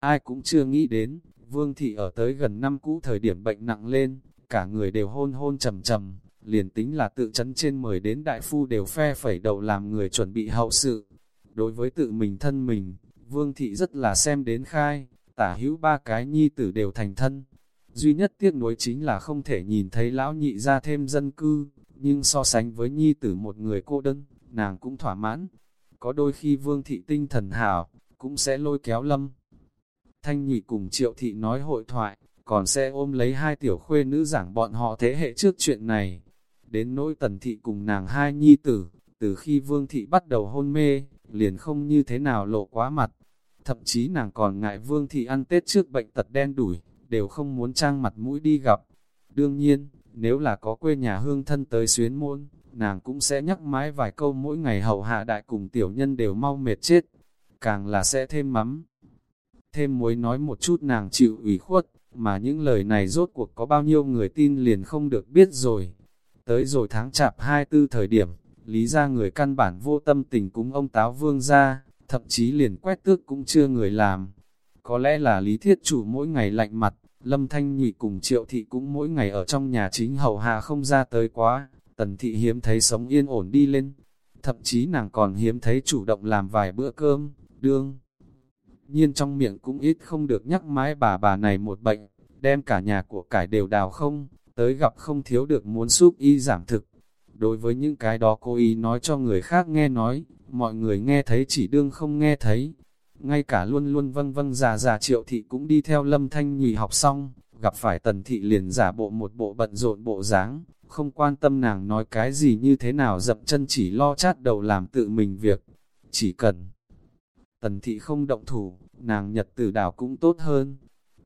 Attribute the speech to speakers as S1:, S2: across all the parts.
S1: Ai cũng chưa nghĩ đến, Vương Thị ở tới gần năm cũ thời điểm bệnh nặng lên, cả người đều hôn hôn trầm trầm, liền tính là tự chấn trên mời đến đại phu đều phe phẩy đầu làm người chuẩn bị hậu sự. Đối với tự mình thân mình, Vương Thị rất là xem đến khai, tả hữu ba cái nhi tử đều thành thân. Duy nhất tiếc nuối chính là không thể nhìn thấy lão nhị ra thêm dân cư, nhưng so sánh với nhi tử một người cô đơn, nàng cũng thỏa mãn. Có đôi khi Vương Thị tinh thần hảo, cũng sẽ lôi kéo lâm. Thanh nhị cùng triệu thị nói hội thoại, còn sẽ ôm lấy hai tiểu khuê nữ giảng bọn họ thế hệ trước chuyện này. Đến nỗi tần thị cùng nàng hai nhi tử, từ khi vương thị bắt đầu hôn mê, liền không như thế nào lộ quá mặt. Thậm chí nàng còn ngại vương thị ăn tết trước bệnh tật đen đủi, đều không muốn trang mặt mũi đi gặp. Đương nhiên, nếu là có quê nhà hương thân tới xuyến môn, nàng cũng sẽ nhắc mãi vài câu mỗi ngày hậu hạ đại cùng tiểu nhân đều mau mệt chết. Càng là sẽ thêm mắm. Thêm muối nói một chút nàng chịu ủy khuất, mà những lời này rốt cuộc có bao nhiêu người tin liền không được biết rồi. Tới rồi tháng chạp 24 thời điểm, lý ra người căn bản vô tâm tình cúng ông táo vương ra, thậm chí liền quét tước cũng chưa người làm. Có lẽ là lý thiết chủ mỗi ngày lạnh mặt, lâm thanh nhị cùng triệu thị cũng mỗi ngày ở trong nhà chính hầu hạ không ra tới quá, tần thị hiếm thấy sống yên ổn đi lên. Thậm chí nàng còn hiếm thấy chủ động làm vài bữa cơm, đương. Nhiên trong miệng cũng ít không được nhắc mãi bà bà này một bệnh, đem cả nhà của cải đều đào không, tới gặp không thiếu được muốn giúp y giảm thực. Đối với những cái đó cô y nói cho người khác nghe nói, mọi người nghe thấy chỉ đương không nghe thấy. Ngay cả luôn luôn vâng vâng già già triệu thị cũng đi theo lâm thanh nhùy học xong, gặp phải tần thị liền giả bộ một bộ bận rộn bộ dáng không quan tâm nàng nói cái gì như thế nào dậm chân chỉ lo chát đầu làm tự mình việc. Chỉ cần tần thị không động thủ, nàng nhật tử đảo cũng tốt hơn.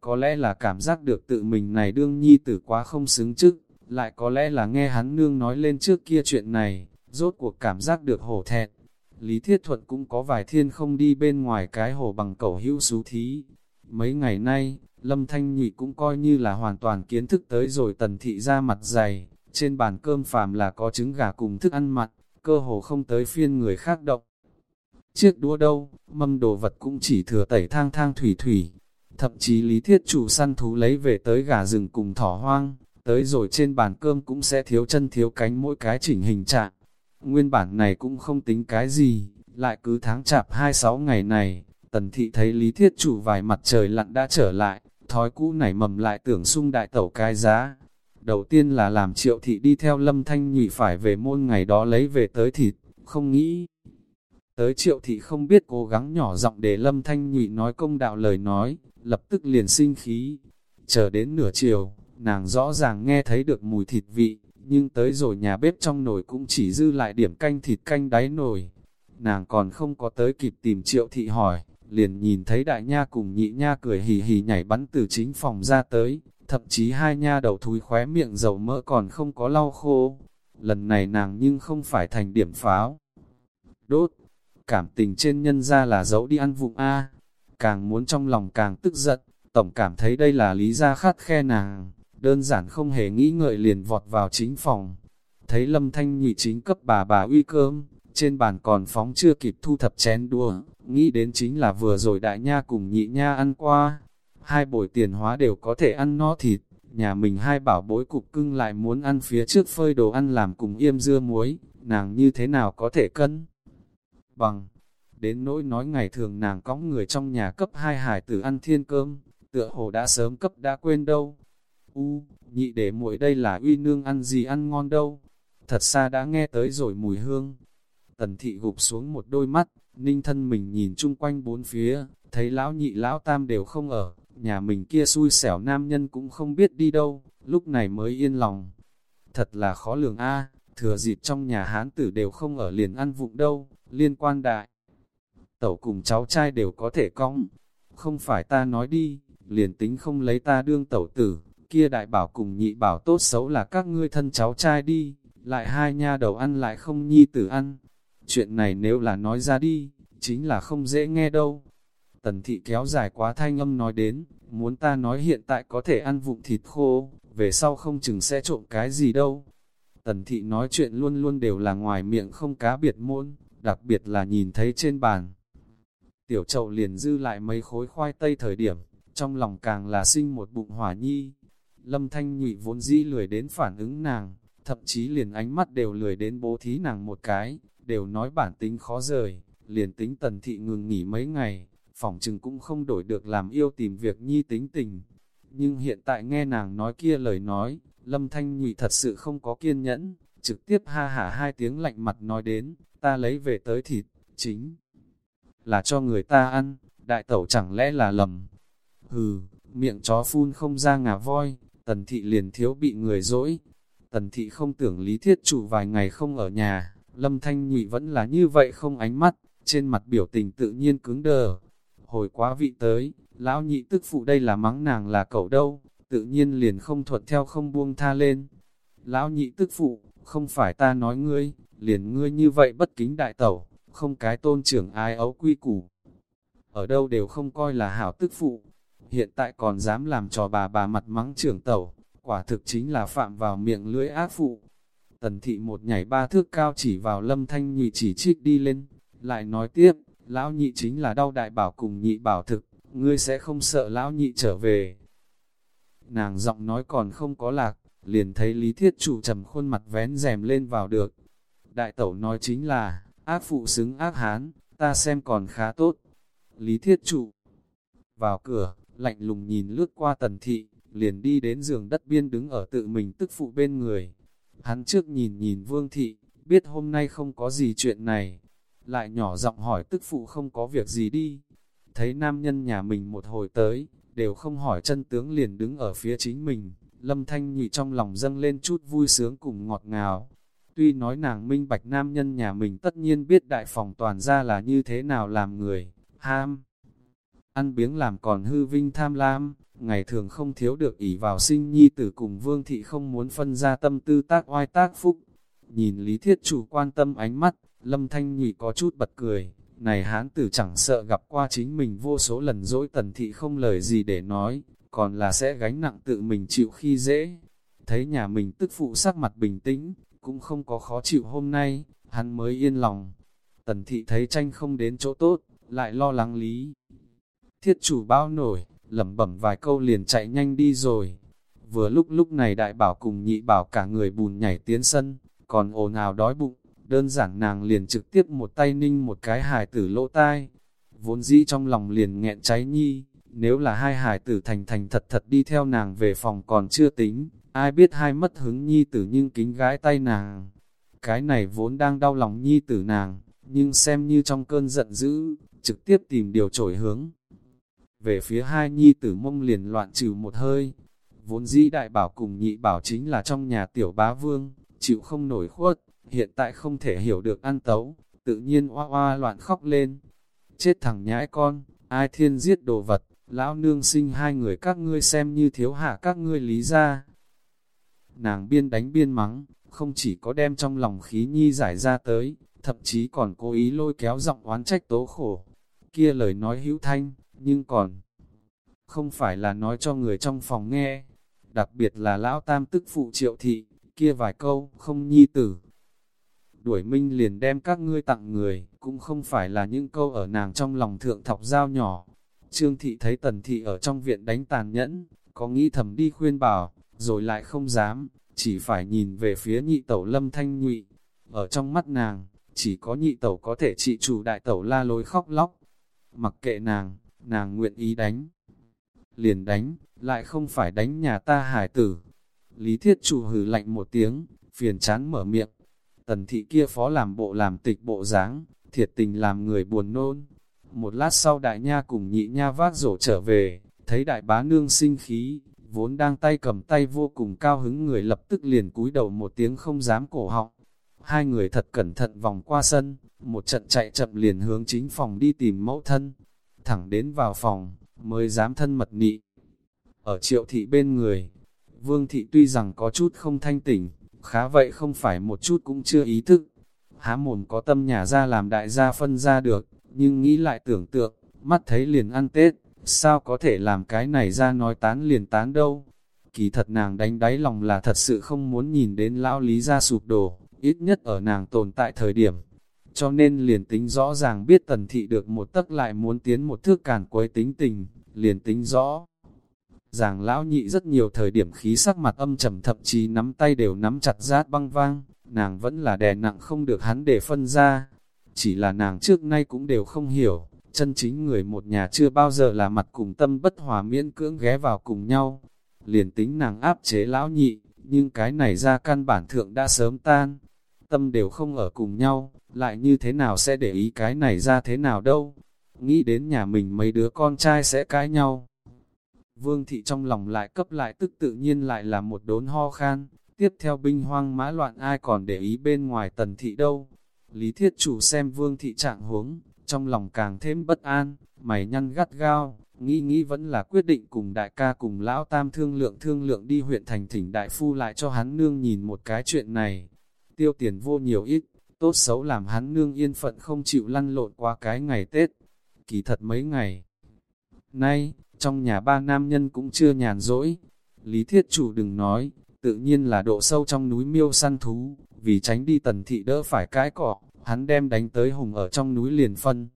S1: Có lẽ là cảm giác được tự mình này đương nhi tử quá không xứng chức, lại có lẽ là nghe hắn nương nói lên trước kia chuyện này, rốt cuộc cảm giác được hổ thẹn. Lý Thiết Thuận cũng có vài thiên không đi bên ngoài cái hồ bằng cẩu hữu xú thí. Mấy ngày nay, Lâm Thanh Nhụy cũng coi như là hoàn toàn kiến thức tới rồi tần thị ra mặt dày, trên bàn cơm phàm là có trứng gà cùng thức ăn mặt, cơ hồ không tới phiên người khác động. Chiếc đũa đâu, mâm đồ vật cũng chỉ thừa tẩy thang thang thủy thủy. Thậm chí lý thiết chủ săn thú lấy về tới gà rừng cùng thỏ hoang, tới rồi trên bàn cơm cũng sẽ thiếu chân thiếu cánh mỗi cái chỉnh hình trạng. Nguyên bản này cũng không tính cái gì, lại cứ tháng chạp 26 ngày này, tần thị thấy lý thiết chủ vài mặt trời lặn đã trở lại, thói cũ nảy mầm lại tưởng sung đại tẩu cái giá. Đầu tiên là làm triệu thị đi theo lâm thanh nhụy phải về môn ngày đó lấy về tới thịt, không nghĩ. Tới triệu thị không biết cố gắng nhỏ giọng để lâm thanh nhụy nói công đạo lời nói, lập tức liền sinh khí. Chờ đến nửa chiều, nàng rõ ràng nghe thấy được mùi thịt vị, nhưng tới rồi nhà bếp trong nồi cũng chỉ dư lại điểm canh thịt canh đáy nồi. Nàng còn không có tới kịp tìm triệu thị hỏi, liền nhìn thấy đại nha cùng nhị nha cười hì hì nhảy bắn từ chính phòng ra tới, thậm chí hai nha đầu thúi khóe miệng dầu mỡ còn không có lau khô. Lần này nàng nhưng không phải thành điểm pháo. Đốt, cảm tình trên nhân ra là dấu đi ăn vụng A. Càng muốn trong lòng càng tức giận, tổng cảm thấy đây là lý ra khát khe nàng, đơn giản không hề nghĩ ngợi liền vọt vào chính phòng. Thấy lâm thanh nhị chính cấp bà bà uy cơm, trên bàn còn phóng chưa kịp thu thập chén đua, nghĩ đến chính là vừa rồi đại nha cùng nhị nha ăn qua. Hai bồi tiền hóa đều có thể ăn no thịt, nhà mình hai bảo bối cục cưng lại muốn ăn phía trước phơi đồ ăn làm cùng yêm dưa muối, nàng như thế nào có thể cân bằng. Đến nỗi nói ngày thường nàng cõng người trong nhà cấp hai hải tử ăn thiên cơm, tựa hồ đã sớm cấp đã quên đâu. U, nhị để muội đây là uy nương ăn gì ăn ngon đâu. Thật xa đã nghe tới rồi mùi hương. Tần thị gục xuống một đôi mắt, ninh thân mình nhìn chung quanh bốn phía, thấy lão nhị lão tam đều không ở, nhà mình kia xui xẻo nam nhân cũng không biết đi đâu, lúc này mới yên lòng. Thật là khó lường a thừa dịp trong nhà hán tử đều không ở liền ăn vụng đâu, liên quan đại. Tẩu cùng cháu trai đều có thể cong, không phải ta nói đi, liền tính không lấy ta đương tẩu tử, kia đại bảo cùng nhị bảo tốt xấu là các ngươi thân cháu trai đi, lại hai nha đầu ăn lại không nhi tử ăn. Chuyện này nếu là nói ra đi, chính là không dễ nghe đâu. Tần thị kéo dài quá thanh âm nói đến, muốn ta nói hiện tại có thể ăn vụng thịt khô, về sau không chừng sẽ trộm cái gì đâu. Tần thị nói chuyện luôn luôn đều là ngoài miệng không cá biệt môn, đặc biệt là nhìn thấy trên bàn. tiểu chậu liền dư lại mấy khối khoai tây thời điểm, trong lòng càng là sinh một bụng hỏa nhi. Lâm Thanh Nhụy vốn dĩ lười đến phản ứng nàng, thậm chí liền ánh mắt đều lười đến bố thí nàng một cái, đều nói bản tính khó rời, liền tính tần thị ngừng nghỉ mấy ngày, phỏng chừng cũng không đổi được làm yêu tìm việc nhi tính tình. Nhưng hiện tại nghe nàng nói kia lời nói, Lâm Thanh Nhụy thật sự không có kiên nhẫn, trực tiếp ha hả hai tiếng lạnh mặt nói đến, ta lấy về tới thịt, chính là cho người ta ăn, đại tẩu chẳng lẽ là lầm. Hừ, miệng chó phun không ra ngà voi, tần thị liền thiếu bị người dỗi. Tần thị không tưởng lý thiết chủ vài ngày không ở nhà, lâm thanh nhụy vẫn là như vậy không ánh mắt, trên mặt biểu tình tự nhiên cứng đờ. Hồi quá vị tới, lão nhị tức phụ đây là mắng nàng là cậu đâu, tự nhiên liền không thuận theo không buông tha lên. Lão nhị tức phụ, không phải ta nói ngươi, liền ngươi như vậy bất kính đại tẩu, không cái tôn trưởng ai ấu quy củ. Ở đâu đều không coi là hảo tức phụ, hiện tại còn dám làm trò bà bà mặt mắng trưởng tẩu, quả thực chính là phạm vào miệng lưỡi ác phụ. Tần thị một nhảy ba thước cao chỉ vào lâm thanh nhị chỉ trích đi lên, lại nói tiếp, lão nhị chính là đau đại bảo cùng nhị bảo thực, ngươi sẽ không sợ lão nhị trở về. Nàng giọng nói còn không có lạc, liền thấy lý thiết chủ trầm khuôn mặt vén rèm lên vào được. Đại tẩu nói chính là, ác phụ xứng ác hán, ta xem còn khá tốt. Lý thiết trụ vào cửa, lạnh lùng nhìn lướt qua tần thị, liền đi đến giường đất biên đứng ở tự mình tức phụ bên người. Hắn trước nhìn nhìn vương thị, biết hôm nay không có gì chuyện này, lại nhỏ giọng hỏi tức phụ không có việc gì đi. Thấy nam nhân nhà mình một hồi tới, đều không hỏi chân tướng liền đứng ở phía chính mình, lâm thanh nhị trong lòng dâng lên chút vui sướng cùng ngọt ngào. Tuy nói nàng minh bạch nam nhân nhà mình tất nhiên biết đại phòng toàn ra là như thế nào làm người, ham. Ăn biếng làm còn hư vinh tham lam, ngày thường không thiếu được ỷ vào sinh nhi tử cùng vương thị không muốn phân ra tâm tư tác oai tác phúc. Nhìn lý thiết chủ quan tâm ánh mắt, lâm thanh nhụy có chút bật cười, này hán tử chẳng sợ gặp qua chính mình vô số lần dỗi tần thị không lời gì để nói, còn là sẽ gánh nặng tự mình chịu khi dễ. Thấy nhà mình tức phụ sắc mặt bình tĩnh, cũng không có khó chịu hôm nay, hắn mới yên lòng. Tần thị thấy tranh không đến chỗ tốt, lại lo lắng lý. Thiết chủ bao nổi, lẩm bẩm vài câu liền chạy nhanh đi rồi. Vừa lúc lúc này đại bảo cùng nhị bảo cả người bùn nhảy tiến sân, còn ồn ào đói bụng, đơn giản nàng liền trực tiếp một tay ninh một cái hài tử lỗ tai. Vốn dĩ trong lòng liền nghẹn cháy nhi, nếu là hai hài tử thành thành thật thật đi theo nàng về phòng còn chưa tính, ai biết hai mất hứng nhi tử nhưng kính gái tay nàng. Cái này vốn đang đau lòng nhi tử nàng, nhưng xem như trong cơn giận dữ, trực tiếp tìm điều trổi hướng. Về phía hai nhi tử mông liền loạn trừ một hơi, vốn dĩ đại bảo cùng nhị bảo chính là trong nhà tiểu bá vương, chịu không nổi khuất, hiện tại không thể hiểu được ăn tấu, tự nhiên oa oa loạn khóc lên. Chết thằng nhãi con, ai thiên giết đồ vật, lão nương sinh hai người các ngươi xem như thiếu hạ các ngươi lý ra. Nàng biên đánh biên mắng, không chỉ có đem trong lòng khí nhi giải ra tới, thậm chí còn cố ý lôi kéo giọng oán trách tố khổ. Kia lời nói hữu thanh, nhưng còn không phải là nói cho người trong phòng nghe, đặc biệt là lão tam tức phụ triệu thị, kia vài câu, không nhi tử. Đuổi minh liền đem các ngươi tặng người, cũng không phải là những câu ở nàng trong lòng thượng thọc dao nhỏ. Trương thị thấy tần thị ở trong viện đánh tàn nhẫn, có nghĩ thầm đi khuyên bảo, rồi lại không dám, chỉ phải nhìn về phía nhị tẩu lâm thanh nhụy. Ở trong mắt nàng, chỉ có nhị tẩu có thể trị chủ đại tẩu la lối khóc lóc. Mặc kệ nàng, nàng nguyện ý đánh. Liền đánh, lại không phải đánh nhà ta hải tử. Lý thiết chủ hừ lạnh một tiếng, phiền chán mở miệng. Tần thị kia phó làm bộ làm tịch bộ dáng, thiệt tình làm người buồn nôn. Một lát sau đại nha cùng nhị nha vác rổ trở về, thấy đại bá nương sinh khí, vốn đang tay cầm tay vô cùng cao hứng người lập tức liền cúi đầu một tiếng không dám cổ họng. Hai người thật cẩn thận vòng qua sân, một trận chạy chậm liền hướng chính phòng đi tìm mẫu thân thẳng đến vào phòng, mới dám thân mật nị. Ở triệu thị bên người, vương thị tuy rằng có chút không thanh tỉnh, khá vậy không phải một chút cũng chưa ý thức. Há mồm có tâm nhà ra làm đại gia phân ra được, nhưng nghĩ lại tưởng tượng, mắt thấy liền ăn Tết, sao có thể làm cái này ra nói tán liền tán đâu. Kỳ thật nàng đánh đáy lòng là thật sự không muốn nhìn đến lão lý ra sụp đổ, ít nhất ở nàng tồn tại thời điểm. cho nên liền tính rõ ràng biết tần thị được một tấc lại muốn tiến một thước càn quấy tính tình, liền tính rõ. ràng lão nhị rất nhiều thời điểm khí sắc mặt âm trầm thậm chí nắm tay đều nắm chặt rát băng vang, nàng vẫn là đè nặng không được hắn để phân ra. Chỉ là nàng trước nay cũng đều không hiểu, chân chính người một nhà chưa bao giờ là mặt cùng tâm bất hòa miễn cưỡng ghé vào cùng nhau. Liền tính nàng áp chế lão nhị, nhưng cái này ra căn bản thượng đã sớm tan. Tâm đều không ở cùng nhau, lại như thế nào sẽ để ý cái này ra thế nào đâu. Nghĩ đến nhà mình mấy đứa con trai sẽ cãi nhau. Vương thị trong lòng lại cấp lại tức tự nhiên lại là một đốn ho khan, tiếp theo binh hoang mã loạn ai còn để ý bên ngoài tần thị đâu. Lý thiết chủ xem vương thị trạng huống, trong lòng càng thêm bất an, mày nhăn gắt gao, nghĩ nghĩ vẫn là quyết định cùng đại ca cùng lão tam thương lượng thương lượng đi huyện thành thỉnh đại phu lại cho hắn nương nhìn một cái chuyện này. Tiêu tiền vô nhiều ít, tốt xấu làm hắn nương yên phận không chịu lăn lộn qua cái ngày Tết. Kỳ thật mấy ngày. Nay, trong nhà ba nam nhân cũng chưa nhàn rỗi. Lý thiết chủ đừng nói, tự nhiên là độ sâu trong núi miêu săn thú, vì tránh đi tần thị đỡ phải cái cỏ, hắn đem đánh tới hùng ở trong núi liền phân.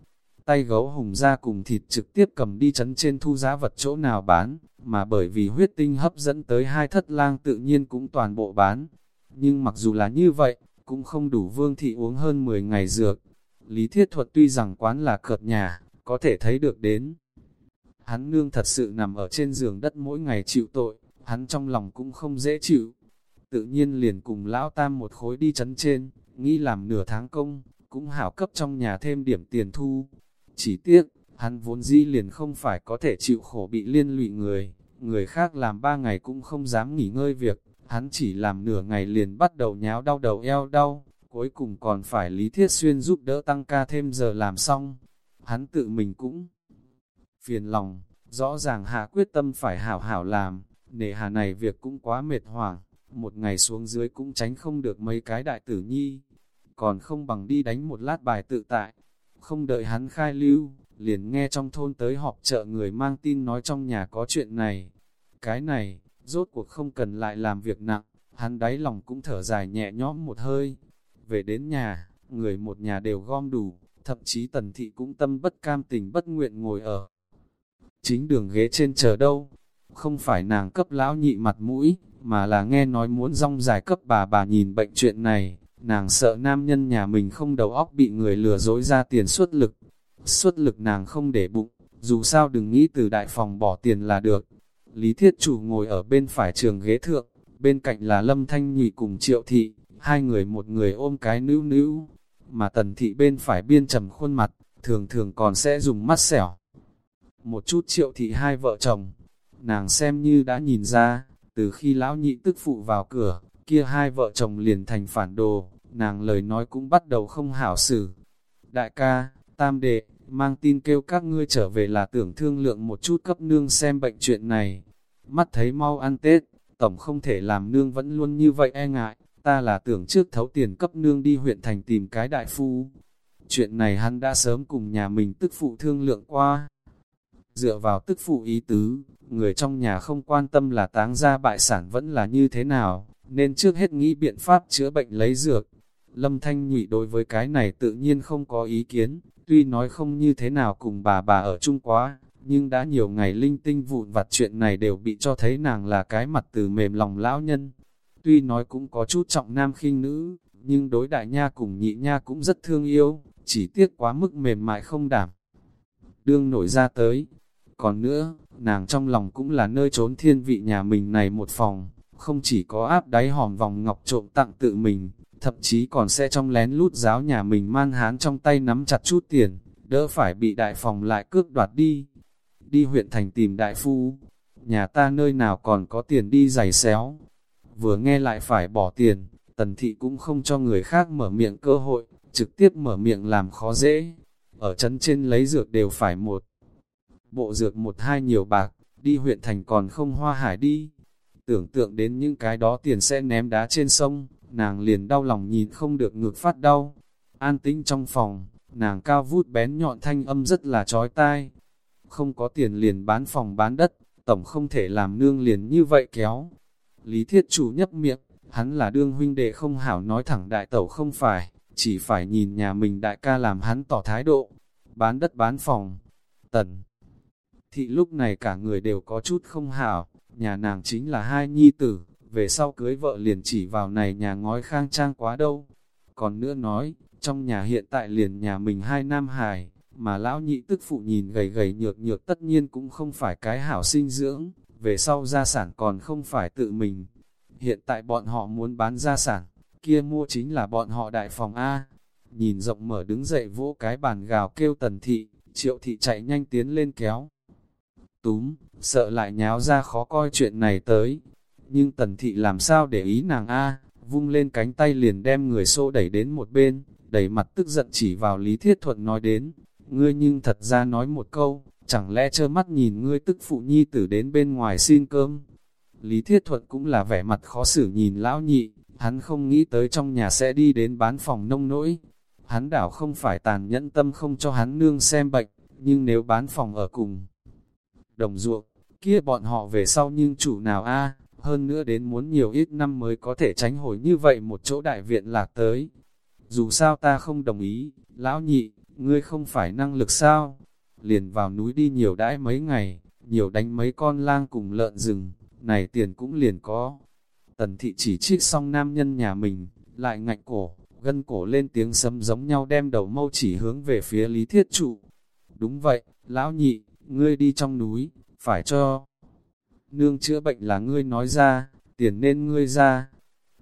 S1: Tay gấu hùng ra cùng thịt trực tiếp cầm đi chấn trên thu giá vật chỗ nào bán, mà bởi vì huyết tinh hấp dẫn tới hai thất lang tự nhiên cũng toàn bộ bán. Nhưng mặc dù là như vậy, cũng không đủ vương thị uống hơn 10 ngày dược. Lý Thiết Thuật tuy rằng quán là cợt nhà, có thể thấy được đến. Hắn nương thật sự nằm ở trên giường đất mỗi ngày chịu tội, hắn trong lòng cũng không dễ chịu. Tự nhiên liền cùng lão tam một khối đi chấn trên, nghĩ làm nửa tháng công, cũng hảo cấp trong nhà thêm điểm tiền thu. Chỉ tiếc, hắn vốn dĩ liền không phải có thể chịu khổ bị liên lụy người, người khác làm ba ngày cũng không dám nghỉ ngơi việc, hắn chỉ làm nửa ngày liền bắt đầu nháo đau đầu eo đau, cuối cùng còn phải Lý Thiết Xuyên giúp đỡ tăng ca thêm giờ làm xong. Hắn tự mình cũng phiền lòng, rõ ràng hạ quyết tâm phải hảo hảo làm, nề hà này việc cũng quá mệt hoảng, một ngày xuống dưới cũng tránh không được mấy cái đại tử nhi, còn không bằng đi đánh một lát bài tự tại. Không đợi hắn khai lưu, liền nghe trong thôn tới họp chợ người mang tin nói trong nhà có chuyện này. Cái này, rốt cuộc không cần lại làm việc nặng, hắn đáy lòng cũng thở dài nhẹ nhõm một hơi. Về đến nhà, người một nhà đều gom đủ, thậm chí tần thị cũng tâm bất cam tình bất nguyện ngồi ở. Chính đường ghế trên chờ đâu, không phải nàng cấp lão nhị mặt mũi, mà là nghe nói muốn rong dài cấp bà bà nhìn bệnh chuyện này, nàng sợ nam nhân nhà mình không đầu óc bị người lừa dối ra tiền suất lực. Suất lực nàng không để bụng, dù sao đừng nghĩ từ đại phòng bỏ tiền là được. Lý Thiết Chủ ngồi ở bên phải trường ghế thượng, bên cạnh là Lâm Thanh Nhụy cùng Triệu Thị, hai người một người ôm cái nữ nữ, mà Tần Thị bên phải biên trầm khuôn mặt, thường thường còn sẽ dùng mắt xẻo. Một chút Triệu Thị hai vợ chồng, nàng xem như đã nhìn ra, từ khi lão nhị tức phụ vào cửa, kia hai vợ chồng liền thành phản đồ, nàng lời nói cũng bắt đầu không hảo xử. Đại ca, tam đệ, mang tin kêu các ngươi trở về là tưởng thương lượng một chút cấp nương xem bệnh chuyện này. Mắt thấy mau ăn Tết, tổng không thể làm nương vẫn luôn như vậy e ngại, ta là tưởng trước thấu tiền cấp nương đi huyện thành tìm cái đại phu. Chuyện này hắn đã sớm cùng nhà mình tức phụ thương lượng qua. Dựa vào tức phụ ý tứ, người trong nhà không quan tâm là táng ra bại sản vẫn là như thế nào, nên trước hết nghĩ biện pháp chữa bệnh lấy dược. Lâm Thanh Nhụy đối với cái này tự nhiên không có ý kiến, tuy nói không như thế nào cùng bà bà ở chung quá, nhưng đã nhiều ngày linh tinh vụn vặt chuyện này đều bị cho thấy nàng là cái mặt từ mềm lòng lão nhân. Tuy nói cũng có chút trọng nam khinh nữ, nhưng đối đại nha cùng nhị nha cũng rất thương yêu, chỉ tiếc quá mức mềm mại không đảm. Đương nổi ra tới. Còn nữa, nàng trong lòng cũng là nơi trốn thiên vị nhà mình này một phòng, không chỉ có áp đáy hòm vòng ngọc trộm tặng tự mình, thậm chí còn sẽ trong lén lút giáo nhà mình man hán trong tay nắm chặt chút tiền, đỡ phải bị đại phòng lại cướp đoạt đi. Đi huyện thành tìm đại phu, nhà ta nơi nào còn có tiền đi giày xéo. Vừa nghe lại phải bỏ tiền, tần thị cũng không cho người khác mở miệng cơ hội, trực tiếp mở miệng làm khó dễ. Ở chấn trên lấy dược đều phải một bộ dược một hai nhiều bạc, đi huyện thành còn không hoa hải đi. Tưởng tượng đến những cái đó tiền sẽ ném đá trên sông, nàng liền đau lòng nhìn không được ngược phát đau. An tĩnh trong phòng, nàng cao vút bén nhọn thanh âm rất là trói tai. Không có tiền liền bán phòng bán đất, tổng không thể làm nương liền như vậy kéo. Lý thiết chủ nhấp miệng, hắn là đương huynh đệ không hảo nói thẳng đại tẩu không phải, chỉ phải nhìn nhà mình đại ca làm hắn tỏ thái độ, bán đất bán phòng. Tần thị lúc này cả người đều có chút không hảo, nhà nàng chính là hai nhi tử, về sau cưới vợ liền chỉ vào này nhà ngói khang trang quá đâu. Còn nữa nói, trong nhà hiện tại liền nhà mình hai nam hài, mà lão nhị tức phụ nhìn gầy gầy nhược nhược tất nhiên cũng không phải cái hảo sinh dưỡng, về sau gia sản còn không phải tự mình. Hiện tại bọn họ muốn bán gia sản, kia mua chính là bọn họ đại phòng A. Nhìn rộng mở đứng dậy vỗ cái bàn gào kêu tần thị, triệu thị chạy nhanh tiến lên kéo. Túm, sợ lại nháo ra khó coi chuyện này tới. Nhưng tần thị làm sao để ý nàng A, vung lên cánh tay liền đem người xô đẩy đến một bên, đẩy mặt tức giận chỉ vào Lý Thiết Thuận nói đến, ngươi nhưng thật ra nói một câu, chẳng lẽ trơ mắt nhìn ngươi tức phụ nhi tử đến bên ngoài xin cơm. Lý Thiết Thuận cũng là vẻ mặt khó xử nhìn lão nhị, hắn không nghĩ tới trong nhà sẽ đi đến bán phòng nông nỗi. Hắn đảo không phải tàn nhẫn tâm không cho hắn nương xem bệnh, nhưng nếu bán phòng ở cùng đồng ruộng, kia bọn họ về sau nhưng chủ nào a hơn nữa đến muốn nhiều ít năm mới có thể tránh hồi như vậy một chỗ đại viện lạc tới. Dù sao ta không đồng ý, lão nhị, ngươi không phải năng lực sao? Liền vào núi đi nhiều đãi mấy ngày, nhiều đánh mấy con lang cùng lợn rừng, này tiền cũng liền có. Tần thị chỉ trích xong nam nhân nhà mình, lại ngạnh cổ, gân cổ lên tiếng sấm giống nhau đem đầu mâu chỉ hướng về phía lý thiết trụ. Đúng vậy, lão nhị, ngươi đi trong núi, phải cho. Nương chữa bệnh là ngươi nói ra, tiền nên ngươi ra.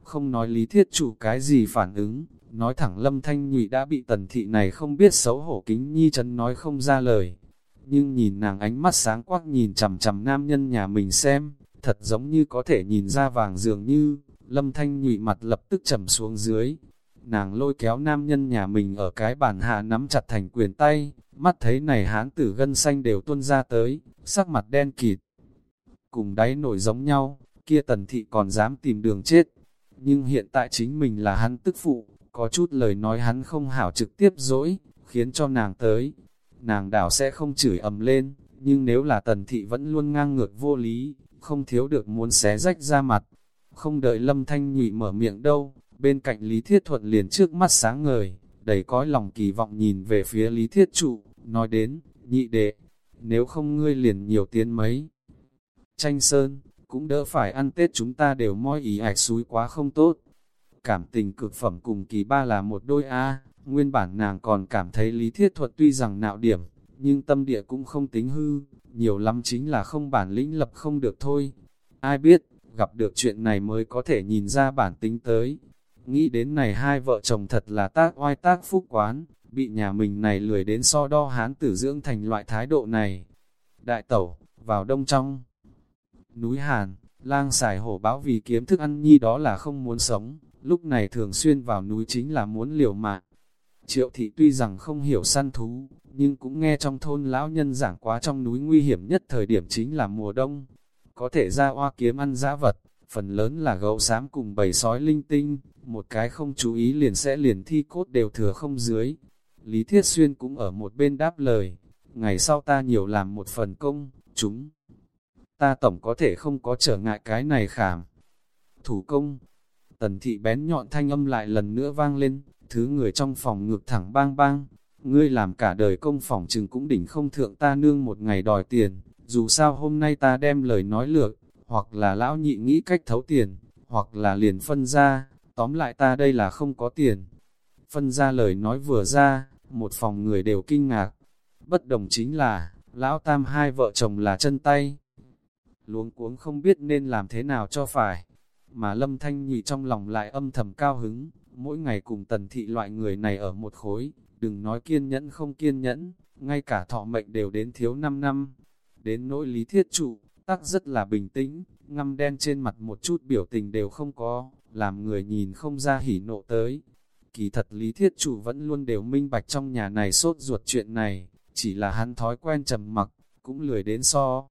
S1: Không nói lý thiết chủ cái gì phản ứng, nói thẳng lâm thanh nhụy đã bị tần thị này không biết xấu hổ kính nhi chấn nói không ra lời. Nhưng nhìn nàng ánh mắt sáng quắc nhìn chằm chằm nam nhân nhà mình xem, thật giống như có thể nhìn ra vàng dường như, lâm thanh nhụy mặt lập tức trầm xuống dưới. Nàng lôi kéo nam nhân nhà mình ở cái bàn hạ nắm chặt thành quyền tay, mắt thấy này hán tử gân xanh đều tuôn ra tới, sắc mặt đen kịt. Cùng đáy nổi giống nhau, kia tần thị còn dám tìm đường chết. Nhưng hiện tại chính mình là hắn tức phụ, có chút lời nói hắn không hảo trực tiếp dỗi, khiến cho nàng tới. Nàng đảo sẽ không chửi ầm lên, nhưng nếu là tần thị vẫn luôn ngang ngược vô lý, không thiếu được muốn xé rách ra mặt. Không đợi lâm thanh nhụy mở miệng đâu, bên cạnh Lý Thiết Thuận liền trước mắt sáng ngời, đầy cõi lòng kỳ vọng nhìn về phía Lý Thiết Trụ, nói đến, nhị đệ, nếu không ngươi liền nhiều tiến mấy. Tranh sơn, cũng đỡ phải ăn Tết chúng ta đều moi ý ạch suối quá không tốt. Cảm tình cực phẩm cùng kỳ ba là một đôi A, nguyên bản nàng còn cảm thấy lý thiết thuật tuy rằng nạo điểm, nhưng tâm địa cũng không tính hư, nhiều lắm chính là không bản lĩnh lập không được thôi. Ai biết, gặp được chuyện này mới có thể nhìn ra bản tính tới. Nghĩ đến này hai vợ chồng thật là tác oai tác phúc quán, bị nhà mình này lười đến so đo hán tử dưỡng thành loại thái độ này. Đại tẩu, vào đông trong núi Hàn, lang xài hổ báo vì kiếm thức ăn nhi đó là không muốn sống, lúc này thường xuyên vào núi chính là muốn liều mạng. Triệu thị tuy rằng không hiểu săn thú, nhưng cũng nghe trong thôn lão nhân giảng quá trong núi nguy hiểm nhất thời điểm chính là mùa đông. Có thể ra oa kiếm ăn dã vật, phần lớn là gấu xám cùng bầy sói linh tinh, một cái không chú ý liền sẽ liền thi cốt đều thừa không dưới. Lý Thiết Xuyên cũng ở một bên đáp lời, ngày sau ta nhiều làm một phần công, chúng. Ta tổng có thể không có trở ngại cái này khảm. Thủ công, tần thị bén nhọn thanh âm lại lần nữa vang lên, thứ người trong phòng ngược thẳng bang bang, ngươi làm cả đời công phòng chừng cũng đỉnh không thượng ta nương một ngày đòi tiền, dù sao hôm nay ta đem lời nói lược, hoặc là lão nhị nghĩ cách thấu tiền, hoặc là liền phân ra, tóm lại ta đây là không có tiền. Phân ra lời nói vừa ra, một phòng người đều kinh ngạc, bất đồng chính là, lão tam hai vợ chồng là chân tay, luống cuống không biết nên làm thế nào cho phải. Mà lâm thanh nhị trong lòng lại âm thầm cao hứng, mỗi ngày cùng tần thị loại người này ở một khối, đừng nói kiên nhẫn không kiên nhẫn, ngay cả thọ mệnh đều đến thiếu 5 năm. Đến nỗi lý thiết trụ, tắc rất là bình tĩnh, ngăm đen trên mặt một chút biểu tình đều không có, làm người nhìn không ra hỉ nộ tới. Kỳ thật lý thiết chủ vẫn luôn đều minh bạch trong nhà này sốt ruột chuyện này, chỉ là hắn thói quen trầm mặc, cũng lười đến so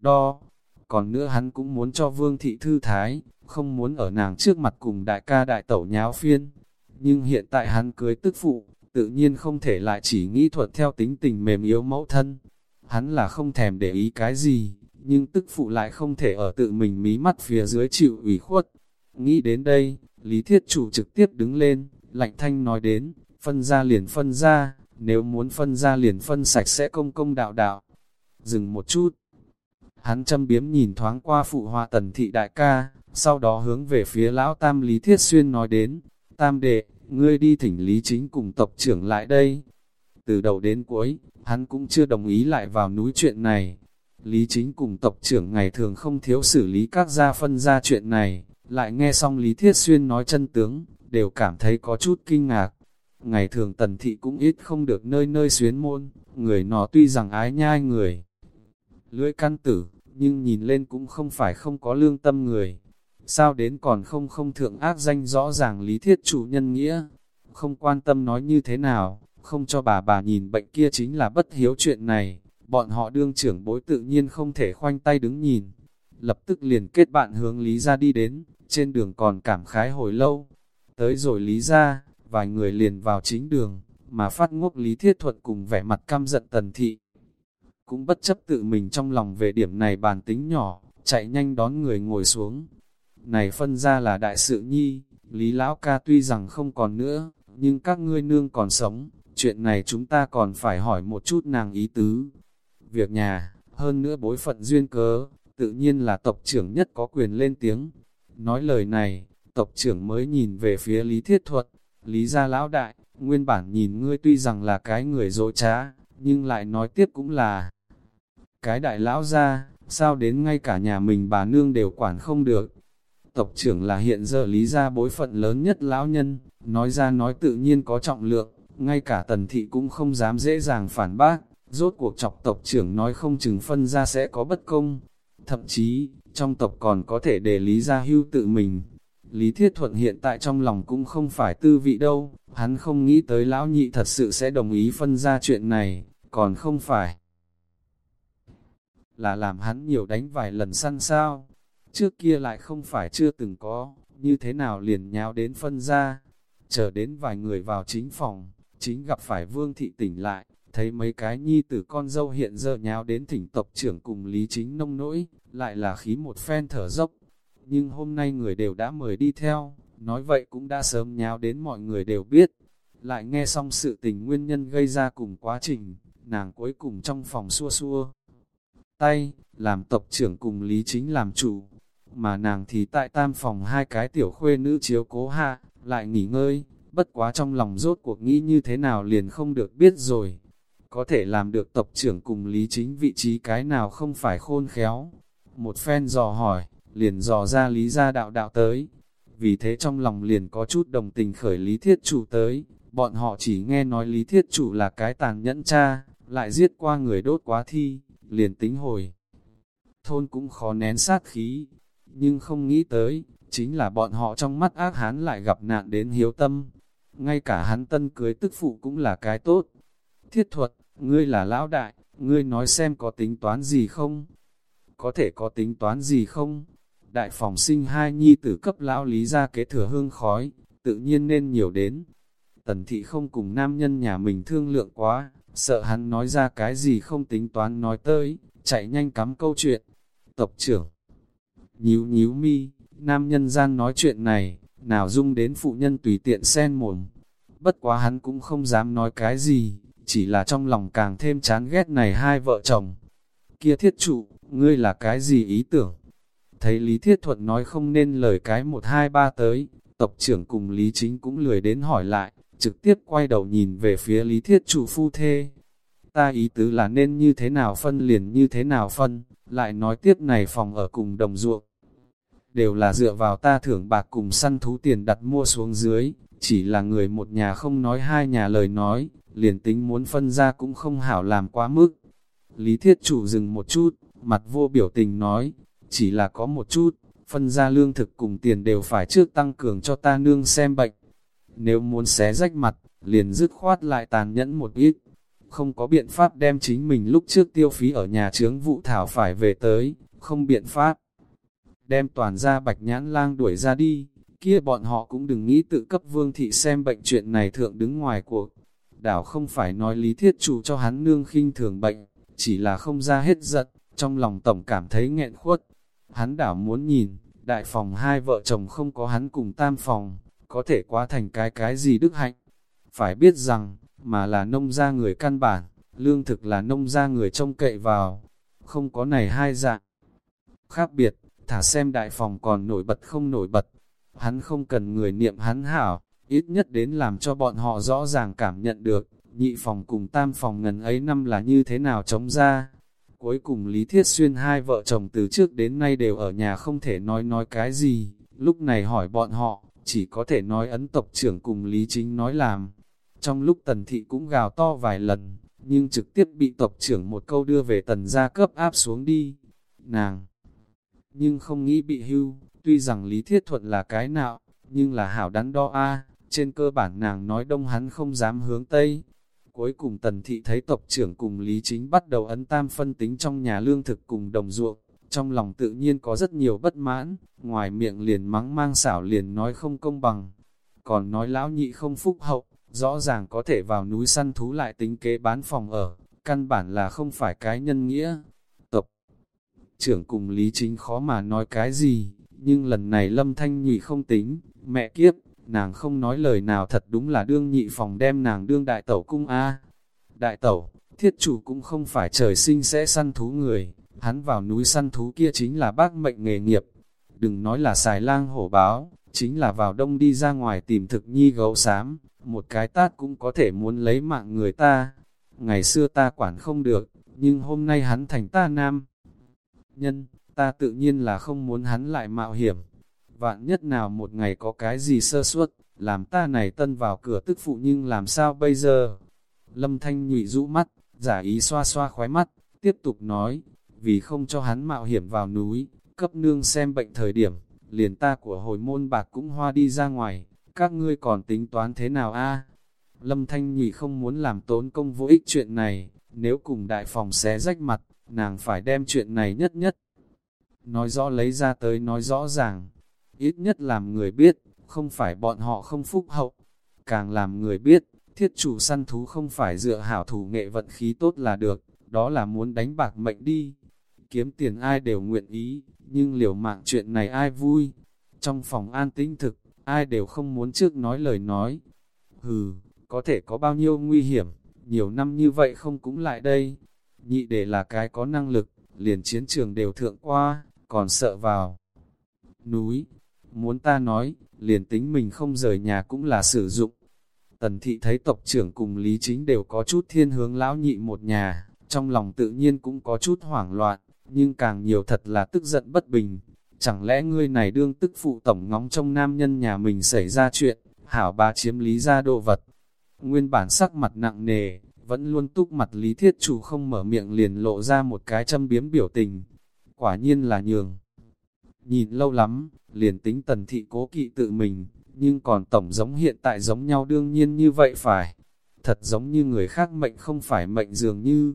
S1: đo. Còn nữa hắn cũng muốn cho Vương Thị Thư Thái, không muốn ở nàng trước mặt cùng đại ca đại tẩu nháo phiên. Nhưng hiện tại hắn cưới tức phụ, tự nhiên không thể lại chỉ nghĩ thuật theo tính tình mềm yếu mẫu thân. Hắn là không thèm để ý cái gì, nhưng tức phụ lại không thể ở tự mình mí mắt phía dưới chịu ủy khuất. Nghĩ đến đây, Lý Thiết Chủ trực tiếp đứng lên, lạnh thanh nói đến, phân ra liền phân ra, nếu muốn phân ra liền phân sạch sẽ công công đạo đạo. Dừng một chút, hắn châm biếm nhìn thoáng qua phụ hoa tần thị đại ca, sau đó hướng về phía lão tam Lý Thiết Xuyên nói đến, tam đệ, ngươi đi thỉnh Lý Chính cùng tộc trưởng lại đây. Từ đầu đến cuối, hắn cũng chưa đồng ý lại vào núi chuyện này. Lý Chính cùng tộc trưởng ngày thường không thiếu xử lý các gia phân ra chuyện này, lại nghe xong Lý Thiết Xuyên nói chân tướng, đều cảm thấy có chút kinh ngạc. Ngày thường tần thị cũng ít không được nơi nơi xuyến môn, người nó tuy rằng ái nhai người. Lưỡi căn tử, nhưng nhìn lên cũng không phải không có lương tâm người. Sao đến còn không không thượng ác danh rõ ràng lý thiết chủ nhân nghĩa, không quan tâm nói như thế nào, không cho bà bà nhìn bệnh kia chính là bất hiếu chuyện này, bọn họ đương trưởng bối tự nhiên không thể khoanh tay đứng nhìn. Lập tức liền kết bạn hướng Lý ra đi đến, trên đường còn cảm khái hồi lâu. Tới rồi Lý ra, vài người liền vào chính đường, mà phát ngốc Lý Thiết Thuận cùng vẻ mặt căm giận tần thị. Cũng bất chấp tự mình trong lòng về điểm này bàn tính nhỏ, chạy nhanh đón người ngồi xuống. Này phân ra là đại sự nhi, Lý Lão ca tuy rằng không còn nữa, nhưng các ngươi nương còn sống, chuyện này chúng ta còn phải hỏi một chút nàng ý tứ. Việc nhà, hơn nữa bối phận duyên cớ, tự nhiên là tộc trưởng nhất có quyền lên tiếng. Nói lời này, tộc trưởng mới nhìn về phía Lý Thiết Thuật, Lý gia lão đại, nguyên bản nhìn ngươi tuy rằng là cái người dối trá, nhưng lại nói tiếp cũng là cái đại lão gia, sao đến ngay cả nhà mình bà nương đều quản không được. Tộc trưởng là hiện giờ lý gia bối phận lớn nhất lão nhân, nói ra nói tự nhiên có trọng lượng, ngay cả tần thị cũng không dám dễ dàng phản bác, rốt cuộc chọc tộc trưởng nói không chừng phân ra sẽ có bất công. Thậm chí, trong tộc còn có thể để lý gia hưu tự mình, Lý Thiết Thuận hiện tại trong lòng cũng không phải tư vị đâu, hắn không nghĩ tới lão nhị thật sự sẽ đồng ý phân ra chuyện này, còn không phải là làm hắn nhiều đánh vài lần săn sao. Trước kia lại không phải chưa từng có, như thế nào liền nháo đến phân ra. Chờ đến vài người vào chính phòng, chính gặp phải vương thị tỉnh lại, thấy mấy cái nhi tử con dâu hiện giờ nháo đến thỉnh tộc trưởng cùng lý chính nông nỗi, lại là khí một phen thở dốc nhưng hôm nay người đều đã mời đi theo, nói vậy cũng đã sớm nháo đến mọi người đều biết. Lại nghe xong sự tình nguyên nhân gây ra cùng quá trình, nàng cuối cùng trong phòng xua xua. Tay, làm tộc trưởng cùng Lý Chính làm chủ, mà nàng thì tại tam phòng hai cái tiểu khuê nữ chiếu cố hạ, lại nghỉ ngơi, bất quá trong lòng rốt cuộc nghĩ như thế nào liền không được biết rồi. Có thể làm được tộc trưởng cùng Lý Chính vị trí cái nào không phải khôn khéo. Một phen dò hỏi, liền dò ra lý gia đạo đạo tới. Vì thế trong lòng liền có chút đồng tình khởi lý thiết chủ tới, bọn họ chỉ nghe nói lý thiết chủ là cái tàn nhẫn cha, lại giết qua người đốt quá thi, liền tính hồi. Thôn cũng khó nén sát khí, nhưng không nghĩ tới, chính là bọn họ trong mắt ác hán lại gặp nạn đến hiếu tâm. Ngay cả hắn tân cưới tức phụ cũng là cái tốt. Thiết thuật, ngươi là lão đại, ngươi nói xem có tính toán gì không? Có thể có tính toán gì không? đại phòng sinh hai nhi tử cấp lão lý ra kế thừa hương khói, tự nhiên nên nhiều đến. Tần thị không cùng nam nhân nhà mình thương lượng quá, sợ hắn nói ra cái gì không tính toán nói tới, chạy nhanh cắm câu chuyện. Tộc trưởng, nhíu nhíu mi, nam nhân gian nói chuyện này, nào dung đến phụ nhân tùy tiện xen mồm. Bất quá hắn cũng không dám nói cái gì, chỉ là trong lòng càng thêm chán ghét này hai vợ chồng. Kia thiết trụ, ngươi là cái gì ý tưởng? Thấy Lý Thiết Thuận nói không nên lời cái một hai ba tới, tộc trưởng cùng Lý Chính cũng lười đến hỏi lại, trực tiếp quay đầu nhìn về phía Lý Thiết chủ phu thê. Ta ý tứ là nên như thế nào phân liền như thế nào phân, lại nói tiếp này phòng ở cùng đồng ruộng. Đều là dựa vào ta thưởng bạc cùng săn thú tiền đặt mua xuống dưới, chỉ là người một nhà không nói hai nhà lời nói, liền tính muốn phân ra cũng không hảo làm quá mức. Lý Thiết chủ dừng một chút, mặt vô biểu tình nói, chỉ là có một chút, phân ra lương thực cùng tiền đều phải trước tăng cường cho ta nương xem bệnh. Nếu muốn xé rách mặt, liền dứt khoát lại tàn nhẫn một ít. Không có biện pháp đem chính mình lúc trước tiêu phí ở nhà trướng vụ thảo phải về tới, không biện pháp. Đem toàn ra bạch nhãn lang đuổi ra đi, kia bọn họ cũng đừng nghĩ tự cấp vương thị xem bệnh chuyện này thượng đứng ngoài cuộc. Đảo không phải nói lý thiết chủ cho hắn nương khinh thường bệnh, chỉ là không ra hết giận, trong lòng tổng cảm thấy nghẹn khuất. Hắn đảo muốn nhìn, đại phòng hai vợ chồng không có hắn cùng tam phòng, có thể quá thành cái cái gì đức hạnh. Phải biết rằng, mà là nông gia người căn bản, lương thực là nông gia người trông cậy vào, không có này hai dạng. Khác biệt, thả xem đại phòng còn nổi bật không nổi bật, hắn không cần người niệm hắn hảo, ít nhất đến làm cho bọn họ rõ ràng cảm nhận được, nhị phòng cùng tam phòng ngần ấy năm là như thế nào chống ra. Cuối cùng Lý Thiết Xuyên hai vợ chồng từ trước đến nay đều ở nhà không thể nói nói cái gì, lúc này hỏi bọn họ, chỉ có thể nói ấn tộc trưởng cùng Lý Chính nói làm. Trong lúc tần thị cũng gào to vài lần, nhưng trực tiếp bị tộc trưởng một câu đưa về tần gia cấp áp xuống đi. Nàng! Nhưng không nghĩ bị hưu, tuy rằng Lý Thiết Thuận là cái nạo nhưng là hảo đắn đo a trên cơ bản nàng nói đông hắn không dám hướng Tây. Cuối cùng tần thị thấy tộc trưởng cùng Lý Chính bắt đầu ấn tam phân tính trong nhà lương thực cùng đồng ruộng, trong lòng tự nhiên có rất nhiều bất mãn, ngoài miệng liền mắng mang xảo liền nói không công bằng, còn nói lão nhị không phúc hậu, rõ ràng có thể vào núi săn thú lại tính kế bán phòng ở, căn bản là không phải cái nhân nghĩa. Tộc trưởng cùng Lý Chính khó mà nói cái gì, nhưng lần này Lâm Thanh Nhụy không tính, mẹ kiếp, nàng không nói lời nào thật đúng là đương nhị phòng đem nàng đương đại tẩu cung A. Đại tẩu, thiết chủ cũng không phải trời sinh sẽ săn thú người, hắn vào núi săn thú kia chính là bác mệnh nghề nghiệp. Đừng nói là xài lang hổ báo, chính là vào đông đi ra ngoài tìm thực nhi gấu xám, một cái tát cũng có thể muốn lấy mạng người ta. Ngày xưa ta quản không được, nhưng hôm nay hắn thành ta nam. Nhân, ta tự nhiên là không muốn hắn lại mạo hiểm. Vạn nhất nào một ngày có cái gì sơ suất, làm ta này tân vào cửa tức phụ nhưng làm sao bây giờ? Lâm Thanh nhụy rũ mắt, giả ý xoa xoa khóe mắt, tiếp tục nói, vì không cho hắn mạo hiểm vào núi, cấp nương xem bệnh thời điểm, liền ta của hồi môn bạc cũng hoa đi ra ngoài, các ngươi còn tính toán thế nào a? Lâm Thanh Nhụy không muốn làm tốn công vô ích chuyện này, nếu cùng đại phòng xé rách mặt, nàng phải đem chuyện này nhất nhất. Nói rõ lấy ra tới nói rõ ràng, ít nhất làm người biết, không phải bọn họ không phúc hậu, càng làm người biết, thiết chủ săn thú không phải dựa hảo thủ nghệ vận khí tốt là được, đó là muốn đánh bạc mệnh đi. Kiếm tiền ai đều nguyện ý, nhưng liều mạng chuyện này ai vui. Trong phòng an tĩnh thực, ai đều không muốn trước nói lời nói. Hừ, có thể có bao nhiêu nguy hiểm, nhiều năm như vậy không cũng lại đây. Nhị để là cái có năng lực, liền chiến trường đều thượng qua, còn sợ vào. Núi, muốn ta nói, liền tính mình không rời nhà cũng là sử dụng. Tần thị thấy tộc trưởng cùng Lý Chính đều có chút thiên hướng lão nhị một nhà, trong lòng tự nhiên cũng có chút hoảng loạn, nhưng càng nhiều thật là tức giận bất bình. Chẳng lẽ ngươi này đương tức phụ tổng ngóng trong nam nhân nhà mình xảy ra chuyện, hảo ba chiếm lý ra đồ vật. Nguyên bản sắc mặt nặng nề, vẫn luôn túc mặt lý thiết chủ không mở miệng liền lộ ra một cái châm biếm biểu tình. Quả nhiên là nhường. Nhìn lâu lắm, liền tính tần thị cố kỵ tự mình, nhưng còn tổng giống hiện tại giống nhau đương nhiên như vậy phải. Thật giống như người khác mệnh không phải mệnh dường như.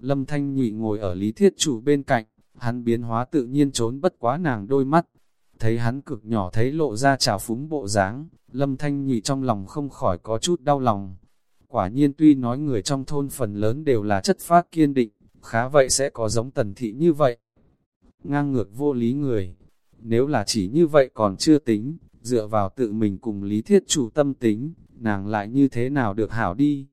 S1: Lâm Thanh Nhụy ngồi ở lý thiết chủ bên cạnh, hắn biến hóa tự nhiên trốn bất quá nàng đôi mắt. Thấy hắn cực nhỏ thấy lộ ra trào phúng bộ dáng, Lâm Thanh Nhụy trong lòng không khỏi có chút đau lòng. Quả nhiên tuy nói người trong thôn phần lớn đều là chất phát kiên định, khá vậy sẽ có giống tần thị như vậy. Ngang ngược vô lý người, nếu là chỉ như vậy còn chưa tính, dựa vào tự mình cùng lý thiết chủ tâm tính, nàng lại như thế nào được hảo đi.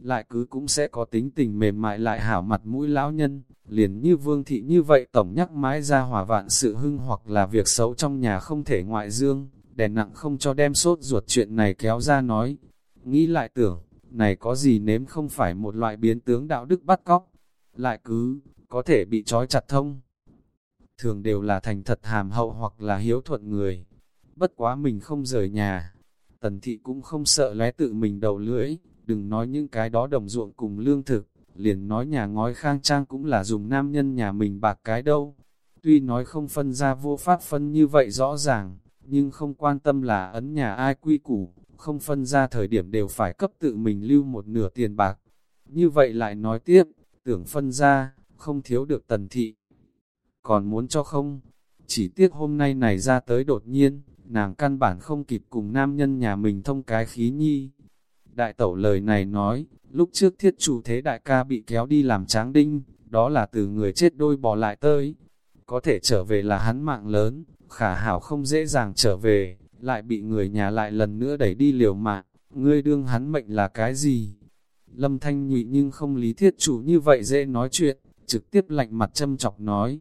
S1: Lại cứ cũng sẽ có tính tình mềm mại lại hảo mặt mũi lão nhân, liền như vương thị như vậy tổng nhắc mãi ra hỏa vạn sự hưng hoặc là việc xấu trong nhà không thể ngoại dương, đè nặng không cho đem sốt ruột chuyện này kéo ra nói. Nghĩ lại tưởng, này có gì nếm không phải một loại biến tướng đạo đức bắt cóc, lại cứ, có thể bị trói chặt thông thường đều là thành thật hàm hậu hoặc là hiếu thuận người. Bất quá mình không rời nhà, tần thị cũng không sợ lé tự mình đầu lưỡi, đừng nói những cái đó đồng ruộng cùng lương thực, liền nói nhà ngói khang trang cũng là dùng nam nhân nhà mình bạc cái đâu. Tuy nói không phân ra vô pháp phân như vậy rõ ràng, nhưng không quan tâm là ấn nhà ai quy củ, không phân ra thời điểm đều phải cấp tự mình lưu một nửa tiền bạc. Như vậy lại nói tiếp, tưởng phân ra, không thiếu được tần thị, còn muốn cho không? Chỉ tiếc hôm nay này ra tới đột nhiên, nàng căn bản không kịp cùng nam nhân nhà mình thông cái khí nhi. Đại tẩu lời này nói, lúc trước thiết chủ thế đại ca bị kéo đi làm tráng đinh, đó là từ người chết đôi bỏ lại tới. Có thể trở về là hắn mạng lớn, khả hảo không dễ dàng trở về, lại bị người nhà lại lần nữa đẩy đi liều mạng, ngươi đương hắn mệnh là cái gì? Lâm Thanh nhụy nhưng không lý thiết chủ như vậy dễ nói chuyện, trực tiếp lạnh mặt châm chọc nói.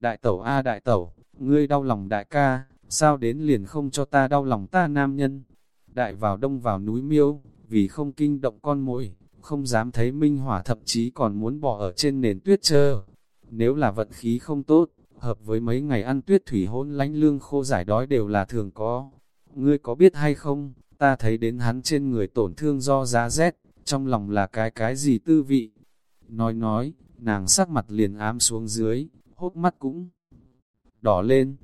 S1: Đại tẩu A đại tẩu, ngươi đau lòng đại ca, sao đến liền không cho ta đau lòng ta nam nhân? Đại vào đông vào núi miêu, vì không kinh động con mồi, không dám thấy minh hỏa thậm chí còn muốn bỏ ở trên nền tuyết chờ. Nếu là vận khí không tốt, hợp với mấy ngày ăn tuyết thủy hôn lánh lương khô giải đói đều là thường có. Ngươi có biết hay không, ta thấy đến hắn trên người tổn thương do giá rét, trong lòng là cái cái gì tư vị. Nói nói, nàng sắc mặt liền ám xuống dưới, hốc mắt cũng đỏ lên.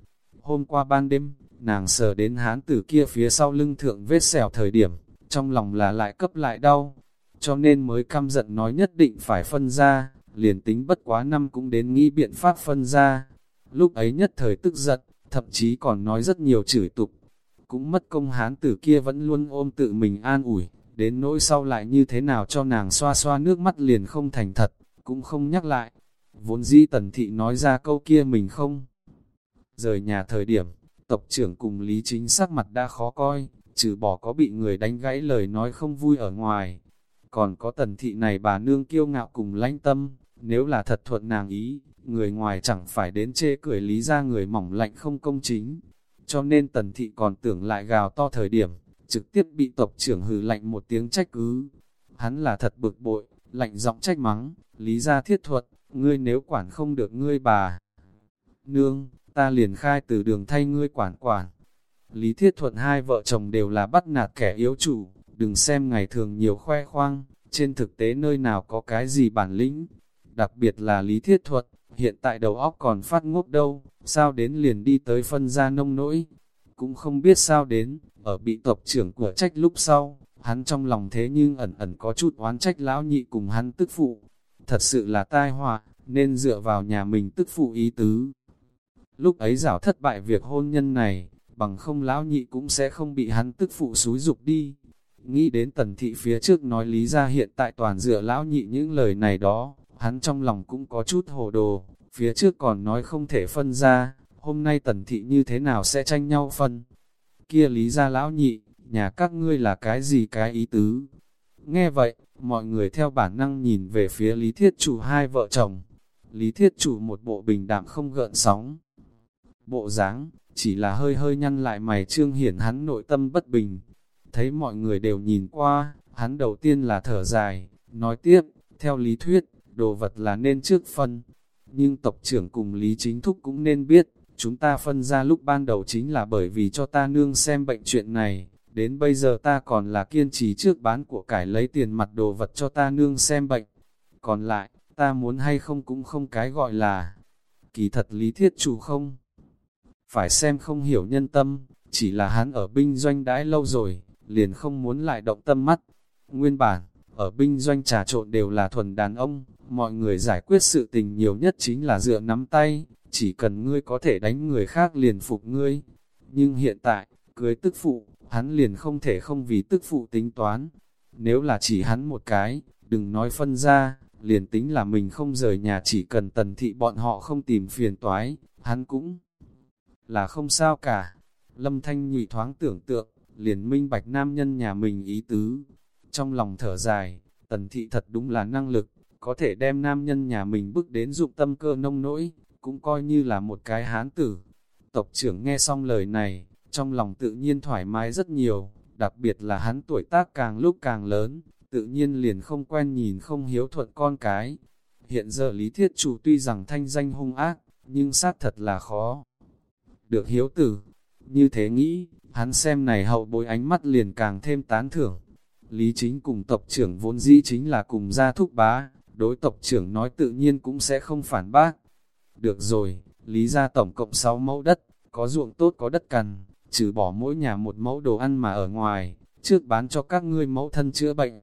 S1: Hôm qua ban đêm, nàng sờ đến hán tử kia phía sau lưng thượng vết sẹo thời điểm, trong lòng là lại cấp lại đau, cho nên mới căm giận nói nhất định phải phân ra, liền tính bất quá năm cũng đến nghĩ biện pháp phân ra. Lúc ấy nhất thời tức giận, thậm chí còn nói rất nhiều chửi tục. Cũng mất công hán tử kia vẫn luôn ôm tự mình an ủi, đến nỗi sau lại như thế nào cho nàng xoa xoa nước mắt liền không thành thật, cũng không nhắc lại. Vốn dĩ tần thị nói ra câu kia mình không. Rời nhà thời điểm, tộc trưởng cùng Lý Chính sắc mặt đã khó coi, trừ bỏ có bị người đánh gãy lời nói không vui ở ngoài. Còn có tần thị này bà nương kiêu ngạo cùng lãnh tâm, nếu là thật thuận nàng ý, người ngoài chẳng phải đến chê cười lý ra người mỏng lạnh không công chính. Cho nên tần thị còn tưởng lại gào to thời điểm, trực tiếp bị tộc trưởng hừ lạnh một tiếng trách cứ. Hắn là thật bực bội, lạnh giọng trách mắng, lý ra thiết thuật, ngươi nếu quản không được ngươi bà. Nương, ta liền khai từ đường thay ngươi quản quản. Lý Thiết Thuận hai vợ chồng đều là bắt nạt kẻ yếu chủ, đừng xem ngày thường nhiều khoe khoang, trên thực tế nơi nào có cái gì bản lĩnh. Đặc biệt là Lý Thiết Thuận, hiện tại đầu óc còn phát ngốc đâu, sao đến liền đi tới phân gia nông nỗi. Cũng không biết sao đến, ở bị tộc trưởng của trách lúc sau, hắn trong lòng thế nhưng ẩn ẩn có chút oán trách lão nhị cùng hắn tức phụ. Thật sự là tai họa, nên dựa vào nhà mình tức phụ ý tứ. Lúc ấy rảo thất bại việc hôn nhân này, bằng không lão nhị cũng sẽ không bị hắn tức phụ xúi dục đi. Nghĩ đến tần thị phía trước nói lý ra hiện tại toàn dựa lão nhị những lời này đó, hắn trong lòng cũng có chút hồ đồ, phía trước còn nói không thể phân ra, hôm nay tần thị như thế nào sẽ tranh nhau phân. Kia lý ra lão nhị, nhà các ngươi là cái gì cái ý tứ. Nghe vậy, mọi người theo bản năng nhìn về phía lý thiết chủ hai vợ chồng. Lý thiết chủ một bộ bình đạm không gợn sóng. Bộ dáng chỉ là hơi hơi nhăn lại mày trương hiển hắn nội tâm bất bình. Thấy mọi người đều nhìn qua, hắn đầu tiên là thở dài, nói tiếp, theo lý thuyết, đồ vật là nên trước phân. Nhưng tộc trưởng cùng lý chính thúc cũng nên biết, chúng ta phân ra lúc ban đầu chính là bởi vì cho ta nương xem bệnh chuyện này. Đến bây giờ ta còn là kiên trì trước bán của cải lấy tiền mặt đồ vật cho ta nương xem bệnh. Còn lại, ta muốn hay không cũng không cái gọi là kỳ thật lý thiết chủ không phải xem không hiểu nhân tâm, chỉ là hắn ở binh doanh đãi lâu rồi, liền không muốn lại động tâm mắt. Nguyên bản, ở binh doanh trà trộn đều là thuần đàn ông, mọi người giải quyết sự tình nhiều nhất chính là dựa nắm tay, chỉ cần ngươi có thể đánh người khác liền phục ngươi. Nhưng hiện tại, cưới tức phụ, hắn liền không thể không vì tức phụ tính toán. Nếu là chỉ hắn một cái, đừng nói phân ra, liền tính là mình không rời nhà chỉ cần tần thị bọn họ không tìm phiền toái, hắn cũng là không sao cả. Lâm Thanh nhụy thoáng tưởng tượng, liền minh bạch nam nhân nhà mình ý tứ. Trong lòng thở dài, tần thị thật đúng là năng lực, có thể đem nam nhân nhà mình bước đến dụng tâm cơ nông nỗi, cũng coi như là một cái hán tử. Tộc trưởng nghe xong lời này, trong lòng tự nhiên thoải mái rất nhiều, đặc biệt là hắn tuổi tác càng lúc càng lớn, tự nhiên liền không quen nhìn không hiếu thuận con cái. Hiện giờ lý thiết chủ tuy rằng thanh danh hung ác, nhưng sát thật là khó được hiếu tử. Như thế nghĩ, hắn xem này hậu bối ánh mắt liền càng thêm tán thưởng. Lý chính cùng tộc trưởng vốn dĩ chính là cùng gia thúc bá, đối tộc trưởng nói tự nhiên cũng sẽ không phản bác. Được rồi, lý gia tổng cộng 6 mẫu đất, có ruộng tốt có đất cằn, trừ bỏ mỗi nhà một mẫu đồ ăn mà ở ngoài, trước bán cho các ngươi mẫu thân chữa bệnh.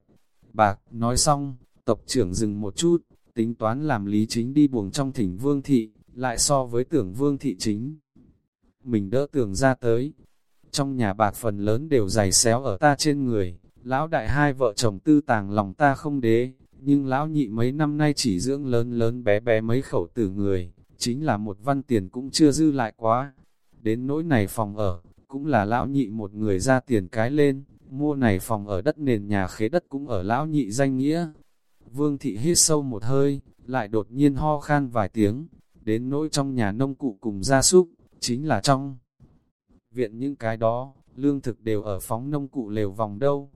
S1: Bạc, nói xong, tộc trưởng dừng một chút, tính toán làm lý chính đi buồng trong thỉnh vương thị, lại so với tưởng vương thị chính mình đỡ tường ra tới. Trong nhà bạc phần lớn đều dày xéo ở ta trên người, lão đại hai vợ chồng tư tàng lòng ta không đế, nhưng lão nhị mấy năm nay chỉ dưỡng lớn lớn bé bé mấy khẩu tử người, chính là một văn tiền cũng chưa dư lại quá. Đến nỗi này phòng ở, cũng là lão nhị một người ra tiền cái lên, mua này phòng ở đất nền nhà khế đất cũng ở lão nhị danh nghĩa. Vương thị hít sâu một hơi, lại đột nhiên ho khan vài tiếng, đến nỗi trong nhà nông cụ cùng gia súc, chính là trong viện những cái đó, lương thực đều ở phóng nông cụ lều vòng đâu.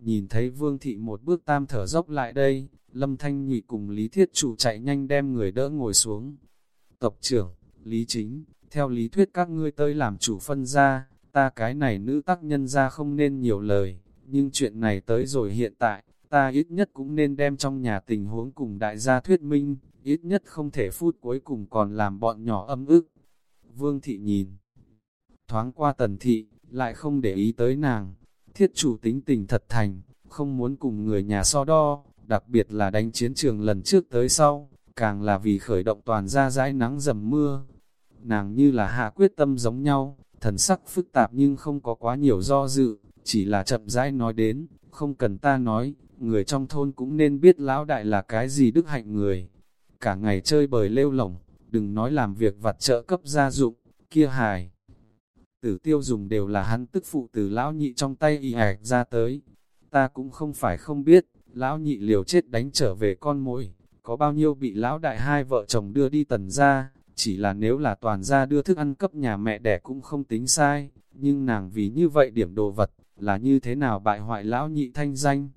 S1: Nhìn thấy vương thị một bước tam thở dốc lại đây, lâm thanh nhụy cùng lý thiết chủ chạy nhanh đem người đỡ ngồi xuống. Tộc trưởng, lý chính, theo lý thuyết các ngươi tới làm chủ phân ra, ta cái này nữ tác nhân ra không nên nhiều lời, nhưng chuyện này tới rồi hiện tại, ta ít nhất cũng nên đem trong nhà tình huống cùng đại gia thuyết minh, ít nhất không thể phút cuối cùng còn làm bọn nhỏ âm ức. Vương thị nhìn, thoáng qua tần thị, lại không để ý tới nàng, thiết chủ tính tình thật thành, không muốn cùng người nhà so đo, đặc biệt là đánh chiến trường lần trước tới sau, càng là vì khởi động toàn ra dãi nắng dầm mưa. Nàng như là hạ quyết tâm giống nhau, thần sắc phức tạp nhưng không có quá nhiều do dự, chỉ là chậm rãi nói đến, không cần ta nói, người trong thôn cũng nên biết lão đại là cái gì đức hạnh người. Cả ngày chơi bời lêu lỏng, đừng nói làm việc vặt trợ cấp gia dụng, kia hài. Tử tiêu dùng đều là hắn tức phụ từ lão nhị trong tay y ạch ra tới. Ta cũng không phải không biết, lão nhị liều chết đánh trở về con mỗi, có bao nhiêu bị lão đại hai vợ chồng đưa đi tần ra, chỉ là nếu là toàn gia đưa thức ăn cấp nhà mẹ đẻ cũng không tính sai, nhưng nàng vì như vậy điểm đồ vật, là như thế nào bại hoại lão nhị thanh danh.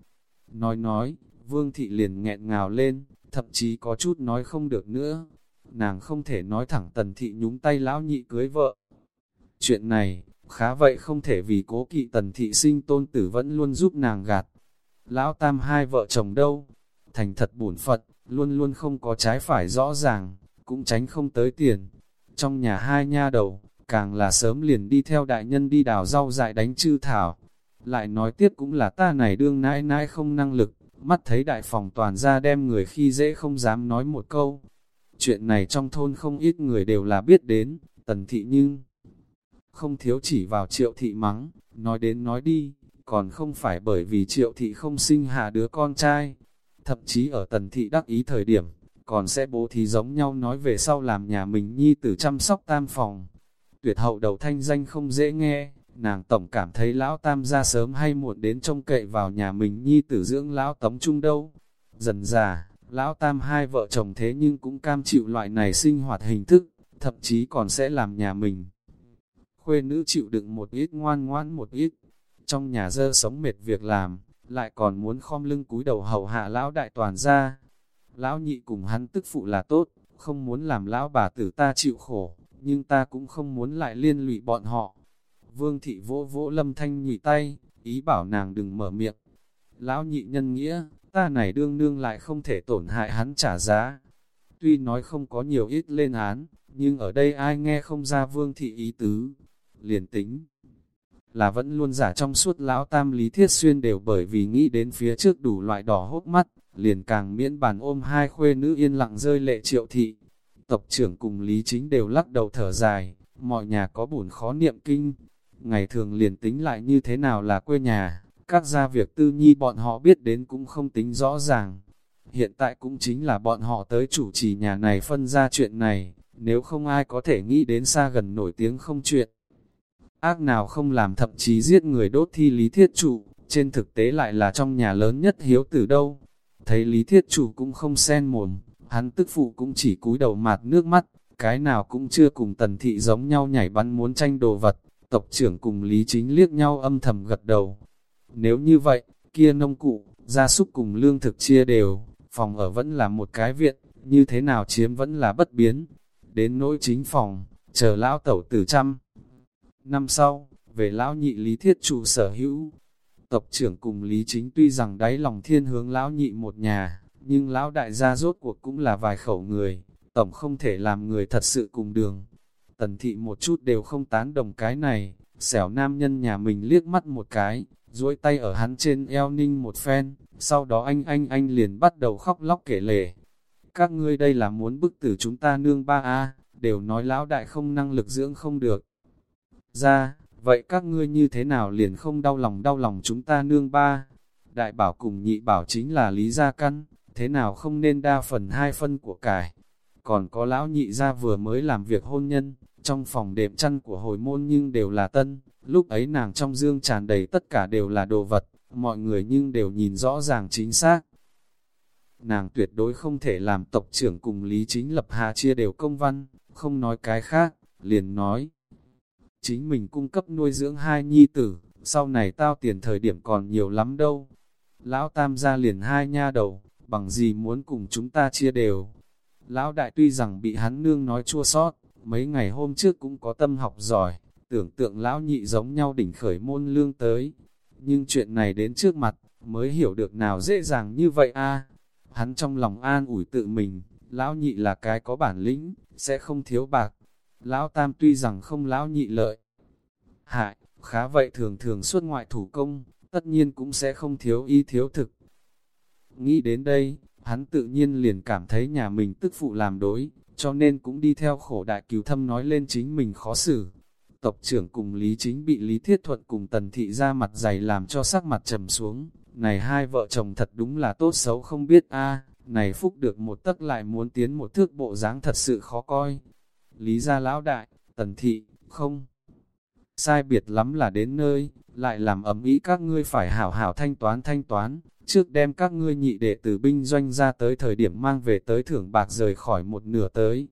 S1: Nói nói, vương thị liền nghẹn ngào lên, thậm chí có chút nói không được nữa. Nàng không thể nói thẳng tần thị nhúng tay lão nhị cưới vợ. Chuyện này, khá vậy không thể vì cố kỵ tần thị sinh tôn tử vẫn luôn giúp nàng gạt. Lão tam hai vợ chồng đâu? Thành thật bổn phật, luôn luôn không có trái phải rõ ràng, cũng tránh không tới tiền. Trong nhà hai nha đầu, càng là sớm liền đi theo đại nhân đi đào rau dại đánh chư thảo. Lại nói tiếp cũng là ta này đương nãi nãi không năng lực, mắt thấy đại phòng toàn ra đem người khi dễ không dám nói một câu. Chuyện này trong thôn không ít người đều là biết đến, tần thị nhưng không thiếu chỉ vào triệu thị mắng, nói đến nói đi, còn không phải bởi vì triệu thị không sinh hạ đứa con trai. Thậm chí ở tần thị đắc ý thời điểm, còn sẽ bố thí giống nhau nói về sau làm nhà mình nhi tử chăm sóc tam phòng. Tuyệt hậu đầu thanh danh không dễ nghe, nàng tổng cảm thấy lão tam ra sớm hay muộn đến trông cậy vào nhà mình nhi tử dưỡng lão tống trung đâu. Dần già, lão tam hai vợ chồng thế nhưng cũng cam chịu loại này sinh hoạt hình thức, thậm chí còn sẽ làm nhà mình. Khuê nữ chịu đựng một ít ngoan ngoãn một ít, trong nhà dơ sống mệt việc làm, lại còn muốn khom lưng cúi đầu hầu hạ lão đại toàn ra. Lão nhị cùng hắn tức phụ là tốt, không muốn làm lão bà tử ta chịu khổ, nhưng ta cũng không muốn lại liên lụy bọn họ. Vương thị vỗ vỗ lâm thanh nhụy tay, ý bảo nàng đừng mở miệng. Lão nhị nhân nghĩa, ta này đương nương lại không thể tổn hại hắn trả giá. Tuy nói không có nhiều ít lên án, nhưng ở đây ai nghe không ra vương thị ý tứ. Liền tính, là vẫn luôn giả trong suốt lão tam lý thiết xuyên đều bởi vì nghĩ đến phía trước đủ loại đỏ hốt mắt, liền càng miễn bàn ôm hai khuê nữ yên lặng rơi lệ triệu thị. Tộc trưởng cùng lý chính đều lắc đầu thở dài, mọi nhà có buồn khó niệm kinh. Ngày thường liền tính lại như thế nào là quê nhà, các gia việc tư nhi bọn họ biết đến cũng không tính rõ ràng. Hiện tại cũng chính là bọn họ tới chủ trì nhà này phân ra chuyện này, nếu không ai có thể nghĩ đến xa gần nổi tiếng không chuyện ác nào không làm thậm chí giết người đốt thi lý thiết trụ, trên thực tế lại là trong nhà lớn nhất hiếu tử đâu. Thấy lý thiết chủ cũng không sen mồm, hắn tức phụ cũng chỉ cúi đầu mạt nước mắt, cái nào cũng chưa cùng tần thị giống nhau nhảy bắn muốn tranh đồ vật, tộc trưởng cùng lý chính liếc nhau âm thầm gật đầu. Nếu như vậy, kia nông cụ, gia súc cùng lương thực chia đều, phòng ở vẫn là một cái viện, như thế nào chiếm vẫn là bất biến. Đến nỗi chính phòng, chờ lão tẩu tử trăm. Năm sau, về lão nhị lý thiết chủ sở hữu, tộc trưởng cùng lý chính tuy rằng đáy lòng thiên hướng lão nhị một nhà, nhưng lão đại gia rốt cuộc cũng là vài khẩu người, tổng không thể làm người thật sự cùng đường. Tần thị một chút đều không tán đồng cái này, xẻo nam nhân nhà mình liếc mắt một cái, duỗi tay ở hắn trên eo ninh một phen, sau đó anh anh anh liền bắt đầu khóc lóc kể lể. Các ngươi đây là muốn bức tử chúng ta nương ba a đều nói lão đại không năng lực dưỡng không được, ra, vậy các ngươi như thế nào liền không đau lòng đau lòng chúng ta nương ba? Đại bảo cùng nhị bảo chính là lý gia căn, thế nào không nên đa phần hai phân của cải. Còn có lão nhị gia vừa mới làm việc hôn nhân, trong phòng đệm chăn của hồi môn nhưng đều là tân, Lúc ấy nàng trong dương tràn đầy tất cả đều là đồ vật, mọi người nhưng đều nhìn rõ ràng chính xác. Nàng tuyệt đối không thể làm tộc trưởng cùng Lý Chính lập hà chia đều công văn, không nói cái khác, liền nói. Chính mình cung cấp nuôi dưỡng hai nhi tử, sau này tao tiền thời điểm còn nhiều lắm đâu. Lão tam gia liền hai nha đầu, bằng gì muốn cùng chúng ta chia đều. Lão đại tuy rằng bị hắn nương nói chua sót, mấy ngày hôm trước cũng có tâm học giỏi, tưởng tượng lão nhị giống nhau đỉnh khởi môn lương tới. Nhưng chuyện này đến trước mặt, mới hiểu được nào dễ dàng như vậy a Hắn trong lòng an ủi tự mình, lão nhị là cái có bản lĩnh, sẽ không thiếu bạc. Lão tam tuy rằng không lão nhị lợi. Hại, khá vậy thường thường suốt ngoại thủ công, tất nhiên cũng sẽ không thiếu y thiếu thực. Nghĩ đến đây, hắn tự nhiên liền cảm thấy nhà mình tức phụ làm đối, cho nên cũng đi theo khổ đại cứu thâm nói lên chính mình khó xử. Tộc trưởng cùng Lý Chính bị Lý Thiết Thuận cùng Tần Thị ra mặt dày làm cho sắc mặt trầm xuống. Này hai vợ chồng thật đúng là tốt xấu không biết a à, này phúc được một tấc lại muốn tiến một thước bộ dáng thật sự khó coi. Lý gia lão đại, Tần Thị, không. Sai biệt lắm là đến nơi, lại làm ấm ý các ngươi phải hảo hảo thanh toán thanh toán, trước đem các ngươi nhị đệ tử binh doanh ra tới thời điểm mang về tới thưởng bạc rời khỏi một nửa tới.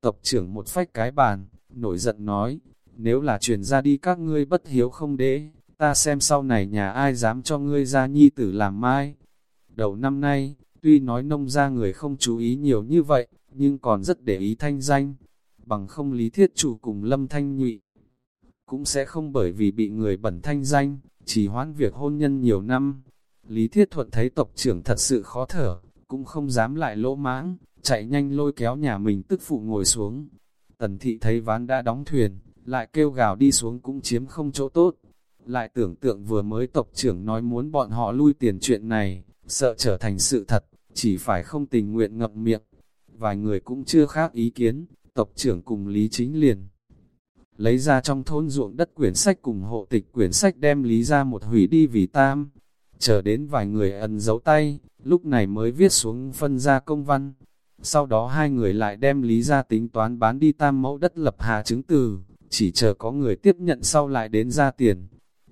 S1: Tộc trưởng một phách cái bàn, nổi giận nói, nếu là truyền ra đi các ngươi bất hiếu không đế, ta xem sau này nhà ai dám cho ngươi ra nhi tử làm mai. Đầu năm nay, tuy nói nông ra người không chú ý nhiều như vậy, nhưng còn rất để ý thanh danh, bằng không lý thiết chủ cùng lâm thanh nhụy. Cũng sẽ không bởi vì bị người bẩn thanh danh, chỉ hoãn việc hôn nhân nhiều năm. Lý Thiết Thuận thấy tộc trưởng thật sự khó thở, cũng không dám lại lỗ mãng, chạy nhanh lôi kéo nhà mình tức phụ ngồi xuống. Tần thị thấy ván đã đóng thuyền, lại kêu gào đi xuống cũng chiếm không chỗ tốt. Lại tưởng tượng vừa mới tộc trưởng nói muốn bọn họ lui tiền chuyện này, sợ trở thành sự thật, chỉ phải không tình nguyện ngậm miệng. Vài người cũng chưa khác ý kiến, tộc trưởng cùng Lý Chính liền. Lấy ra trong thôn ruộng đất quyển sách cùng hộ tịch quyển sách đem Lý ra một hủy đi vì tam. Chờ đến vài người ẩn giấu tay, lúc này mới viết xuống phân ra công văn. Sau đó hai người lại đem Lý ra tính toán bán đi tam mẫu đất lập hà chứng từ, chỉ chờ có người tiếp nhận sau lại đến ra tiền.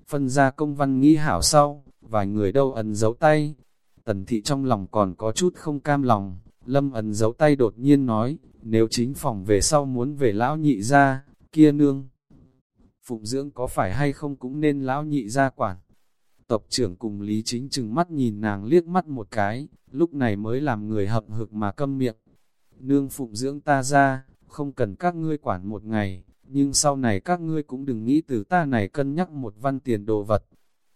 S1: Phân ra công văn nghĩ hảo sau, vài người đâu ẩn giấu tay. Tần thị trong lòng còn có chút không cam lòng, lâm ẩn giấu tay đột nhiên nói, nếu chính phòng về sau muốn về lão nhị ra, kia nương. Phụng dưỡng có phải hay không cũng nên lão nhị ra quản. Tộc trưởng cùng Lý Chính chừng mắt nhìn nàng liếc mắt một cái, lúc này mới làm người hậm hực mà câm miệng. Nương phụng dưỡng ta ra, không cần các ngươi quản một ngày, nhưng sau này các ngươi cũng đừng nghĩ từ ta này cân nhắc một văn tiền đồ vật.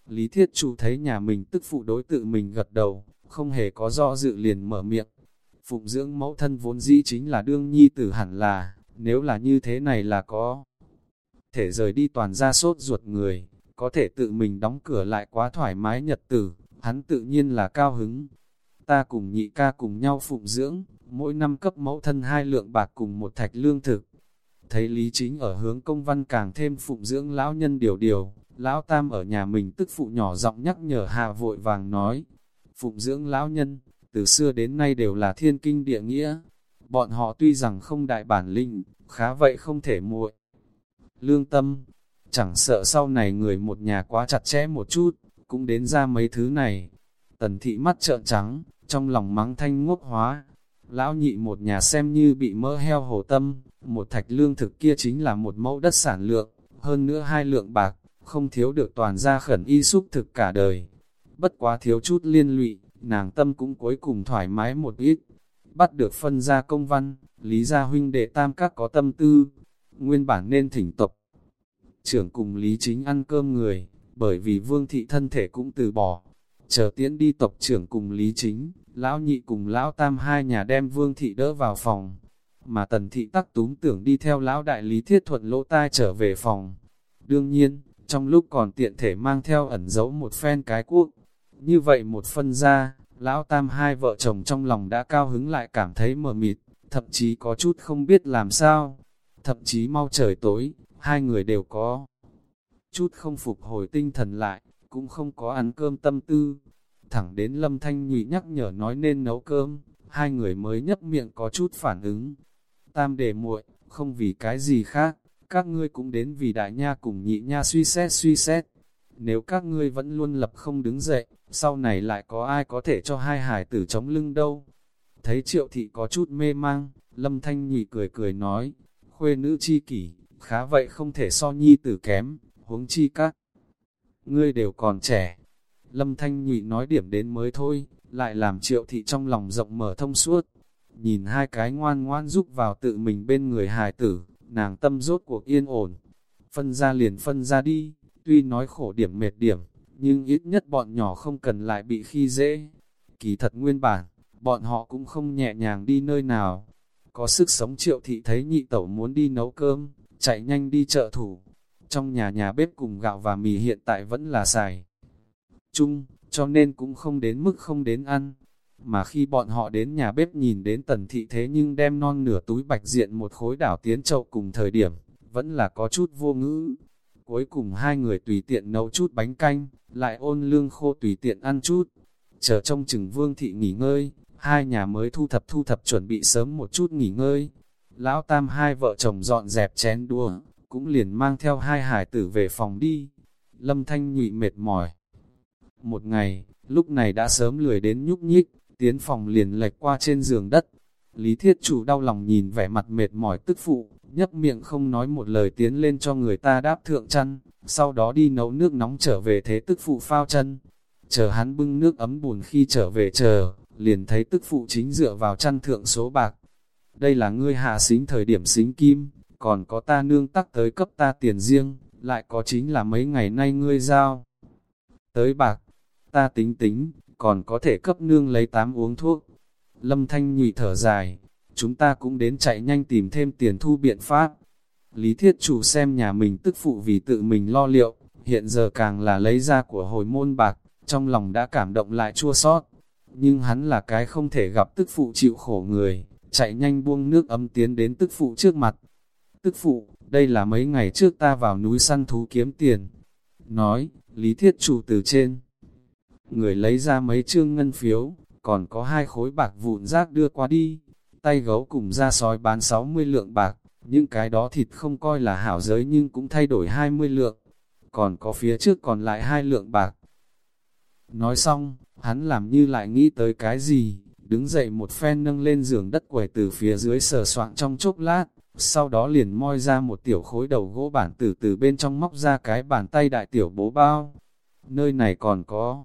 S1: Lý Thiết Chủ thấy nhà mình tức phụ đối tự mình gật đầu, không hề có do dự liền mở miệng. Phụng dưỡng mẫu thân vốn dĩ chính là đương nhi tử hẳn là, nếu là như thế này là có thể rời đi toàn ra sốt ruột người, có thể tự mình đóng cửa lại quá thoải mái nhật tử, hắn tự nhiên là cao hứng. Ta cùng nhị ca cùng nhau phụng dưỡng, mỗi năm cấp mẫu thân hai lượng bạc cùng một thạch lương thực. Thấy Lý Chính ở hướng công văn càng thêm phụng dưỡng lão nhân điều điều, lão tam ở nhà mình tức phụ nhỏ giọng nhắc nhở hà vội vàng nói, phụng dưỡng lão nhân, từ xưa đến nay đều là thiên kinh địa nghĩa, bọn họ tuy rằng không đại bản linh, khá vậy không thể muội. Lương tâm, chẳng sợ sau này người một nhà quá chặt chẽ một chút, cũng đến ra mấy thứ này. Tần thị mắt trợn trắng, trong lòng mắng thanh ngốc hóa. Lão nhị một nhà xem như bị mỡ heo hổ tâm, một thạch lương thực kia chính là một mẫu đất sản lượng, hơn nữa hai lượng bạc, không thiếu được toàn gia khẩn y xúc thực cả đời. Bất quá thiếu chút liên lụy, nàng tâm cũng cuối cùng thoải mái một ít bắt được phân ra công văn, lý gia huynh đệ tam các có tâm tư, nguyên bản nên thỉnh tộc. Trưởng cùng lý chính ăn cơm người, bởi vì vương thị thân thể cũng từ bỏ, chờ tiễn đi tộc trưởng cùng lý chính, lão nhị cùng lão tam hai nhà đem vương thị đỡ vào phòng, mà tần thị tắc túm tưởng đi theo lão đại lý thiết thuận lỗ tai trở về phòng. Đương nhiên, trong lúc còn tiện thể mang theo ẩn giấu một phen cái cuốc, như vậy một phân ra, Lão Tam hai vợ chồng trong lòng đã cao hứng lại cảm thấy mờ mịt, thậm chí có chút không biết làm sao. Thậm chí mau trời tối, hai người đều có chút không phục hồi tinh thần lại, cũng không có ăn cơm tâm tư. Thẳng đến Lâm Thanh Nhụy nhắc nhở nói nên nấu cơm, hai người mới nhấp miệng có chút phản ứng. Tam để muội, không vì cái gì khác, các ngươi cũng đến vì đại nha cùng nhị nha suy xét suy xét. Nếu các ngươi vẫn luôn lập không đứng dậy, sau này lại có ai có thể cho hai hải tử chống lưng đâu. Thấy triệu thị có chút mê mang, lâm thanh nhị cười cười nói, khuê nữ chi kỷ, khá vậy không thể so nhi tử kém, huống chi các. Ngươi đều còn trẻ. Lâm thanh nhị nói điểm đến mới thôi, lại làm triệu thị trong lòng rộng mở thông suốt. Nhìn hai cái ngoan ngoan giúp vào tự mình bên người hài tử, nàng tâm rốt cuộc yên ổn. Phân ra liền phân ra đi, tuy nói khổ điểm mệt điểm, nhưng ít nhất bọn nhỏ không cần lại bị khi dễ. Kỳ thật nguyên bản, bọn họ cũng không nhẹ nhàng đi nơi nào. Có sức sống triệu thị thấy nhị tẩu muốn đi nấu cơm, chạy nhanh đi chợ thủ. Trong nhà nhà bếp cùng gạo và mì hiện tại vẫn là xài. Chung, cho nên cũng không đến mức không đến ăn. Mà khi bọn họ đến nhà bếp nhìn đến tần thị thế nhưng đem non nửa túi bạch diện một khối đảo tiến chậu cùng thời điểm, vẫn là có chút vô ngữ. Cuối cùng hai người tùy tiện nấu chút bánh canh, lại ôn lương khô tùy tiện ăn chút. Chờ trong chừng vương thị nghỉ ngơi, hai nhà mới thu thập thu thập chuẩn bị sớm một chút nghỉ ngơi. Lão Tam hai vợ chồng dọn dẹp chén đua, cũng liền mang theo hai hải tử về phòng đi. Lâm Thanh nhụy mệt mỏi. Một ngày, lúc này đã sớm lười đến nhúc nhích, tiến phòng liền lệch qua trên giường đất. Lý Thiết Chủ đau lòng nhìn vẻ mặt mệt mỏi tức phụ, nhấp miệng không nói một lời tiến lên cho người ta đáp thượng chăn, sau đó đi nấu nước nóng trở về thế tức phụ phao chân. Chờ hắn bưng nước ấm buồn khi trở về chờ, liền thấy tức phụ chính dựa vào chăn thượng số bạc. Đây là ngươi hạ xính thời điểm xính kim, còn có ta nương tắc tới cấp ta tiền riêng, lại có chính là mấy ngày nay ngươi giao. Tới bạc, ta tính tính, còn có thể cấp nương lấy tám uống thuốc. Lâm Thanh nhụy thở dài, chúng ta cũng đến chạy nhanh tìm thêm tiền thu biện pháp. Lý thiết chủ xem nhà mình tức phụ vì tự mình lo liệu, hiện giờ càng là lấy ra của hồi môn bạc, trong lòng đã cảm động lại chua sót. Nhưng hắn là cái không thể gặp tức phụ chịu khổ người, chạy nhanh buông nước ấm tiến đến tức phụ trước mặt. Tức phụ, đây là mấy ngày trước ta vào núi săn thú kiếm tiền. Nói, Lý Thiết Chủ từ trên. Người lấy ra mấy trương ngân phiếu, còn có hai khối bạc vụn rác đưa qua đi. Tay gấu cùng ra sói bán 60 lượng bạc, những cái đó thịt không coi là hảo giới nhưng cũng thay đổi 20 lượng. Còn có phía trước còn lại hai lượng bạc. Nói xong, hắn làm như lại nghĩ tới cái gì, đứng dậy một phen nâng lên giường đất quẩy từ phía dưới sờ soạn trong chốc lát, sau đó liền moi ra một tiểu khối đầu gỗ bản tử từ bên trong móc ra cái bàn tay đại tiểu bố bao. Nơi này còn có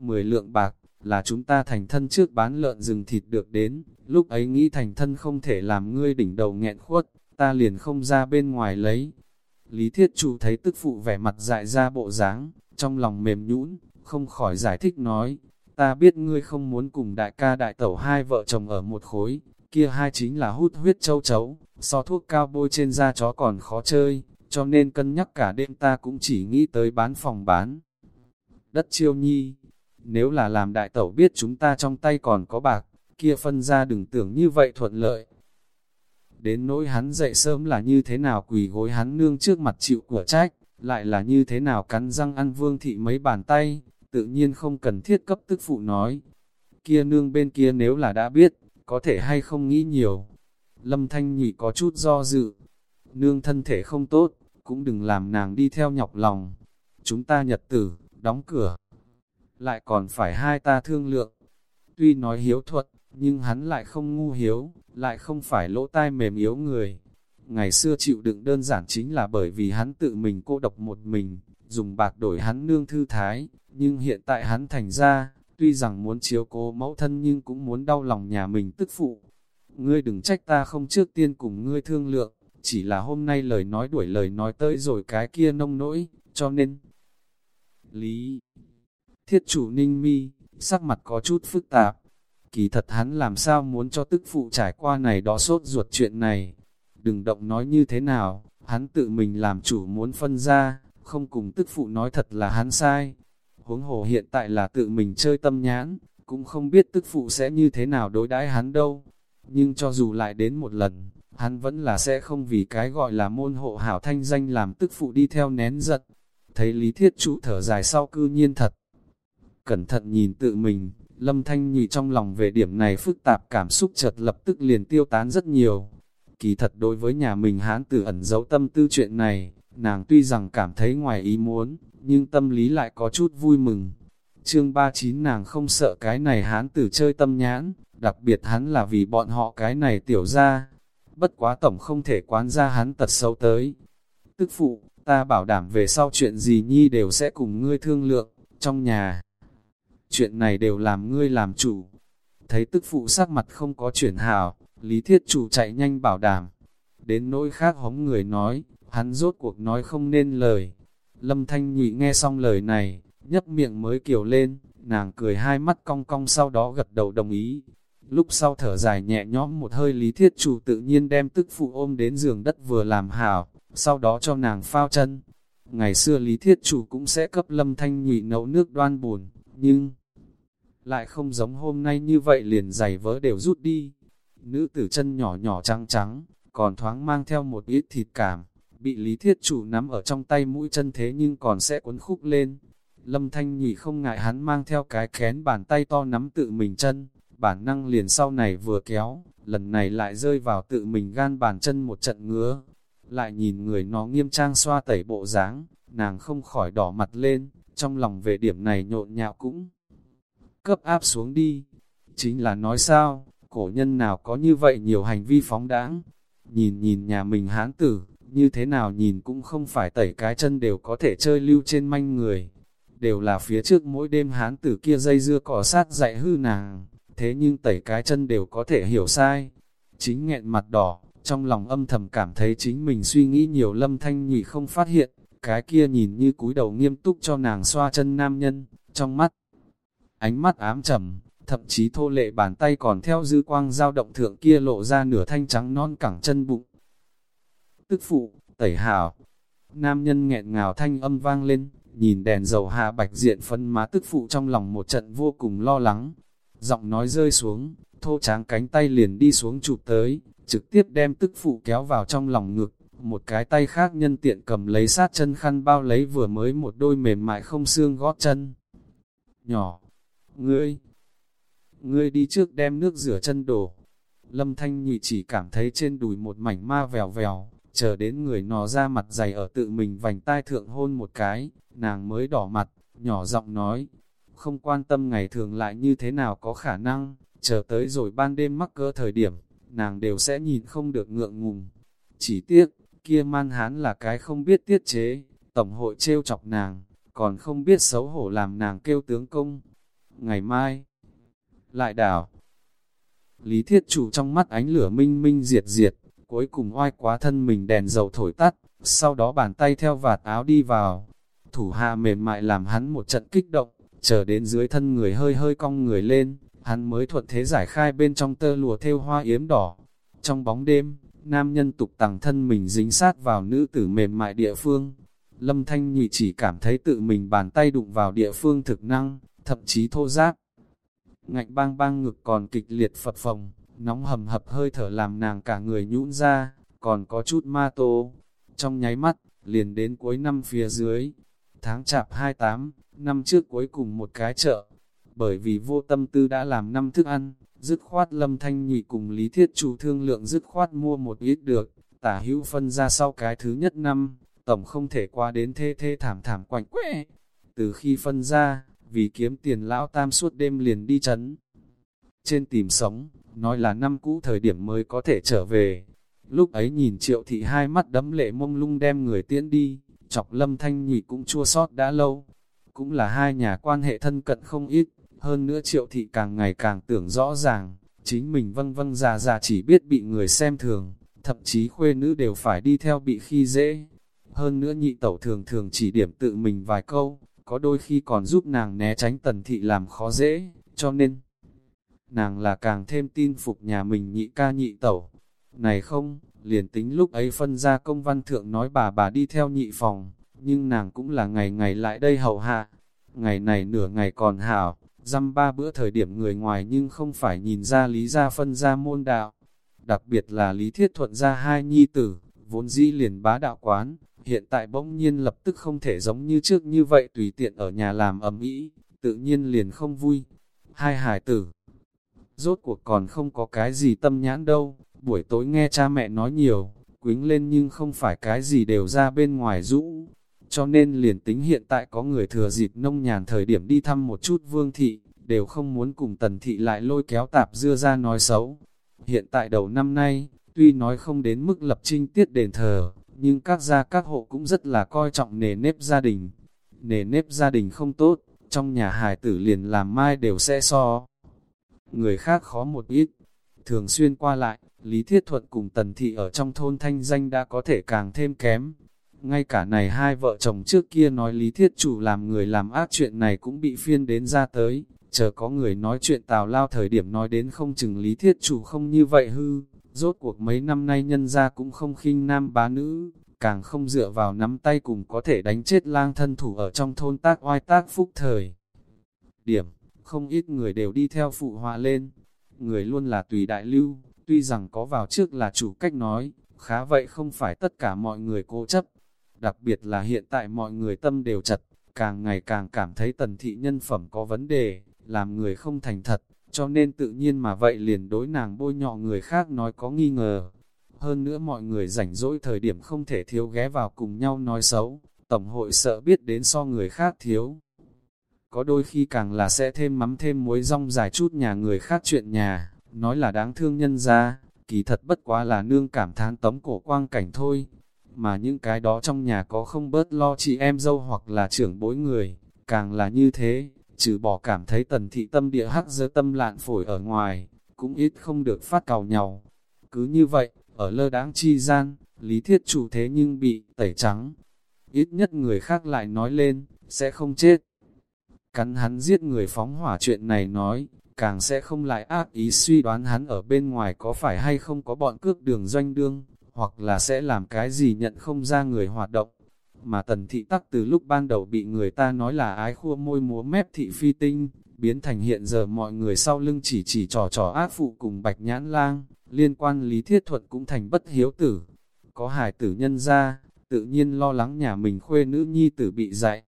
S1: 10 lượng bạc, là chúng ta thành thân trước bán lợn rừng thịt được đến, lúc ấy nghĩ thành thân không thể làm ngươi đỉnh đầu nghẹn khuất, ta liền không ra bên ngoài lấy. Lý Thiết Chủ thấy tức phụ vẻ mặt dại ra bộ dáng, trong lòng mềm nhũn, không khỏi giải thích nói, ta biết ngươi không muốn cùng đại ca đại tẩu hai vợ chồng ở một khối, kia hai chính là hút huyết châu chấu, so thuốc cao bôi trên da chó còn khó chơi, cho nên cân nhắc cả đêm ta cũng chỉ nghĩ tới bán phòng bán. Đất chiêu nhi, nếu là làm đại tẩu biết chúng ta trong tay còn có bạc, kia phân ra đừng tưởng như vậy thuận lợi. Đến nỗi hắn dậy sớm là như thế nào quỳ gối hắn nương trước mặt chịu của trách, lại là như thế nào cắn răng ăn vương thị mấy bàn tay, tự nhiên không cần thiết cấp tức phụ nói. Kia nương bên kia nếu là đã biết, có thể hay không nghĩ nhiều. Lâm Thanh Nhị có chút do dự, nương thân thể không tốt, cũng đừng làm nàng đi theo nhọc lòng. Chúng ta nhật tử, đóng cửa, lại còn phải hai ta thương lượng. Tuy nói hiếu thuật, nhưng hắn lại không ngu hiếu, lại không phải lỗ tai mềm yếu người. Ngày xưa chịu đựng đơn giản chính là bởi vì hắn tự mình cô độc một mình, dùng bạc đổi hắn nương thư thái, nhưng hiện tại hắn thành ra, tuy rằng muốn chiếu cố mẫu thân nhưng cũng muốn đau lòng nhà mình tức phụ. Ngươi đừng trách ta không trước tiên cùng ngươi thương lượng, chỉ là hôm nay lời nói đuổi lời nói tới rồi cái kia nông nỗi, cho nên... Lý Thiết chủ ninh mi, sắc mặt có chút phức tạp. Kỳ thật hắn làm sao muốn cho tức phụ trải qua này đó sốt ruột chuyện này. Đừng động nói như thế nào, hắn tự mình làm chủ muốn phân ra, không cùng tức phụ nói thật là hắn sai. Huống hồ hiện tại là tự mình chơi tâm nhãn, cũng không biết tức phụ sẽ như thế nào đối đãi hắn đâu. Nhưng cho dù lại đến một lần, hắn vẫn là sẽ không vì cái gọi là môn hộ hảo thanh danh làm tức phụ đi theo nén giận. Thấy lý thiết chủ thở dài sau cư nhiên thật cẩn thận nhìn tự mình, lâm thanh nhị trong lòng về điểm này phức tạp cảm xúc chợt lập tức liền tiêu tán rất nhiều. Kỳ thật đối với nhà mình hán tử ẩn giấu tâm tư chuyện này, nàng tuy rằng cảm thấy ngoài ý muốn, nhưng tâm lý lại có chút vui mừng. Chương 39 nàng không sợ cái này hán tử chơi tâm nhãn, đặc biệt hắn là vì bọn họ cái này tiểu ra. Bất quá tổng không thể quán ra hắn tật xấu tới. Tức phụ, ta bảo đảm về sau chuyện gì nhi đều sẽ cùng ngươi thương lượng, trong nhà. Chuyện này đều làm ngươi làm chủ. Thấy tức phụ sắc mặt không có chuyển hảo, Lý Thiết Chủ chạy nhanh bảo đảm. Đến nỗi khác hống người nói, hắn rốt cuộc nói không nên lời. Lâm Thanh Nhụy nghe xong lời này, nhấp miệng mới kiều lên, nàng cười hai mắt cong cong sau đó gật đầu đồng ý. Lúc sau thở dài nhẹ nhõm một hơi Lý Thiết Chủ tự nhiên đem tức phụ ôm đến giường đất vừa làm hảo, sau đó cho nàng phao chân. Ngày xưa Lý Thiết Chủ cũng sẽ cấp Lâm Thanh Nhụy nấu nước đoan buồn, nhưng lại không giống hôm nay như vậy liền giày vỡ đều rút đi. Nữ tử chân nhỏ nhỏ trắng trắng, còn thoáng mang theo một ít thịt cảm, bị Lý Thiết Chủ nắm ở trong tay mũi chân thế nhưng còn sẽ cuốn khúc lên. Lâm Thanh Nhụy không ngại hắn mang theo cái kén bàn tay to nắm tự mình chân, bản năng liền sau này vừa kéo, lần này lại rơi vào tự mình gan bàn chân một trận ngứa. Lại nhìn người nó nghiêm trang xoa tẩy bộ dáng, nàng không khỏi đỏ mặt lên, trong lòng về điểm này nhộn nhạo cũng cấp áp xuống đi. Chính là nói sao, cổ nhân nào có như vậy nhiều hành vi phóng đãng Nhìn nhìn nhà mình hán tử, như thế nào nhìn cũng không phải tẩy cái chân đều có thể chơi lưu trên manh người. Đều là phía trước mỗi đêm hán tử kia dây dưa cỏ sát dạy hư nàng, thế nhưng tẩy cái chân đều có thể hiểu sai. Chính nghẹn mặt đỏ, trong lòng âm thầm cảm thấy chính mình suy nghĩ nhiều lâm thanh nhị không phát hiện, cái kia nhìn như cúi đầu nghiêm túc cho nàng xoa chân nam nhân, trong mắt. Ánh mắt ám trầm, thậm chí thô lệ bàn tay còn theo dư quang dao động thượng kia lộ ra nửa thanh trắng non cẳng chân bụng. Tức phụ, tẩy hào, nam nhân nghẹn ngào thanh âm vang lên, nhìn đèn dầu hạ bạch diện phân má tức phụ trong lòng một trận vô cùng lo lắng. Giọng nói rơi xuống, thô tráng cánh tay liền đi xuống chụp tới, trực tiếp đem tức phụ kéo vào trong lòng ngực, một cái tay khác nhân tiện cầm lấy sát chân khăn bao lấy vừa mới một đôi mềm mại không xương gót chân. Nhỏ, ngươi, ngươi đi trước đem nước rửa chân đổ. Lâm Thanh Nhụy chỉ cảm thấy trên đùi một mảnh ma vèo vèo, chờ đến người nò ra mặt dày ở tự mình vành tai thượng hôn một cái, nàng mới đỏ mặt, nhỏ giọng nói, không quan tâm ngày thường lại như thế nào có khả năng, chờ tới rồi ban đêm mắc cỡ thời điểm, nàng đều sẽ nhìn không được ngượng ngùng. Chỉ tiếc, kia man hán là cái không biết tiết chế, tổng hội trêu chọc nàng, còn không biết xấu hổ làm nàng kêu tướng công. Ngày mai, lại đảo. Lý thiết chủ trong mắt ánh lửa minh minh diệt diệt, cuối cùng oai quá thân mình đèn dầu thổi tắt, sau đó bàn tay theo vạt áo đi vào. Thủ hạ mềm mại làm hắn một trận kích động, chờ đến dưới thân người hơi hơi cong người lên, hắn mới thuận thế giải khai bên trong tơ lụa theo hoa yếm đỏ. Trong bóng đêm, nam nhân tục tàng thân mình dính sát vào nữ tử mềm mại địa phương. Lâm Thanh Nhụy chỉ cảm thấy tự mình bàn tay đụng vào địa phương thực năng, thậm chí thô giáp. Ngạnh bang bang ngực còn kịch liệt phật phồng, nóng hầm hập hơi thở làm nàng cả người nhũn ra, còn có chút ma tô. Trong nháy mắt, liền đến cuối năm phía dưới, tháng chạp 28, năm trước cuối cùng một cái chợ. Bởi vì vô tâm tư đã làm năm thức ăn, dứt khoát lâm thanh nhị cùng lý thiết chủ thương lượng dứt khoát mua một ít được, tả hữu phân ra sau cái thứ nhất năm, tổng không thể qua đến thê thê thảm thảm quạnh quẽ. Từ khi phân ra, vì kiếm tiền lão tam suốt đêm liền đi chấn. Trên tìm sống, nói là năm cũ thời điểm mới có thể trở về. Lúc ấy nhìn triệu thị hai mắt đấm lệ mông lung đem người tiễn đi, chọc lâm thanh nhị cũng chua sót đã lâu. Cũng là hai nhà quan hệ thân cận không ít, hơn nữa triệu thị càng ngày càng tưởng rõ ràng, chính mình vâng vâng già già chỉ biết bị người xem thường, thậm chí khuê nữ đều phải đi theo bị khi dễ. Hơn nữa nhị tẩu thường thường chỉ điểm tự mình vài câu, có đôi khi còn giúp nàng né tránh tần thị làm khó dễ, cho nên nàng là càng thêm tin phục nhà mình nhị ca nhị tẩu. Này không, liền tính lúc ấy phân ra công văn thượng nói bà bà đi theo nhị phòng, nhưng nàng cũng là ngày ngày lại đây hậu hạ. Ngày này nửa ngày còn hảo, dăm ba bữa thời điểm người ngoài nhưng không phải nhìn ra lý ra phân ra môn đạo. Đặc biệt là lý thiết thuận ra hai nhi tử, vốn dĩ liền bá đạo quán, hiện tại bỗng nhiên lập tức không thể giống như trước như vậy tùy tiện ở nhà làm ấm ĩ, tự nhiên liền không vui. Hai hải tử, rốt cuộc còn không có cái gì tâm nhãn đâu, buổi tối nghe cha mẹ nói nhiều, quính lên nhưng không phải cái gì đều ra bên ngoài rũ. Cho nên liền tính hiện tại có người thừa dịp nông nhàn thời điểm đi thăm một chút vương thị, đều không muốn cùng tần thị lại lôi kéo tạp dưa ra nói xấu. Hiện tại đầu năm nay, tuy nói không đến mức lập trinh tiết đền thờ, nhưng các gia các hộ cũng rất là coi trọng nề nếp gia đình. Nề nếp gia đình không tốt, trong nhà hài tử liền làm mai đều sẽ so. Người khác khó một ít, thường xuyên qua lại, Lý Thiết Thuận cùng Tần Thị ở trong thôn thanh danh đã có thể càng thêm kém. Ngay cả này hai vợ chồng trước kia nói Lý Thiết Chủ làm người làm ác chuyện này cũng bị phiên đến ra tới, chờ có người nói chuyện tào lao thời điểm nói đến không chừng Lý Thiết Chủ không như vậy hư, rốt cuộc mấy năm nay nhân ra cũng không khinh nam bá nữ, càng không dựa vào nắm tay cùng có thể đánh chết lang thân thủ ở trong thôn tác oai tác phúc thời. Điểm, không ít người đều đi theo phụ họa lên, người luôn là tùy đại lưu, tuy rằng có vào trước là chủ cách nói, khá vậy không phải tất cả mọi người cố chấp, đặc biệt là hiện tại mọi người tâm đều chật, càng ngày càng cảm thấy tần thị nhân phẩm có vấn đề, làm người không thành thật, cho nên tự nhiên mà vậy liền đối nàng bôi nhọ người khác nói có nghi ngờ. Hơn nữa mọi người rảnh rỗi thời điểm không thể thiếu ghé vào cùng nhau nói xấu, tổng hội sợ biết đến so người khác thiếu. Có đôi khi càng là sẽ thêm mắm thêm muối rong dài chút nhà người khác chuyện nhà, nói là đáng thương nhân ra, kỳ thật bất quá là nương cảm thán tấm cổ quang cảnh thôi. Mà những cái đó trong nhà có không bớt lo chị em dâu hoặc là trưởng bối người, càng là như thế, trừ bỏ cảm thấy tần thị tâm địa hắc dơ tâm lạn phổi ở ngoài, cũng ít không được phát cào nhau. Cứ như vậy, ở lơ đáng chi gian, lý thiết chủ thế nhưng bị tẩy trắng. Ít nhất người khác lại nói lên, sẽ không chết. Cắn hắn giết người phóng hỏa chuyện này nói, càng sẽ không lại ác ý suy đoán hắn ở bên ngoài có phải hay không có bọn cước đường doanh đương, hoặc là sẽ làm cái gì nhận không ra người hoạt động. Mà tần thị tắc từ lúc ban đầu bị người ta nói là ái khua môi múa mép thị phi tinh, biến thành hiện giờ mọi người sau lưng chỉ chỉ trò trò ác phụ cùng bạch nhãn lang, liên quan lý thiết thuật cũng thành bất hiếu tử. Có Hải tử nhân ra, tự nhiên lo lắng nhà mình khuê nữ nhi tử bị dạy.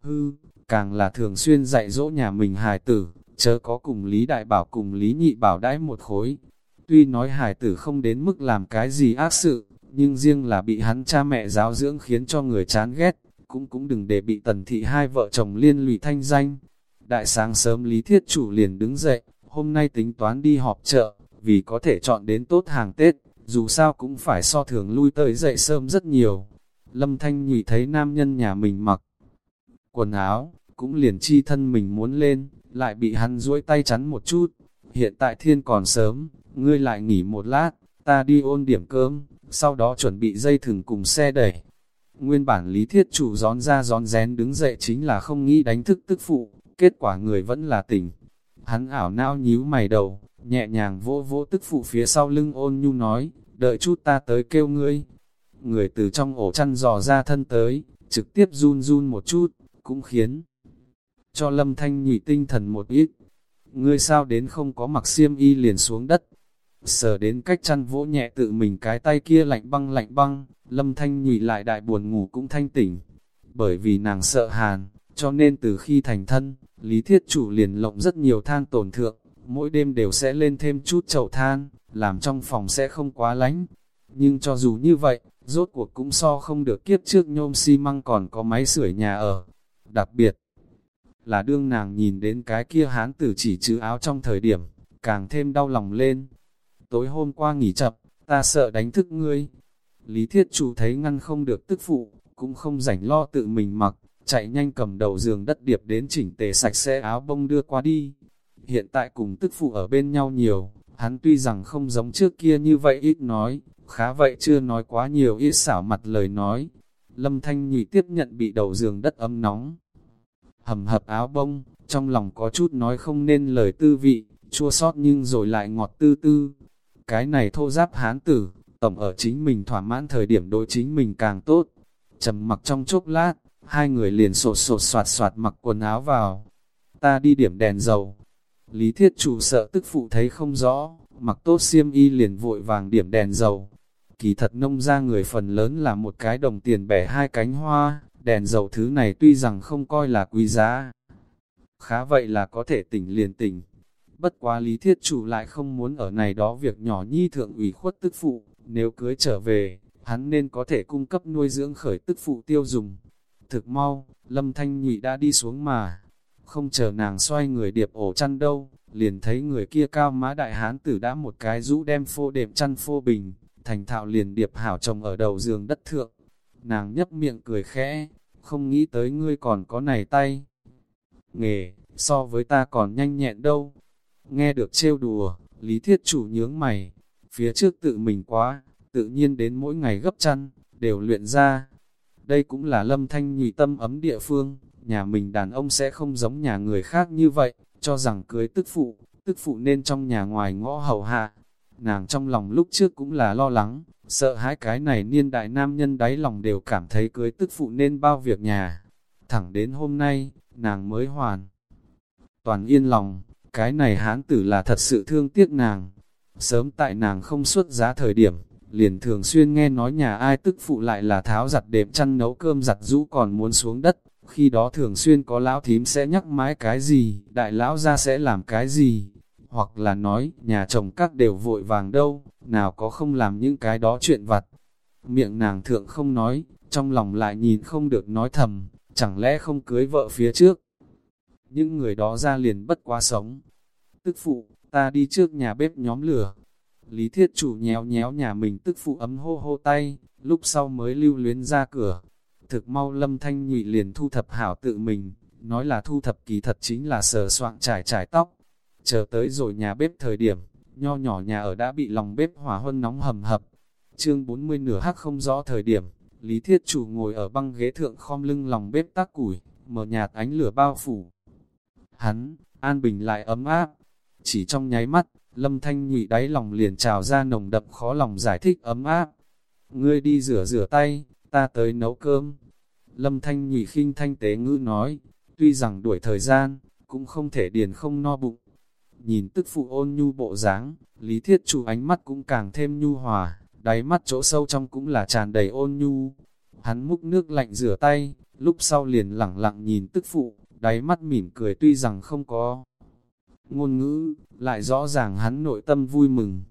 S1: Hư, càng là thường xuyên dạy dỗ nhà mình Hải tử, chớ có cùng Lý Đại Bảo cùng Lý Nhị Bảo đãi một khối. Tuy nói Hải tử không đến mức làm cái gì ác sự, nhưng riêng là bị hắn cha mẹ giáo dưỡng khiến cho người chán ghét, cũng cũng đừng để bị tần thị hai vợ chồng liên lụy thanh danh. Đại sáng sớm Lý Thiết Chủ liền đứng dậy, hôm nay tính toán đi họp chợ, vì có thể chọn đến tốt hàng Tết, dù sao cũng phải so thường lui tới dậy sớm rất nhiều. Lâm Thanh nhụy thấy nam nhân nhà mình mặc quần áo, cũng liền chi thân mình muốn lên, lại bị hắn duỗi tay chắn một chút. Hiện tại thiên còn sớm, ngươi lại nghỉ một lát, ta đi ôn điểm cơm, sau đó chuẩn bị dây thừng cùng xe đẩy. Nguyên bản lý thiết chủ gión ra gión rén đứng dậy chính là không nghĩ đánh thức tức phụ, kết quả người vẫn là tỉnh. Hắn ảo nao nhíu mày đầu, nhẹ nhàng vỗ vỗ tức phụ phía sau lưng ôn nhu nói, đợi chút ta tới kêu ngươi. Người từ trong ổ chăn dò ra thân tới, trực tiếp run run một chút, cũng khiến cho lâm thanh nhụy tinh thần một ít. Ngươi sao đến không có mặc xiêm y liền xuống đất. Sờ đến cách chăn vỗ nhẹ tự mình cái tay kia lạnh băng lạnh băng, lâm thanh nhụy lại đại buồn ngủ cũng thanh tỉnh. Bởi vì nàng sợ hàn, cho nên từ khi thành thân, Lý Thiết Chủ liền lộng rất nhiều than tổn thượng, mỗi đêm đều sẽ lên thêm chút chậu than, làm trong phòng sẽ không quá lánh. Nhưng cho dù như vậy, rốt cuộc cũng so không được kiếp trước nhôm xi măng còn có máy sưởi nhà ở. Đặc biệt, là đương nàng nhìn đến cái kia hán tử chỉ chữ áo trong thời điểm, càng thêm đau lòng lên. Tối hôm qua nghỉ chập, ta sợ đánh thức ngươi. Lý thiết chủ thấy ngăn không được tức phụ, cũng không rảnh lo tự mình mặc, chạy nhanh cầm đầu giường đất điệp đến chỉnh tề sạch sẽ áo bông đưa qua đi. Hiện tại cùng tức phụ ở bên nhau nhiều, hắn tuy rằng không giống trước kia như vậy ít nói, khá vậy chưa nói quá nhiều ít xảo mặt lời nói. Lâm Thanh Nhụy tiếp nhận bị đầu giường đất ấm nóng, hầm hập áo bông, trong lòng có chút nói không nên lời tư vị, chua sót nhưng rồi lại ngọt tư tư. Cái này thô giáp hán tử, tổng ở chính mình thỏa mãn thời điểm đối chính mình càng tốt. trầm mặc trong chốc lát, hai người liền sột sột soạt soạt mặc quần áo vào. Ta đi điểm đèn dầu. Lý thiết chủ sợ tức phụ thấy không rõ, mặc tốt xiêm y liền vội vàng điểm đèn dầu. Kỳ thật nông ra người phần lớn là một cái đồng tiền bẻ hai cánh hoa, Đèn dầu thứ này tuy rằng không coi là quý giá, khá vậy là có thể tỉnh liền tỉnh bất quá lý thiết chủ lại không muốn ở này đó việc nhỏ nhi thượng ủy khuất tức phụ, nếu cưới trở về, hắn nên có thể cung cấp nuôi dưỡng khởi tức phụ tiêu dùng. Thực mau, lâm thanh nhụy đã đi xuống mà, không chờ nàng xoay người điệp ổ chăn đâu, liền thấy người kia cao má đại hán tử đã một cái rũ đem phô đệm chăn phô bình, thành thạo liền điệp hảo chồng ở đầu giường đất thượng. Nàng nhấp miệng cười khẽ, không nghĩ tới ngươi còn có này tay. Nghề, so với ta còn nhanh nhẹn đâu. Nghe được trêu đùa, lý thiết chủ nhướng mày, phía trước tự mình quá, tự nhiên đến mỗi ngày gấp chăn, đều luyện ra. Đây cũng là lâm thanh nhụy tâm ấm địa phương, nhà mình đàn ông sẽ không giống nhà người khác như vậy, cho rằng cưới tức phụ, tức phụ nên trong nhà ngoài ngõ hầu hạ. Nàng trong lòng lúc trước cũng là lo lắng, sợ hãi cái này niên đại nam nhân đáy lòng đều cảm thấy cưới tức phụ nên bao việc nhà. Thẳng đến hôm nay, nàng mới hoàn. Toàn yên lòng, cái này hán tử là thật sự thương tiếc nàng. Sớm tại nàng không xuất giá thời điểm, liền thường xuyên nghe nói nhà ai tức phụ lại là tháo giặt đệm chăn nấu cơm giặt rũ còn muốn xuống đất, khi đó thường xuyên có lão thím sẽ nhắc mái cái gì, đại lão ra sẽ làm cái gì, hoặc là nói, nhà chồng các đều vội vàng đâu, nào có không làm những cái đó chuyện vặt. Miệng nàng thượng không nói, trong lòng lại nhìn không được nói thầm, chẳng lẽ không cưới vợ phía trước. Những người đó ra liền bất quá sống. Tức phụ, ta đi trước nhà bếp nhóm lửa. Lý thiết chủ nhéo nhéo nhà mình tức phụ ấm hô hô tay, lúc sau mới lưu luyến ra cửa. Thực mau lâm thanh nhụy liền thu thập hảo tự mình, nói là thu thập kỳ thật chính là sờ soạn trải trải tóc. Chờ tới rồi nhà bếp thời điểm, nho nhỏ nhà ở đã bị lòng bếp hỏa hơn nóng hầm hập. Chương 40 nửa hắc không rõ thời điểm, Lý Thiết Chủ ngồi ở băng ghế thượng khom lưng lòng bếp tác củi, mở nhạt ánh lửa bao phủ. Hắn, an bình lại ấm áp. Chỉ trong nháy mắt, lâm thanh nhụy đáy lòng liền trào ra nồng đậm khó lòng giải thích ấm áp. Ngươi đi rửa rửa tay, ta tới nấu cơm. Lâm thanh nhụy khinh thanh tế ngữ nói, tuy rằng đuổi thời gian, cũng không thể điền không no bụng. Nhìn tức phụ ôn nhu bộ dáng, lý thiết chủ ánh mắt cũng càng thêm nhu hòa, đáy mắt chỗ sâu trong cũng là tràn đầy ôn nhu. Hắn múc nước lạnh rửa tay, lúc sau liền lẳng lặng nhìn tức phụ, đáy mắt mỉm cười tuy rằng không có ngôn ngữ, lại rõ ràng hắn nội tâm vui mừng.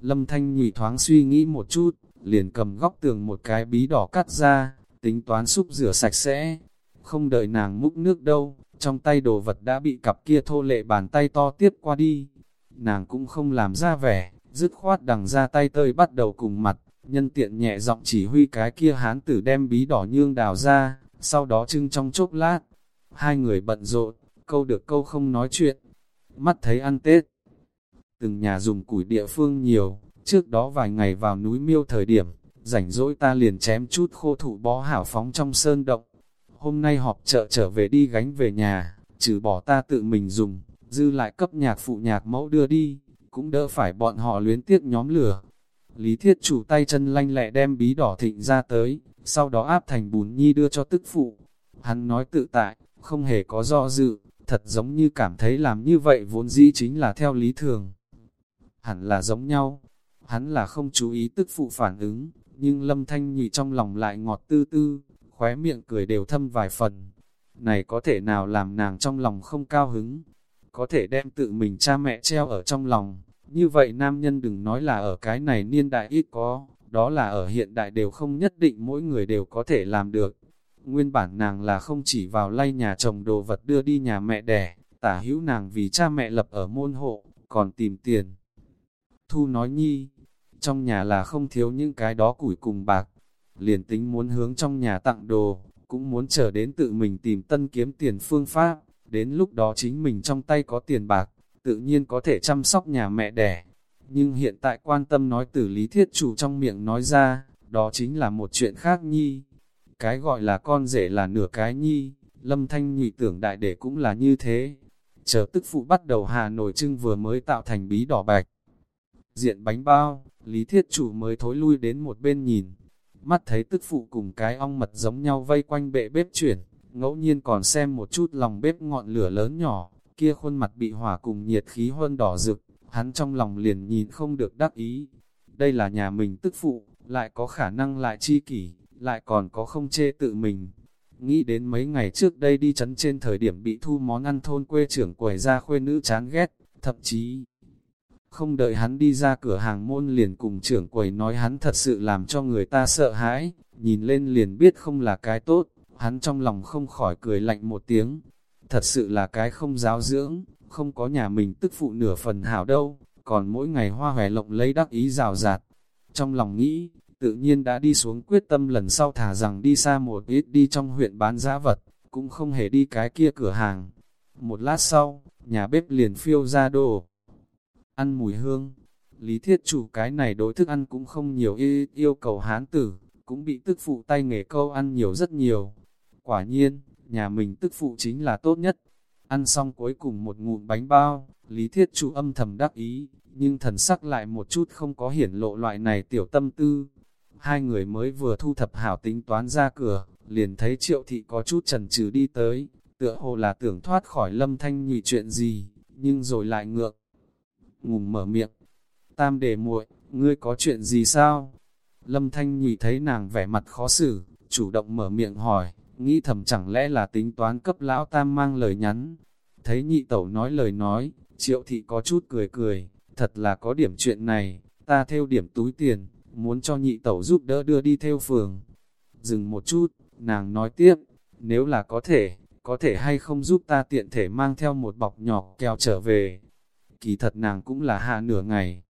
S1: Lâm Thanh nhụy thoáng suy nghĩ một chút, liền cầm góc tường một cái bí đỏ cắt ra, tính toán xúc rửa sạch sẽ. Không đợi nàng múc nước đâu, trong tay đồ vật đã bị cặp kia thô lệ bàn tay to tiếp qua đi. Nàng cũng không làm ra vẻ, dứt khoát đằng ra tay tơi bắt đầu cùng mặt, nhân tiện nhẹ giọng chỉ huy cái kia hán tử đem bí đỏ nhương đào ra, sau đó trưng trong chốc lát. Hai người bận rộn, câu được câu không nói chuyện, mắt thấy ăn Tết. Từng nhà dùng củi địa phương nhiều, trước đó vài ngày vào núi miêu thời điểm, rảnh rỗi ta liền chém chút khô thụ bó hảo phóng trong sơn động. Hôm nay họp chợ trở về đi gánh về nhà, trừ bỏ ta tự mình dùng, dư lại cấp nhạc phụ nhạc mẫu đưa đi, cũng đỡ phải bọn họ luyến tiếc nhóm lửa. Lý thiết chủ tay chân lanh lẹ đem bí đỏ thịnh ra tới, sau đó áp thành bùn nhi đưa cho tức phụ. Hắn nói tự tại, không hề có do dự, thật giống như cảm thấy làm như vậy vốn dĩ chính là theo lý thường. Hẳn là giống nhau, hắn là không chú ý tức phụ phản ứng, nhưng lâm thanh nhị trong lòng lại ngọt tư tư, khóe miệng cười đều thâm vài phần. Này có thể nào làm nàng trong lòng không cao hứng, có thể đem tự mình cha mẹ treo ở trong lòng. Như vậy nam nhân đừng nói là ở cái này niên đại ít có, đó là ở hiện đại đều không nhất định mỗi người đều có thể làm được. Nguyên bản nàng là không chỉ vào lay nhà chồng đồ vật đưa đi nhà mẹ đẻ, tả hữu nàng vì cha mẹ lập ở môn hộ, còn tìm tiền. Thu nói nhi, trong nhà là không thiếu những cái đó củi cùng bạc, liền tính muốn hướng trong nhà tặng đồ, cũng muốn chờ đến tự mình tìm tân kiếm tiền phương pháp, đến lúc đó chính mình trong tay có tiền bạc, tự nhiên có thể chăm sóc nhà mẹ đẻ. Nhưng hiện tại quan tâm nói từ lý thiết chủ trong miệng nói ra, đó chính là một chuyện khác nhi. Cái gọi là con rể là nửa cái nhi, lâm thanh nhị tưởng đại để cũng là như thế. Chờ tức phụ bắt đầu hà nổi trưng vừa mới tạo thành bí đỏ bạch. Diện bánh bao, lý thiết chủ mới thối lui đến một bên nhìn. Mắt thấy tức phụ cùng cái ong mật giống nhau vây quanh bệ bếp chuyển, ngẫu nhiên còn xem một chút lòng bếp ngọn lửa lớn nhỏ, kia khuôn mặt bị hỏa cùng nhiệt khí hơn đỏ rực, hắn trong lòng liền nhìn không được đắc ý. Đây là nhà mình tức phụ, lại có khả năng lại chi kỷ, lại còn có không chê tự mình. Nghĩ đến mấy ngày trước đây đi chấn trên thời điểm bị thu món ăn thôn quê trưởng quầy ra khuê nữ chán ghét, thậm chí không đợi hắn đi ra cửa hàng môn liền cùng trưởng quầy nói hắn thật sự làm cho người ta sợ hãi, nhìn lên liền biết không là cái tốt, hắn trong lòng không khỏi cười lạnh một tiếng, thật sự là cái không giáo dưỡng, không có nhà mình tức phụ nửa phần hảo đâu, còn mỗi ngày hoa hòe lộng lấy đắc ý rào rạt. Trong lòng nghĩ, tự nhiên đã đi xuống quyết tâm lần sau thả rằng đi xa một ít đi trong huyện bán giá vật, cũng không hề đi cái kia cửa hàng. Một lát sau, nhà bếp liền phiêu ra đồ. Ăn mùi hương, lý thiết chủ cái này đối thức ăn cũng không nhiều yêu, yêu cầu hán tử, cũng bị tức phụ tay nghề câu ăn nhiều rất nhiều. Quả nhiên, nhà mình tức phụ chính là tốt nhất. Ăn xong cuối cùng một ngụm bánh bao, lý thiết chủ âm thầm đắc ý, nhưng thần sắc lại một chút không có hiển lộ loại này tiểu tâm tư. Hai người mới vừa thu thập hảo tính toán ra cửa, liền thấy triệu thị có chút trần trừ đi tới, tựa hồ là tưởng thoát khỏi lâm thanh nhụy chuyện gì, nhưng rồi lại ngược. Ngùng mở miệng, tam đề muội, ngươi có chuyện gì sao? Lâm thanh nhụy thấy nàng vẻ mặt khó xử, chủ động mở miệng hỏi, nghĩ thầm chẳng lẽ là tính toán cấp lão tam mang lời nhắn. Thấy nhị tẩu nói lời nói, triệu thị có chút cười cười, thật là có điểm chuyện này, ta theo điểm túi tiền, muốn cho nhị tẩu giúp đỡ đưa đi theo phường. Dừng một chút, nàng nói tiếp, nếu là có thể, có thể hay không giúp ta tiện thể mang theo một bọc nhỏ kẹo trở về. Kỳ thật nàng cũng là hạ nửa ngày.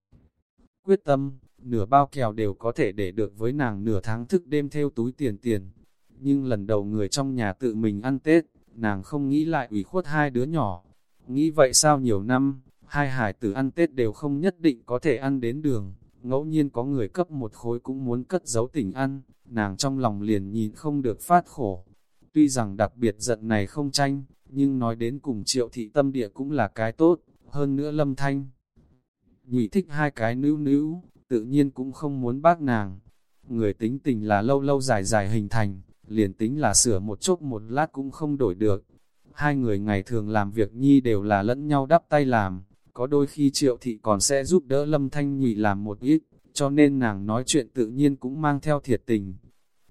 S1: Quyết tâm, nửa bao kẹo đều có thể để được với nàng nửa tháng thức đêm theo túi tiền tiền. Nhưng lần đầu người trong nhà tự mình ăn Tết, nàng không nghĩ lại ủy khuất hai đứa nhỏ. Nghĩ vậy sao nhiều năm, hai hải tử ăn Tết đều không nhất định có thể ăn đến đường, ngẫu nhiên có người cấp một khối cũng muốn cất giấu tỉnh ăn, nàng trong lòng liền nhìn không được phát khổ. Tuy rằng đặc biệt giận này không tranh, nhưng nói đến cùng triệu thị tâm địa cũng là cái tốt, hơn nữa lâm thanh. Nhụy thích hai cái nữ nữ, tự nhiên cũng không muốn bác nàng. Người tính tình là lâu lâu dài dài hình thành, liền tính là sửa một chốc một lát cũng không đổi được. Hai người ngày thường làm việc nhi đều là lẫn nhau đắp tay làm, có đôi khi triệu thị còn sẽ giúp đỡ lâm thanh nhụy làm một ít, cho nên nàng nói chuyện tự nhiên cũng mang theo thiệt tình.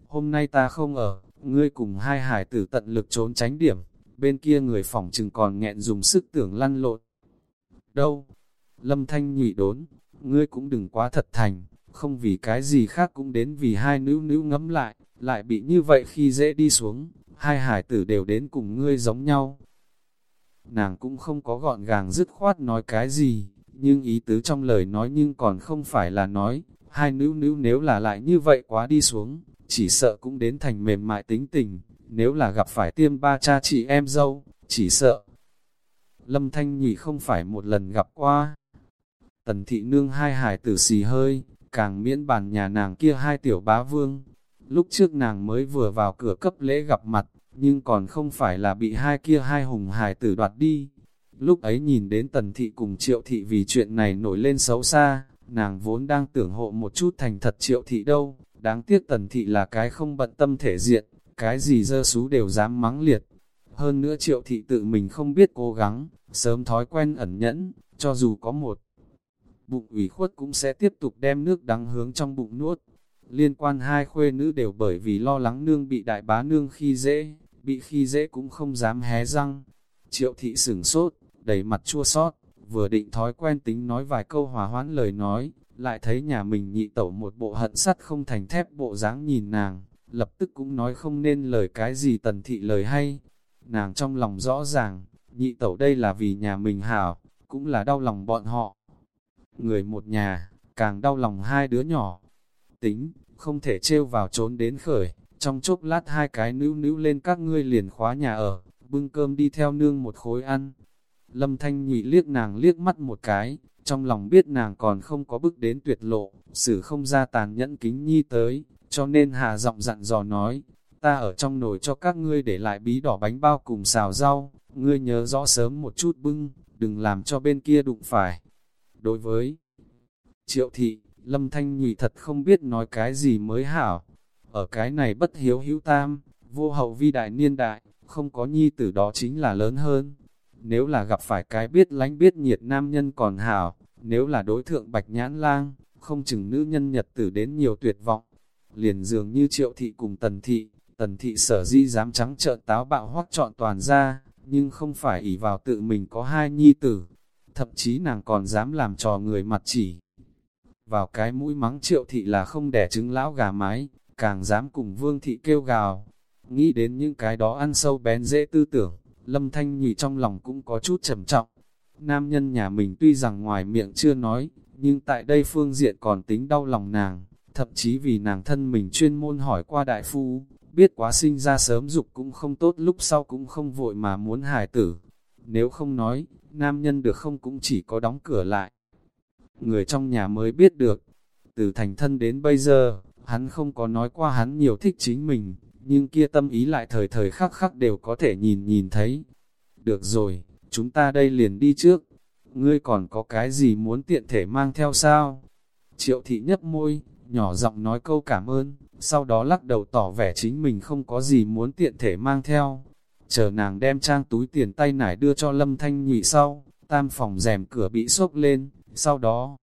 S1: Hôm nay ta không ở, ngươi cùng hai hải tử tận lực trốn tránh điểm, bên kia người phỏng chừng còn nghẹn dùng sức tưởng lăn lộn. Đâu? Lâm thanh nhụy đốn, ngươi cũng đừng quá thật thành, không vì cái gì khác cũng đến vì hai nữ nữ ngấm lại, lại bị như vậy khi dễ đi xuống, hai hải tử đều đến cùng ngươi giống nhau. Nàng cũng không có gọn gàng dứt khoát nói cái gì, nhưng ý tứ trong lời nói nhưng còn không phải là nói, hai nữ nữ nếu là lại như vậy quá đi xuống, chỉ sợ cũng đến thành mềm mại tính tình, nếu là gặp phải tiêm ba cha chị em dâu, chỉ sợ. Lâm Thanh Nhụy không phải một lần gặp qua. Tần thị nương hai hải tử xì hơi, càng miễn bàn nhà nàng kia hai tiểu bá vương. Lúc trước nàng mới vừa vào cửa cấp lễ gặp mặt, nhưng còn không phải là bị hai kia hai hùng hài tử đoạt đi. Lúc ấy nhìn đến tần thị cùng triệu thị vì chuyện này nổi lên xấu xa, nàng vốn đang tưởng hộ một chút thành thật triệu thị đâu, đáng tiếc tần thị là cái không bận tâm thể diện, cái gì dơ xú đều dám mắng liệt. Hơn nữa triệu thị tự mình không biết cố gắng, sớm thói quen ẩn nhẫn, cho dù có một bụng ủy khuất cũng sẽ tiếp tục đem nước đắng hướng trong bụng nuốt. Liên quan hai khuê nữ đều bởi vì lo lắng nương bị đại bá nương khi dễ, bị khi dễ cũng không dám hé răng. Triệu thị sửng sốt, đầy mặt chua sót, vừa định thói quen tính nói vài câu hòa hoãn lời nói, lại thấy nhà mình nhị tẩu một bộ hận sắt không thành thép bộ dáng nhìn nàng, lập tức cũng nói không nên lời cái gì tần thị lời hay. Nàng trong lòng rõ ràng, nhị tẩu đây là vì nhà mình hảo, cũng là đau lòng bọn họ. Người một nhà, càng đau lòng hai đứa nhỏ. Tính, không thể trêu vào trốn đến khởi, trong chốc lát hai cái nữ nữ lên các ngươi liền khóa nhà ở, bưng cơm đi theo nương một khối ăn. Lâm Thanh nhụy liếc nàng liếc mắt một cái, trong lòng biết nàng còn không có bước đến tuyệt lộ, xử không ra tàn nhẫn kính nhi tới, cho nên hà giọng dặn dò nói, ta ở trong nồi cho các ngươi để lại bí đỏ bánh bao cùng xào rau, ngươi nhớ rõ sớm một chút bưng, đừng làm cho bên kia đụng phải. Đối với triệu thị, Lâm Thanh nhụy thật không biết nói cái gì mới hảo, ở cái này bất hiếu hữu tam, vô hậu vi đại niên đại, không có nhi tử đó chính là lớn hơn. Nếu là gặp phải cái biết lánh biết nhiệt nam nhân còn hảo, nếu là đối thượng bạch nhãn lang, không chừng nữ nhân nhật tử đến nhiều tuyệt vọng. Liền dường như triệu thị cùng tần thị, tần thị sở di dám trắng trợn táo bạo hoắc trọn toàn ra, nhưng không phải ỷ vào tự mình có hai nhi tử. thậm chí nàng còn dám làm trò người mặt chỉ. Vào cái mũi mắng triệu thị là không đẻ trứng lão gà mái, càng dám cùng vương thị kêu gào. Nghĩ đến những cái đó ăn sâu bén dễ tư tưởng, lâm thanh nhụy trong lòng cũng có chút trầm trọng. Nam nhân nhà mình tuy rằng ngoài miệng chưa nói, nhưng tại đây phương diện còn tính đau lòng nàng, thậm chí vì nàng thân mình chuyên môn hỏi qua đại phu, biết quá sinh ra sớm dục cũng không tốt lúc sau cũng không vội mà muốn hài tử. Nếu không nói, nam nhân được không cũng chỉ có đóng cửa lại. Người trong nhà mới biết được, từ thành thân đến bây giờ, hắn không có nói qua hắn nhiều thích chính mình, nhưng kia tâm ý lại thời thời khắc khắc đều có thể nhìn nhìn thấy. Được rồi, chúng ta đây liền đi trước. Ngươi còn có cái gì muốn tiện thể mang theo sao? Triệu thị nhấp môi, nhỏ giọng nói câu cảm ơn, sau đó lắc đầu tỏ vẻ chính mình không có gì muốn tiện thể mang theo. Chờ nàng đem trang túi tiền tay nải đưa cho Lâm Thanh Nhụy sau, tam phòng rèm cửa bị sốc lên, sau đó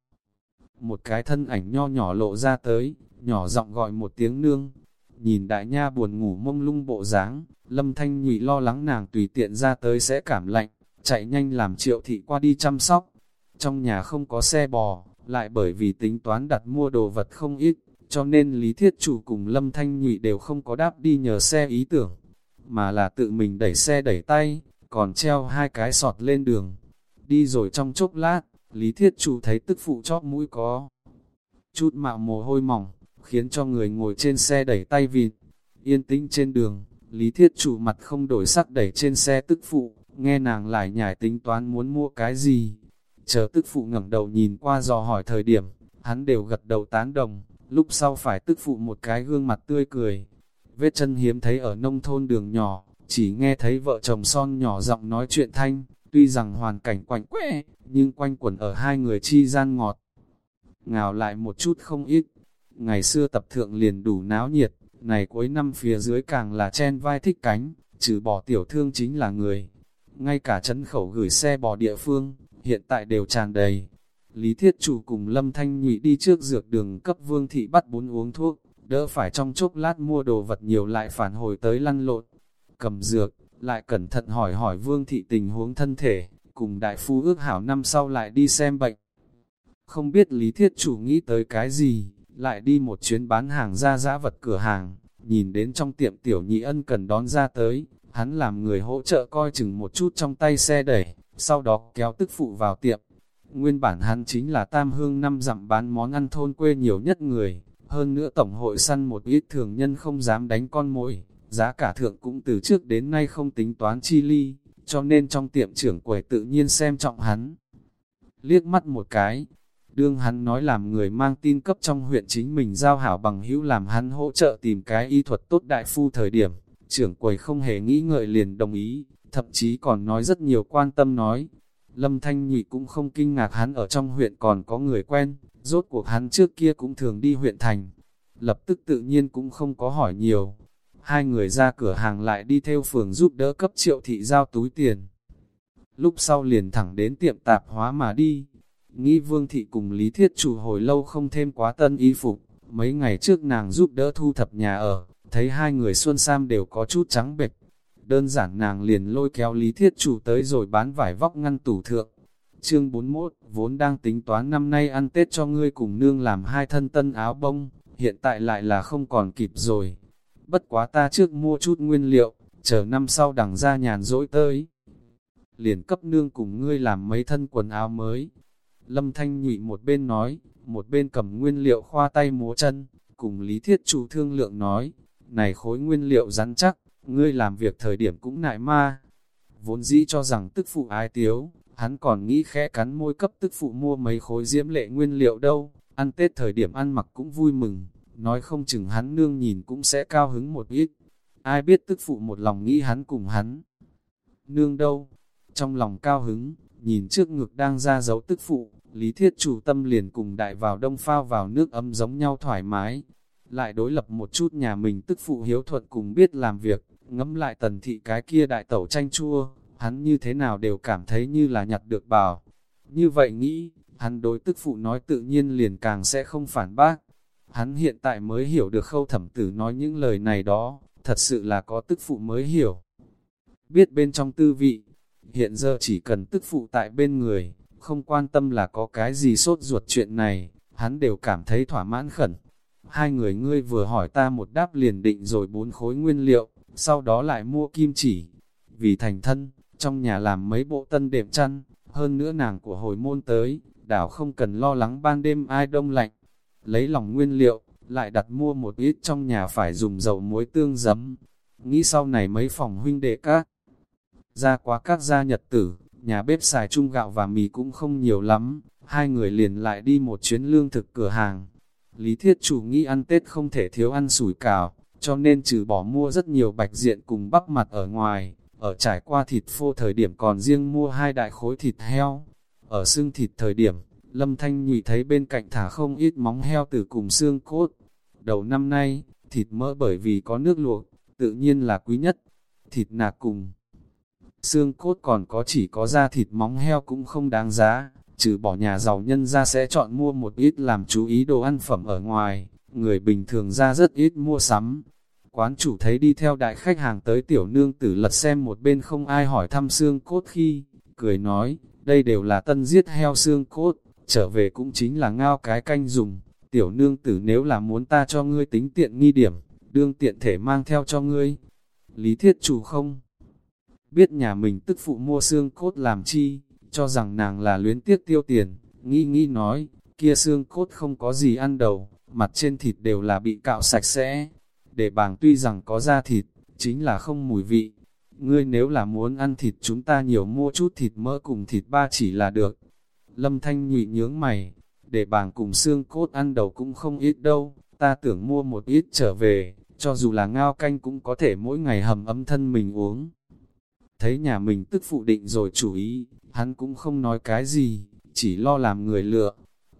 S1: một cái thân ảnh nho nhỏ lộ ra tới, nhỏ giọng gọi một tiếng nương. Nhìn đại nha buồn ngủ mông lung bộ dáng, Lâm Thanh Nhụy lo lắng nàng tùy tiện ra tới sẽ cảm lạnh, chạy nhanh làm triệu thị qua đi chăm sóc. Trong nhà không có xe bò, lại bởi vì tính toán đặt mua đồ vật không ít, cho nên Lý Thiết Chủ cùng Lâm Thanh Nhụy đều không có đáp đi nhờ xe ý tưởng, mà là tự mình đẩy xe đẩy tay, còn treo hai cái sọt lên đường. Đi rồi trong chốc lát, Lý Thiết Chủ thấy tức phụ chóp mũi có chút mạo mồ hôi mỏng, khiến cho người ngồi trên xe đẩy tay vịt. Yên tĩnh trên đường, Lý Thiết Chủ mặt không đổi sắc đẩy trên xe tức phụ, nghe nàng lại nhảy tính toán muốn mua cái gì. Chờ tức phụ ngẩng đầu nhìn qua dò hỏi thời điểm, hắn đều gật đầu tán đồng, lúc sau phải tức phụ một cái gương mặt tươi cười. Vết chân hiếm thấy ở nông thôn đường nhỏ, chỉ nghe thấy vợ chồng son nhỏ giọng nói chuyện thanh, tuy rằng hoàn cảnh quạnh quẽ, nhưng quanh quẩn ở hai người chi gian ngọt. Ngào lại một chút không ít, ngày xưa tập thượng liền đủ náo nhiệt, này cuối năm phía dưới càng là chen vai thích cánh, trừ bỏ tiểu thương chính là người. Ngay cả chấn khẩu gửi xe bò địa phương, hiện tại đều tràn đầy. Lý Thiết Chủ cùng Lâm Thanh Nhụy đi trước dược đường cấp vương thị bắt bốn uống thuốc, đỡ phải trong chốc lát mua đồ vật nhiều lại phản hồi tới lăn lộn. Cầm dược, lại cẩn thận hỏi hỏi vương thị tình huống thân thể, cùng đại phu ước hảo năm sau lại đi xem bệnh. Không biết Lý Thiết Chủ nghĩ tới cái gì, lại đi một chuyến bán hàng ra giã vật cửa hàng, nhìn đến trong tiệm tiểu nhị ân cần đón ra tới, hắn làm người hỗ trợ coi chừng một chút trong tay xe đẩy, sau đó kéo tức phụ vào tiệm. Nguyên bản hắn chính là tam hương năm dặm bán món ăn thôn quê nhiều nhất người, hơn nữa tổng hội săn một ít thường nhân không dám đánh con mồi, giá cả thượng cũng từ trước đến nay không tính toán chi ly, cho nên trong tiệm trưởng quầy tự nhiên xem trọng hắn. Liếc mắt một cái, đương hắn nói làm người mang tin cấp trong huyện chính mình giao hảo bằng hữu làm hắn hỗ trợ tìm cái y thuật tốt đại phu thời điểm, trưởng quầy không hề nghĩ ngợi liền đồng ý, thậm chí còn nói rất nhiều quan tâm nói. Lâm Thanh Nhụy cũng không kinh ngạc hắn ở trong huyện còn có người quen, rốt cuộc hắn trước kia cũng thường đi huyện thành. Lập tức tự nhiên cũng không có hỏi nhiều. Hai người ra cửa hàng lại đi theo phường giúp đỡ cấp triệu thị giao túi tiền. Lúc sau liền thẳng đến tiệm tạp hóa mà đi. Nghĩ vương thị cùng Lý Thiết chủ hồi lâu không thêm quá tân y phục. Mấy ngày trước nàng giúp đỡ thu thập nhà ở, thấy hai người xuân sam đều có chút trắng bệch, Đơn giản nàng liền lôi kéo lý thiết chủ tới rồi bán vải vóc ngăn tủ thượng. Chương 41, vốn đang tính toán năm nay ăn Tết cho ngươi cùng nương làm hai thân tân áo bông, hiện tại lại là không còn kịp rồi. Bất quá ta trước mua chút nguyên liệu, chờ năm sau đằng ra nhàn rỗi tới. Liền cấp nương cùng ngươi làm mấy thân quần áo mới. Lâm Thanh nhụy một bên nói, một bên cầm nguyên liệu khoa tay múa chân, cùng Lý Thiết Chủ thương lượng nói, này khối nguyên liệu rắn chắc, ngươi làm việc thời điểm cũng nại ma. Vốn dĩ cho rằng tức phụ ai tiếu, hắn còn nghĩ khẽ cắn môi cấp tức phụ mua mấy khối diễm lệ nguyên liệu đâu, ăn Tết thời điểm ăn mặc cũng vui mừng, nói không chừng hắn nương nhìn cũng sẽ cao hứng một ít. Ai biết tức phụ một lòng nghĩ hắn cùng hắn. Nương đâu? Trong lòng cao hứng, nhìn trước ngực đang ra dấu tức phụ, lý thiết chủ tâm liền cùng đại vào đông phao vào nước ấm giống nhau thoải mái. Lại đối lập một chút nhà mình tức phụ hiếu thuận cùng biết làm việc, ngẫm lại tần thị cái kia đại tẩu tranh chua, hắn như thế nào đều cảm thấy như là nhặt được bảo. Như vậy nghĩ, hắn đối tức phụ nói tự nhiên liền càng sẽ không phản bác. Hắn hiện tại mới hiểu được khâu thẩm tử nói những lời này đó, thật sự là có tức phụ mới hiểu. Biết bên trong tư vị, hiện giờ chỉ cần tức phụ tại bên người, Không quan tâm là có cái gì sốt ruột chuyện này, hắn đều cảm thấy thỏa mãn khẩn. Hai người ngươi vừa hỏi ta một đáp liền định rồi bốn khối nguyên liệu, sau đó lại mua kim chỉ. Vì thành thân, trong nhà làm mấy bộ tân đệm chăn, hơn nữa nàng của hồi môn tới, đảo không cần lo lắng ban đêm ai đông lạnh. Lấy lòng nguyên liệu, lại đặt mua một ít trong nhà phải dùng dầu muối tương giấm. Nghĩ sau này mấy phòng huynh đệ các, ra quá các gia nhật tử, nhà bếp xài chung gạo và mì cũng không nhiều lắm, hai người liền lại đi một chuyến lương thực cửa hàng. Lý thiết chủ nghĩ ăn Tết không thể thiếu ăn sủi cảo, cho nên trừ bỏ mua rất nhiều bạch diện cùng bắp mặt ở ngoài, ở trải qua thịt phô thời điểm còn riêng mua hai đại khối thịt heo. Ở xương thịt thời điểm, Lâm Thanh nhụy thấy bên cạnh thả không ít móng heo từ cùng xương cốt. Đầu năm nay, thịt mỡ bởi vì có nước luộc, tự nhiên là quý nhất. Thịt nạc cùng xương cốt còn có chỉ có da thịt móng heo cũng không đáng giá, trừ bỏ nhà giàu nhân ra sẽ chọn mua một ít làm chú ý đồ ăn phẩm ở ngoài, người bình thường ra rất ít mua sắm. Quán chủ thấy đi theo đại khách hàng tới tiểu nương tử lật xem một bên không ai hỏi thăm xương cốt khi, cười nói, đây đều là tân giết heo xương cốt, trở về cũng chính là ngao cái canh dùng, tiểu nương tử nếu là muốn ta cho ngươi tính tiện nghi điểm, đương tiện thể mang theo cho ngươi. Lý thiết chủ không? Biết nhà mình tức phụ mua xương cốt làm chi, cho rằng nàng là luyến tiếc tiêu tiền, nghĩ nghĩ nói, kia xương cốt không có gì ăn đầu, mặt trên thịt đều là bị cạo sạch sẽ. Để bàng tuy rằng có da thịt, chính là không mùi vị. Ngươi nếu là muốn ăn thịt chúng ta nhiều mua chút thịt mỡ cùng thịt ba chỉ là được. Lâm Thanh nhụy nhướng mày, để bàng cùng xương cốt ăn đầu cũng không ít đâu, ta tưởng mua một ít trở về, cho dù là ngao canh cũng có thể mỗi ngày hầm ấm thân mình uống. Thấy nhà mình tức phụ định rồi chủ ý, hắn cũng không nói cái gì, chỉ lo làm người lựa.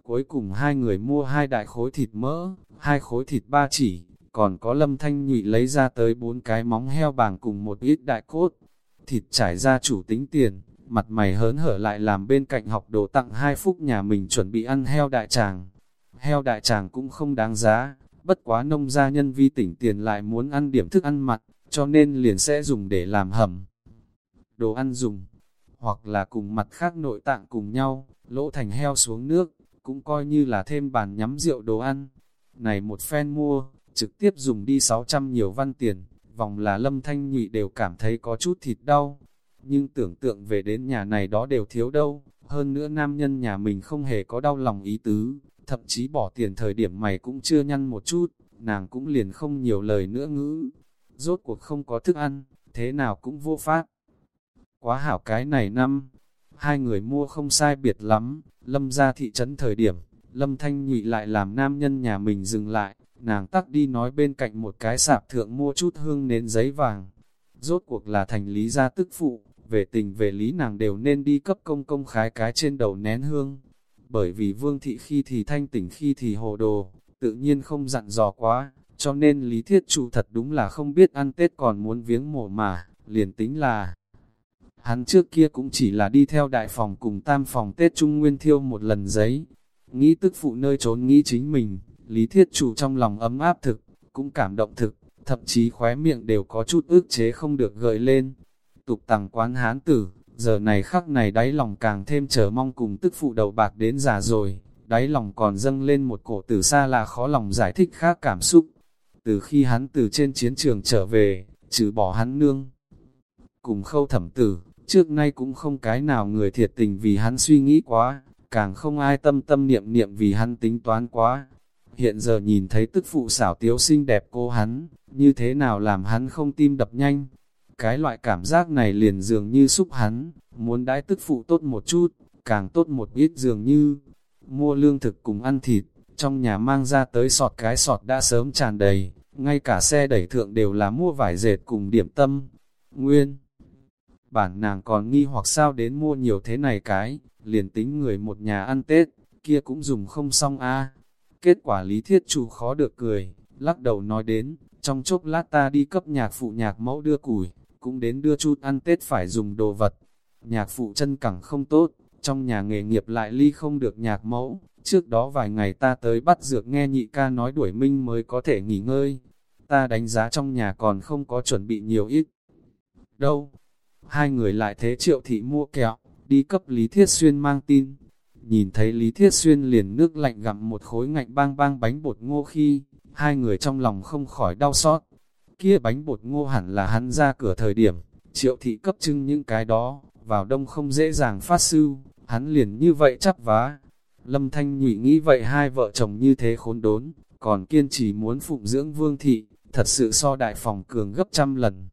S1: Cuối cùng hai người mua hai đại khối thịt mỡ, hai khối thịt ba chỉ, còn có lâm thanh nhụy lấy ra tới bốn cái móng heo bàng cùng một ít đại cốt. Thịt trải ra chủ tính tiền, mặt mày hớn hở lại làm bên cạnh học đồ tặng hai phúc nhà mình chuẩn bị ăn heo đại tràng. Heo đại tràng cũng không đáng giá, bất quá nông gia nhân vi tỉnh tiền lại muốn ăn điểm thức ăn mặt cho nên liền sẽ dùng để làm hầm. Đồ ăn dùng, hoặc là cùng mặt khác nội tạng cùng nhau, lỗ thành heo xuống nước, cũng coi như là thêm bàn nhắm rượu đồ ăn. Này một phen mua, trực tiếp dùng đi 600 nhiều văn tiền, vòng là lâm thanh nhụy đều cảm thấy có chút thịt đau. Nhưng tưởng tượng về đến nhà này đó đều thiếu đâu, hơn nữa nam nhân nhà mình không hề có đau lòng ý tứ, thậm chí bỏ tiền thời điểm mày cũng chưa nhăn một chút, nàng cũng liền không nhiều lời nữa ngữ. Rốt cuộc không có thức ăn, thế nào cũng vô pháp. Quá hảo cái này năm, hai người mua không sai biệt lắm, lâm ra thị trấn thời điểm, lâm thanh nhụy lại làm nam nhân nhà mình dừng lại, nàng tắc đi nói bên cạnh một cái sạp thượng mua chút hương nến giấy vàng. Rốt cuộc là thành lý gia tức phụ, về tình về lý nàng đều nên đi cấp công công khái cái trên đầu nén hương. Bởi vì vương thị khi thì thanh tỉnh khi thì hồ đồ, tự nhiên không dặn dò quá, cho nên lý thiết chủ thật đúng là không biết ăn Tết còn muốn viếng mổ mà, liền tính là Hắn trước kia cũng chỉ là đi theo đại phòng cùng tam phòng Tết Trung Nguyên thiêu một lần giấy. Nghĩ tức phụ nơi trốn nghĩ chính mình, lý thiết chủ trong lòng ấm áp thực, cũng cảm động thực, thậm chí khóe miệng đều có chút ước chế không được gợi lên. Tục tằng quán hán tử, giờ này khắc này đáy lòng càng thêm chờ mong cùng tức phụ đầu bạc đến già rồi, đáy lòng còn dâng lên một cổ tử xa là khó lòng giải thích khác cảm xúc. Từ khi hắn từ trên chiến trường trở về, trừ bỏ hắn nương, cùng khâu thẩm tử, Trước nay cũng không cái nào người thiệt tình vì hắn suy nghĩ quá, càng không ai tâm tâm niệm niệm vì hắn tính toán quá. Hiện giờ nhìn thấy tức phụ xảo tiếu xinh đẹp cô hắn, như thế nào làm hắn không tim đập nhanh. Cái loại cảm giác này liền dường như xúc hắn, muốn đãi tức phụ tốt một chút, càng tốt một ít dường như mua lương thực cùng ăn thịt, trong nhà mang ra tới sọt cái sọt đã sớm tràn đầy, ngay cả xe đẩy thượng đều là mua vải dệt cùng điểm tâm. Nguyên bản nàng còn nghi hoặc sao đến mua nhiều thế này cái, liền tính người một nhà ăn Tết, kia cũng dùng không xong a. Kết quả lý thiết chủ khó được cười, lắc đầu nói đến, trong chốc lát ta đi cấp nhạc phụ nhạc mẫu đưa củi, cũng đến đưa chút ăn Tết phải dùng đồ vật. Nhạc phụ chân cẳng không tốt, trong nhà nghề nghiệp lại ly không được nhạc mẫu, trước đó vài ngày ta tới bắt dược nghe nhị ca nói đuổi minh mới có thể nghỉ ngơi. Ta đánh giá trong nhà còn không có chuẩn bị nhiều ít. Đâu, hai người lại thế triệu thị mua kẹo, đi cấp Lý Thiết Xuyên mang tin. Nhìn thấy Lý Thiết Xuyên liền nước lạnh gặm một khối ngạnh bang bang bánh bột ngô khi, hai người trong lòng không khỏi đau xót. Kia bánh bột ngô hẳn là hắn ra cửa thời điểm, triệu thị cấp trưng những cái đó, vào đông không dễ dàng phát sư, hắn liền như vậy chắp vá. Lâm Thanh nhụy nghĩ vậy hai vợ chồng như thế khốn đốn, còn kiên trì muốn phụng dưỡng vương thị, thật sự so đại phòng cường gấp trăm lần.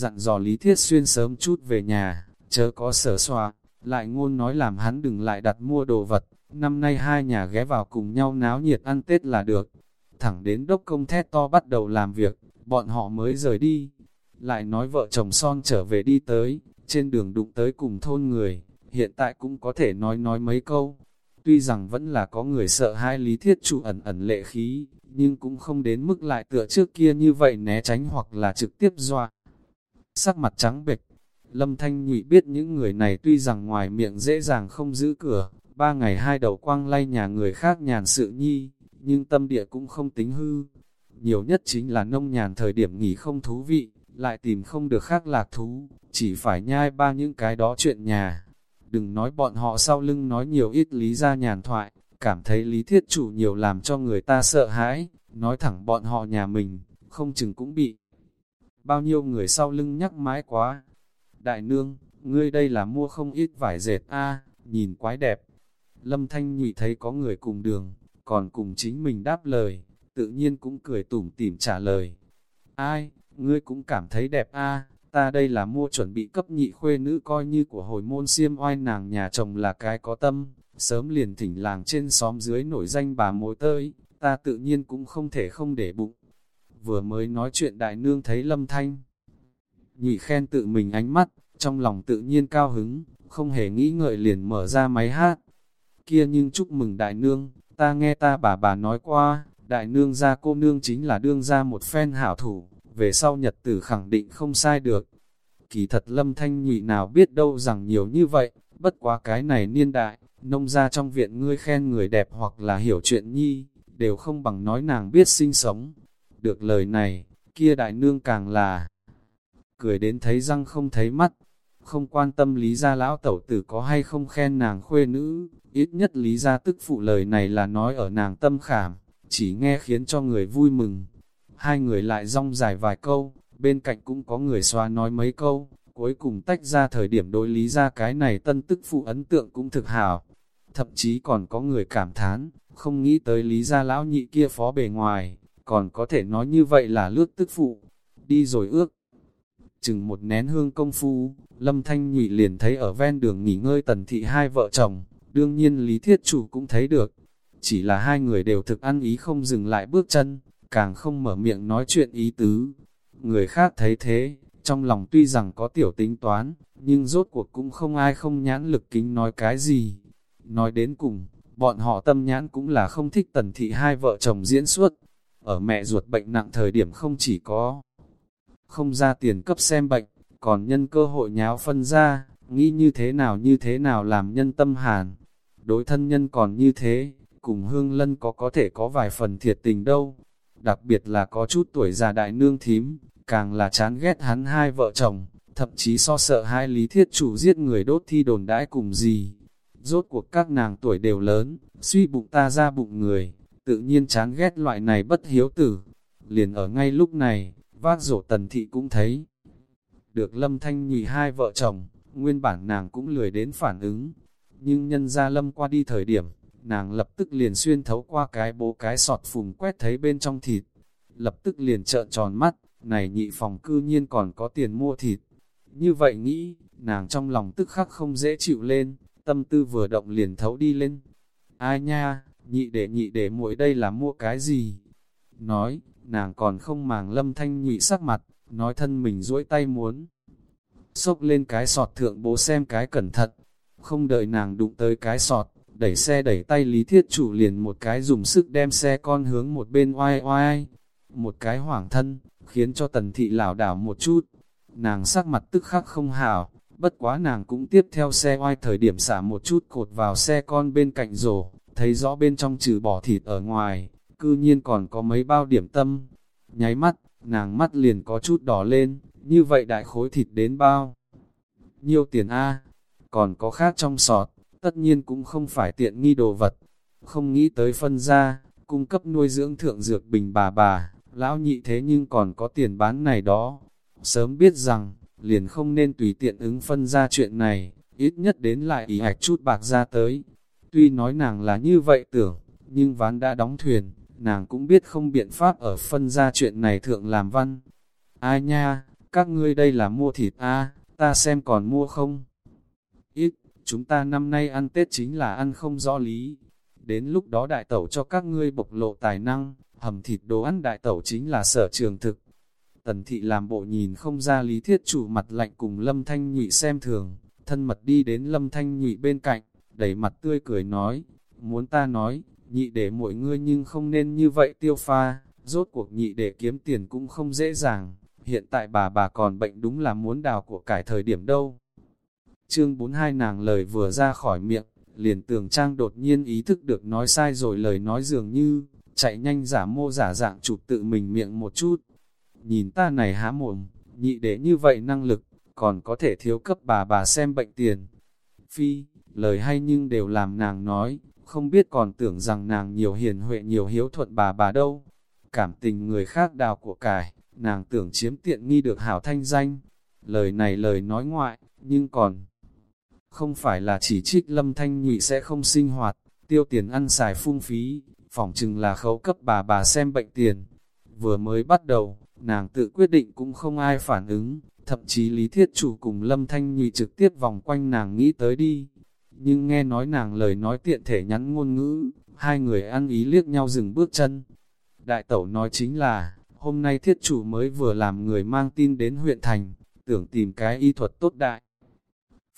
S1: Dặn dò Lý Thiết Xuyên sớm chút về nhà, chớ có sở xoa, lại ngôn nói làm hắn đừng lại đặt mua đồ vật, năm nay hai nhà ghé vào cùng nhau náo nhiệt ăn Tết là được. Thẳng đến đốc công thét to bắt đầu làm việc, bọn họ mới rời đi. Lại nói vợ chồng son trở về đi tới, trên đường đụng tới cùng thôn người, hiện tại cũng có thể nói nói mấy câu. Tuy rằng vẫn là có người sợ hai lý thiết trụ ẩn ẩn lệ khí, nhưng cũng không đến mức lại tựa trước kia như vậy né tránh hoặc là trực tiếp dọa. Sắc mặt trắng bệch, Lâm Thanh Nhụy biết những người này tuy rằng ngoài miệng dễ dàng không giữ cửa, ba ngày hai đầu quang lay nhà người khác nhàn sự nhi, nhưng tâm địa cũng không tính hư. Nhiều nhất chính là nông nhàn thời điểm nghỉ không thú vị, lại tìm không được khác lạc thú, chỉ phải nhai ba những cái đó chuyện nhà. Đừng nói bọn họ sau lưng nói nhiều ít lý ra nhàn thoại, cảm thấy lý thiết chủ nhiều làm cho người ta sợ hãi, nói thẳng bọn họ nhà mình, không chừng cũng bị. Bao nhiêu người sau lưng nhắc mái quá. Đại nương, ngươi đây là mua không ít vải dệt a nhìn quái đẹp. Lâm Thanh nhụy thấy có người cùng đường, còn cùng chính mình đáp lời, tự nhiên cũng cười tủm tỉm trả lời. Ai, ngươi cũng cảm thấy đẹp a ta đây là mua chuẩn bị cấp nhị khuê nữ coi như của hồi môn xiêm oai nàng nhà chồng là cái có tâm, sớm liền thỉnh làng trên xóm dưới nổi danh bà mối tơi, ta tự nhiên cũng không thể không để bụng. Vừa mới nói chuyện đại nương thấy lâm thanh, nhị khen tự mình ánh mắt, trong lòng tự nhiên cao hứng, không hề nghĩ ngợi liền mở ra máy hát. Kia nhưng chúc mừng đại nương, ta nghe ta bà bà nói qua, đại nương gia cô nương chính là đương ra một phen hảo thủ, về sau nhật tử khẳng định không sai được. Kỳ thật lâm thanh nhụy nào biết đâu rằng nhiều như vậy, bất quá cái này niên đại, nông ra trong viện ngươi khen người đẹp hoặc là hiểu chuyện nhi, đều không bằng nói nàng biết sinh sống. Được lời này, kia đại nương càng là cười đến thấy răng không thấy mắt, không quan tâm lý gia lão tẩu tử có hay không khen nàng khuê nữ, ít nhất lý gia tức phụ lời này là nói ở nàng tâm khảm, chỉ nghe khiến cho người vui mừng. Hai người lại rong dài vài câu, bên cạnh cũng có người xoa nói mấy câu, cuối cùng tách ra thời điểm đối lý ra cái này tân tức phụ ấn tượng cũng thực hảo. Thậm chí còn có người cảm thán, không nghĩ tới lý gia lão nhị kia phó bề ngoài, còn có thể nói như vậy là lướt tức phụ, đi rồi ước. Chừng một nén hương công phu, Lâm Thanh Nhụy liền thấy ở ven đường nghỉ ngơi tần thị hai vợ chồng, đương nhiên Lý Thiết Chủ cũng thấy được. Chỉ là hai người đều thực ăn ý không dừng lại bước chân, càng không mở miệng nói chuyện ý tứ. Người khác thấy thế, trong lòng tuy rằng có tiểu tính toán, nhưng rốt cuộc cũng không ai không nhãn lực kính nói cái gì. Nói đến cùng, bọn họ tâm nhãn cũng là không thích tần thị hai vợ chồng diễn xuất. Ở mẹ ruột bệnh nặng thời điểm không chỉ có không ra tiền cấp xem bệnh, còn nhân cơ hội nháo phân ra, nghĩ như thế nào như thế nào làm nhân tâm hàn. Đối thân nhân còn như thế, cùng hương lân có có thể có vài phần thiệt tình đâu. Đặc biệt là có chút tuổi già đại nương thím, càng là chán ghét hắn hai vợ chồng, thậm chí so sợ hai lý thiết chủ giết người đốt thi đồn đãi cùng gì. Rốt cuộc các nàng tuổi đều lớn, suy bụng ta ra bụng người, tự nhiên chán ghét loại này bất hiếu tử. Liền ở ngay lúc này, vác rổ tần thị cũng thấy. Được lâm thanh nhụy hai vợ chồng, nguyên bản nàng cũng lười đến phản ứng. Nhưng nhân ra lâm qua đi thời điểm, nàng lập tức liền xuyên thấu qua cái bố cái sọt phùng quét thấy bên trong thịt. Lập tức liền trợn tròn mắt, này nhị phòng cư nhiên còn có tiền mua thịt. Như vậy nghĩ, nàng trong lòng tức khắc không dễ chịu lên, tâm tư vừa động liền thấu đi lên. Ai nha, nhị để nhị để muội đây là mua cái gì? Nói, nàng còn không màng lâm thanh nhụy sắc mặt, nói thân mình duỗi tay muốn. Xốc lên cái sọt thượng bố xem cái cẩn thận, không đợi nàng đụng tới cái sọt, đẩy xe đẩy tay lý thiết chủ liền một cái dùng sức đem xe con hướng một bên oai oai, một cái hoảng thân, khiến cho tần thị lảo đảo một chút. Nàng sắc mặt tức khắc không hảo, bất quá nàng cũng tiếp theo xe oai thời điểm xả một chút cột vào xe con bên cạnh rổ, thấy rõ bên trong trừ bỏ thịt ở ngoài, cư nhiên còn có mấy bao điểm tâm. Nháy mắt, nàng mắt liền có chút đỏ lên, như vậy đại khối thịt đến bao. Nhiêu tiền A, còn có khác trong sọt, tất nhiên cũng không phải tiện nghi đồ vật. Không nghĩ tới phân ra, cung cấp nuôi dưỡng thượng dược bình bà bà, lão nhị thế nhưng còn có tiền bán này đó. Sớm biết rằng, liền không nên tùy tiện ứng phân ra chuyện này, ít nhất đến lại ý hạch chút bạc ra tới. Tuy nói nàng là như vậy tưởng, nhưng ván đã đóng thuyền, nàng cũng biết không biện pháp ở phân ra chuyện này thượng làm văn. Ai nha, các ngươi đây là mua thịt a ta xem còn mua không? Ít, chúng ta năm nay ăn Tết chính là ăn không rõ lý. Đến lúc đó đại tẩu cho các ngươi bộc lộ tài năng, hầm thịt đồ ăn đại tẩu chính là sở trường thực. Tần thị làm bộ nhìn không ra lý thiết chủ mặt lạnh cùng lâm thanh nhụy xem thường, thân mật đi đến lâm thanh nhụy bên cạnh, đẩy mặt tươi cười nói, muốn ta nói, nhị để mỗi ngươi nhưng không nên như vậy tiêu pha, rốt cuộc nhị để kiếm tiền cũng không dễ dàng, hiện tại bà bà còn bệnh đúng là muốn đào của cải thời điểm đâu. Chương 42 nàng lời vừa ra khỏi miệng, liền tường trang đột nhiên ý thức được nói sai rồi lời nói dường như, chạy nhanh giả mô giả dạng chụp tự mình miệng một chút. Nhìn ta này há mồm, nhị để như vậy năng lực, còn có thể thiếu cấp bà bà xem bệnh tiền. Phi, lời hay nhưng đều làm nàng nói, không biết còn tưởng rằng nàng nhiều hiền huệ nhiều hiếu thuận bà bà đâu. Cảm tình người khác đào của cải, nàng tưởng chiếm tiện nghi được hảo thanh danh. Lời này lời nói ngoại, nhưng còn không phải là chỉ trích lâm thanh nhụy sẽ không sinh hoạt, tiêu tiền ăn xài phung phí, phỏng chừng là khấu cấp bà bà xem bệnh tiền. Vừa mới bắt đầu, nàng tự quyết định cũng không ai phản ứng, thậm chí lý thiết chủ cùng lâm thanh nhụy trực tiếp vòng quanh nàng nghĩ tới đi. Nhưng nghe nói nàng lời nói tiện thể nhắn ngôn ngữ, hai người ăn ý liếc nhau dừng bước chân. Đại tẩu nói chính là, hôm nay thiết chủ mới vừa làm người mang tin đến huyện thành, tưởng tìm cái y thuật tốt đại.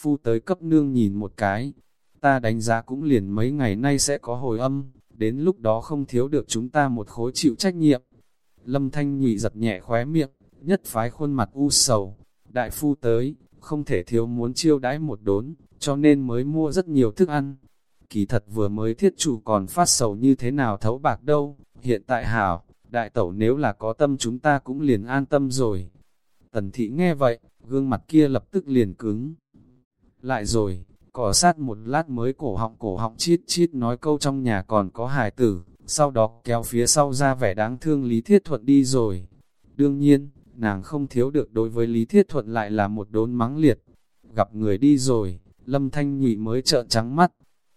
S1: Phu tới cấp nương nhìn một cái, ta đánh giá cũng liền mấy ngày nay sẽ có hồi âm, đến lúc đó không thiếu được chúng ta một khối chịu trách nhiệm. Lâm Thanh nhụy giật nhẹ khóe miệng, nhất phái khuôn mặt u sầu, đại phu tới, không thể thiếu muốn chiêu đãi một đốn, cho nên mới mua rất nhiều thức ăn. Kỳ thật vừa mới thiết chủ còn phát sầu như thế nào thấu bạc đâu, hiện tại hảo, đại tẩu nếu là có tâm chúng ta cũng liền an tâm rồi. Tần thị nghe vậy, gương mặt kia lập tức liền cứng. Lại rồi, cỏ sát một lát mới cổ họng cổ họng chít chít nói câu trong nhà còn có hài tử, sau đó kéo phía sau ra vẻ đáng thương Lý Thiết Thuận đi rồi. Đương nhiên, nàng không thiếu được đối với Lý Thiết Thuận lại là một đốn mắng liệt. Gặp người đi rồi, Lâm Thanh Nhụy mới trợn trắng mắt,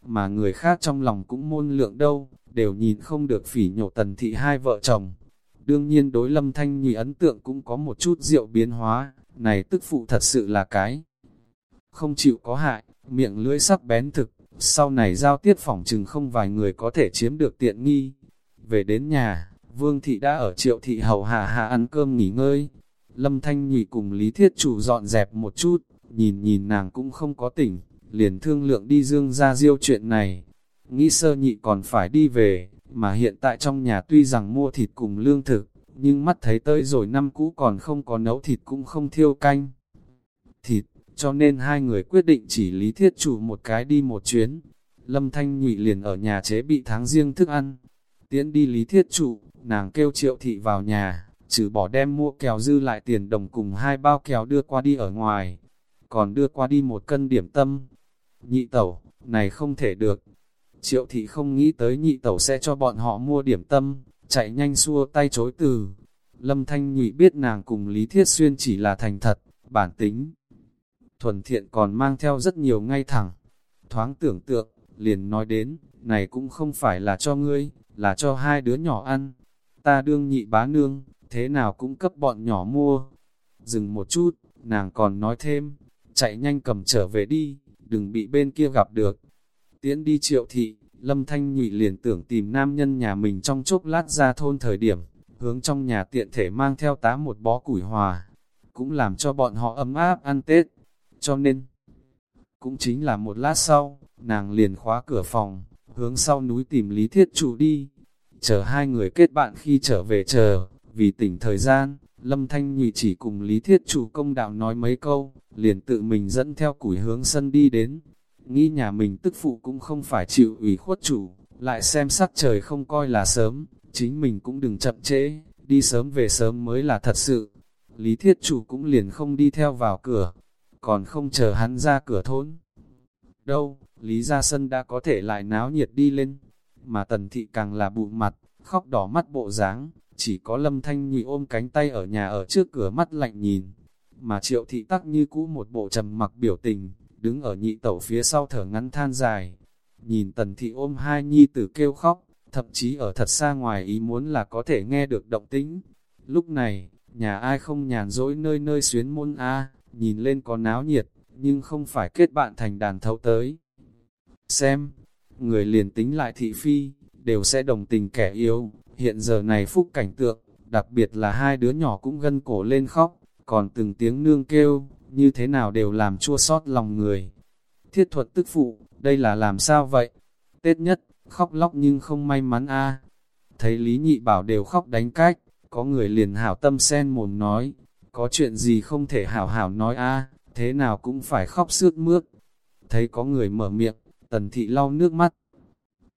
S1: mà người khác trong lòng cũng môn lượng đâu, đều nhìn không được phỉ nhổ tần thị hai vợ chồng. Đương nhiên đối Lâm Thanh Nhụy ấn tượng cũng có một chút rượu biến hóa, này tức phụ thật sự là cái. Không chịu có hại, miệng lưỡi sắc bén thực, sau này giao tiết phỏng chừng không vài người có thể chiếm được tiện nghi. Về đến nhà, Vương Thị đã ở triệu thị hầu hạ hạ ăn cơm nghỉ ngơi. Lâm Thanh Nhụy cùng Lý Thiết Chủ dọn dẹp một chút, nhìn nhìn nàng cũng không có tỉnh, liền thương lượng đi dương ra diêu chuyện này. Nghĩ sơ nhị còn phải đi về, mà hiện tại trong nhà tuy rằng mua thịt cùng lương thực, nhưng mắt thấy tới rồi năm cũ còn không có nấu thịt cũng không thiêu canh. Thịt, cho nên hai người quyết định chỉ lý thiết chủ một cái đi một chuyến. Lâm Thanh Nhụy liền ở nhà chế bị tháng riêng thức ăn. Tiến đi lý thiết chủ, nàng kêu triệu thị vào nhà, trừ bỏ đem mua kèo dư lại tiền đồng cùng hai bao kèo đưa qua đi ở ngoài. Còn đưa qua đi một cân điểm tâm. Nhị tẩu, này không thể được. Triệu thị không nghĩ tới nhị tẩu sẽ cho bọn họ mua điểm tâm, chạy nhanh xua tay chối từ. Lâm Thanh Nhụy biết nàng cùng Lý Thiết Xuyên chỉ là thành thật, bản tính thuần thiện còn mang theo rất nhiều ngay thẳng. Thoáng tưởng tượng, liền nói đến, này cũng không phải là cho ngươi, là cho hai đứa nhỏ ăn. Ta đương nhị bá nương, thế nào cũng cấp bọn nhỏ mua. Dừng một chút, nàng còn nói thêm, chạy nhanh cầm trở về đi, đừng bị bên kia gặp được. Tiến đi triệu thị, lâm thanh nhụy liền tưởng tìm nam nhân nhà mình trong chốc lát ra thôn thời điểm, hướng trong nhà tiện thể mang theo tá một bó củi hòa, cũng làm cho bọn họ ấm áp ăn Tết cho nên, cũng chính là một lát sau, nàng liền khóa cửa phòng, hướng sau núi tìm Lý Thiết Chủ đi. Chờ hai người kết bạn khi trở về chờ, vì tỉnh thời gian, Lâm Thanh Nhụy chỉ cùng Lý Thiết Chủ công đạo nói mấy câu, liền tự mình dẫn theo củi hướng sân đi đến. Nghĩ nhà mình tức phụ cũng không phải chịu ủy khuất chủ, lại xem sắc trời không coi là sớm, chính mình cũng đừng chậm trễ, đi sớm về sớm mới là thật sự. Lý Thiết Chủ cũng liền không đi theo vào cửa, còn không chờ hắn ra cửa thôn. đâu, Lý Gia Sân đã có thể lại náo nhiệt đi lên, mà tần thị càng là bụi mặt, khóc đỏ mắt bộ dáng chỉ có lâm thanh nhụy ôm cánh tay ở nhà ở trước cửa mắt lạnh nhìn, mà triệu thị tắc như cũ một bộ trầm mặc biểu tình, đứng ở nhị tẩu phía sau thở ngắn than dài, nhìn tần thị ôm hai nhi tử kêu khóc, thậm chí ở thật xa ngoài ý muốn là có thể nghe được động tĩnh. Lúc này, nhà ai không nhàn rỗi nơi nơi xuyến môn A, nhìn lên có náo nhiệt, nhưng không phải kết bạn thành đàn thấu tới. Xem, người liền tính lại thị phi, đều sẽ đồng tình kẻ yếu, hiện giờ này phúc cảnh tượng, đặc biệt là hai đứa nhỏ cũng gân cổ lên khóc, còn từng tiếng nương kêu, như thế nào đều làm chua sót lòng người. Thiết thuật tức phụ, đây là làm sao vậy? Tết nhất, khóc lóc nhưng không may mắn a Thấy Lý Nhị Bảo đều khóc đánh cách, có người liền hảo tâm sen mồm nói, có chuyện gì không thể hảo hảo nói a thế nào cũng phải khóc sướt mướt. Thấy có người mở miệng, tần thị lau nước mắt.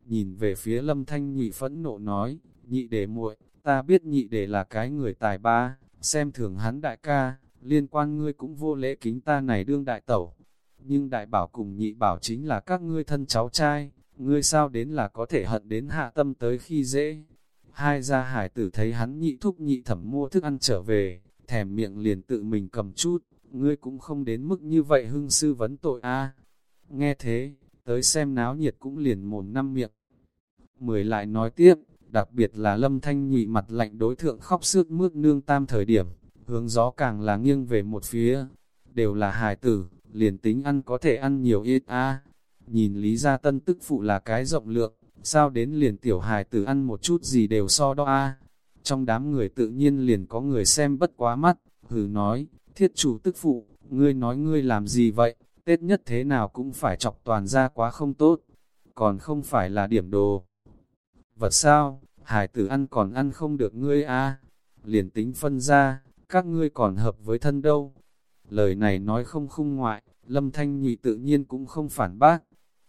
S1: Nhìn về phía lâm thanh nhị phẫn nộ nói, nhị đệ muội, ta biết nhị đệ là cái người tài ba, xem thường hắn đại ca, liên quan ngươi cũng vô lễ kính ta này đương đại tẩu. Nhưng đại bảo cùng nhị bảo chính là các ngươi thân cháu trai, ngươi sao đến là có thể hận đến hạ tâm tới khi dễ. Hai gia hải tử thấy hắn nhị thúc nhị thẩm mua thức ăn trở về, thèm miệng liền tự mình cầm chút, ngươi cũng không đến mức như vậy hưng sư vấn tội a Nghe thế, tới xem náo nhiệt cũng liền mồm năm miệng. Mười lại nói tiếp, đặc biệt là lâm thanh nhụy mặt lạnh đối thượng khóc sướt mướt nương tam thời điểm, hướng gió càng là nghiêng về một phía, đều là hài tử, liền tính ăn có thể ăn nhiều ít a. Nhìn Lý Gia Tân tức phụ là cái rộng lượng, sao đến liền tiểu hài tử ăn một chút gì đều so đo a. Trong đám người tự nhiên liền có người xem bất quá mắt, hừ nói, thiết chủ tức phụ, ngươi nói ngươi làm gì vậy, Tết nhất thế nào cũng phải chọc toàn ra quá không tốt, còn không phải là điểm đồ. Vật sao, hải tử ăn còn ăn không được ngươi a liền tính phân ra, các ngươi còn hợp với thân đâu. Lời này nói không khung ngoại, lâm thanh nhụy tự nhiên cũng không phản bác.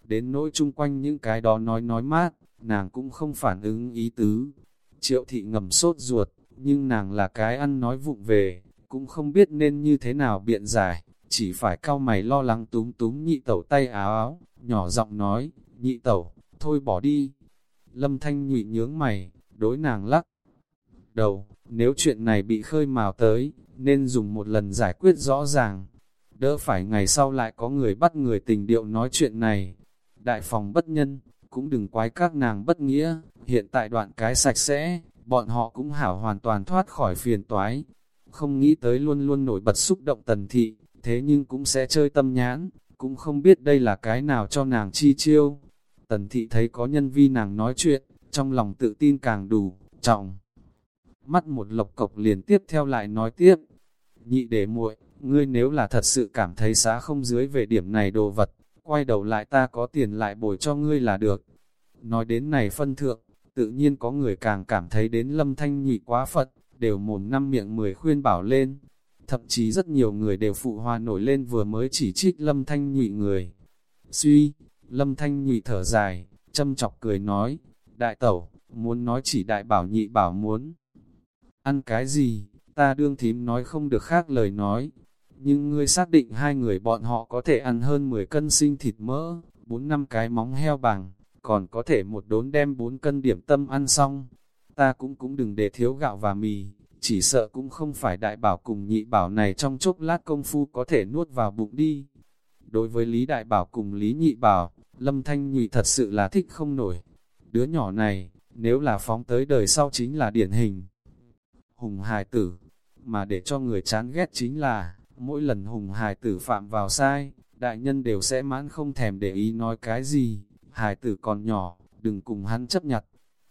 S1: Đến nỗi chung quanh những cái đó nói nói mát, nàng cũng không phản ứng ý tứ. Triệu thị ngầm sốt ruột, nhưng nàng là cái ăn nói vụng về, cũng không biết nên như thế nào biện giải, chỉ phải cao mày lo lắng túm túm nhị tẩu tay áo áo, nhỏ giọng nói, nhị tẩu, thôi bỏ đi. Lâm thanh nhụy nhướng mày, đối nàng lắc. Đầu, nếu chuyện này bị khơi mào tới, nên dùng một lần giải quyết rõ ràng. Đỡ phải ngày sau lại có người bắt người tình điệu nói chuyện này. Đại phòng bất nhân, cũng đừng quái các nàng bất nghĩa, hiện tại đoạn cái sạch sẽ, bọn họ cũng hảo hoàn toàn thoát khỏi phiền toái. Không nghĩ tới luôn luôn nổi bật xúc động tần thị, thế nhưng cũng sẽ chơi tâm nhãn, cũng không biết đây là cái nào cho nàng chi chiêu. Tần thị thấy có nhân vi nàng nói chuyện, trong lòng tự tin càng đủ, trọng. Mắt một lộc cộc liền tiếp theo lại nói tiếp, nhị để muội, ngươi nếu là thật sự cảm thấy xá không dưới về điểm này đồ vật, quay đầu lại ta có tiền lại bồi cho ngươi là được. Nói đến này phân thượng, tự nhiên có người càng cảm thấy đến lâm thanh nhị quá phật, đều mồm năm miệng mười khuyên bảo lên. Thậm chí rất nhiều người đều phụ hòa nổi lên vừa mới chỉ trích lâm thanh nhụy người. Suy, lâm thanh nhụy thở dài, châm chọc cười nói, đại tẩu, muốn nói chỉ đại bảo nhị bảo muốn. Ăn cái gì, ta đương thím nói không được khác lời nói. Nhưng ngươi xác định hai người bọn họ có thể ăn hơn 10 cân sinh thịt mỡ, 4 năm cái móng heo bằng, còn có thể một đốn đem 4 cân điểm tâm ăn xong. Ta cũng cũng đừng để thiếu gạo và mì, chỉ sợ cũng không phải đại bảo cùng nhị bảo này trong chốc lát công phu có thể nuốt vào bụng đi. Đối với Lý Đại Bảo cùng Lý Nhị Bảo, Lâm Thanh Nhụy thật sự là thích không nổi. Đứa nhỏ này, nếu là phóng tới đời sau chính là điển hình. Hùng hài tử, mà để cho người chán ghét chính là, mỗi lần hùng hài tử phạm vào sai, đại nhân đều sẽ mãn không thèm để ý nói cái gì, hài tử còn nhỏ, đừng cùng hắn chấp nhặt.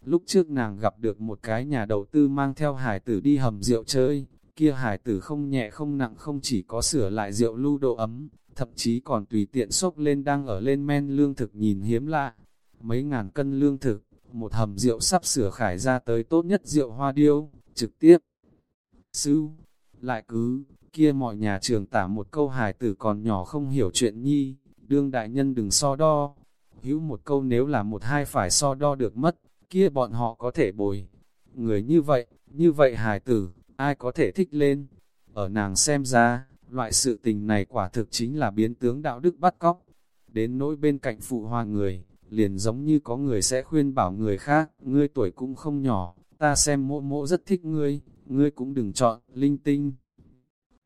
S1: Lúc trước nàng gặp được một cái nhà đầu tư mang theo hài tử đi hầm rượu chơi, kia hài tử không nhẹ không nặng không chỉ có sửa lại rượu lưu độ ấm, thậm chí còn tùy tiện xốc lên đang ở lên men lương thực nhìn hiếm lạ. Mấy ngàn cân lương thực, một hầm rượu sắp sửa khải ra tới tốt nhất rượu hoa điêu, trực tiếp. Sư, lại cứ, kia mọi nhà trường tả một câu hài tử còn nhỏ không hiểu chuyện nhi, đương đại nhân đừng so đo. Hữu một câu nếu là một hai phải so đo được mất, kia bọn họ có thể bồi. Người như vậy, như vậy hài tử, ai có thể thích lên. Ở nàng xem ra, loại sự tình này quả thực chính là biến tướng đạo đức bắt cóc. đến nỗi bên cạnh phụ hoa người, liền giống như có người sẽ khuyên bảo người khác, ngươi tuổi cũng không nhỏ, ta xem mộ mộ rất thích ngươi, ngươi cũng đừng chọn, linh tinh.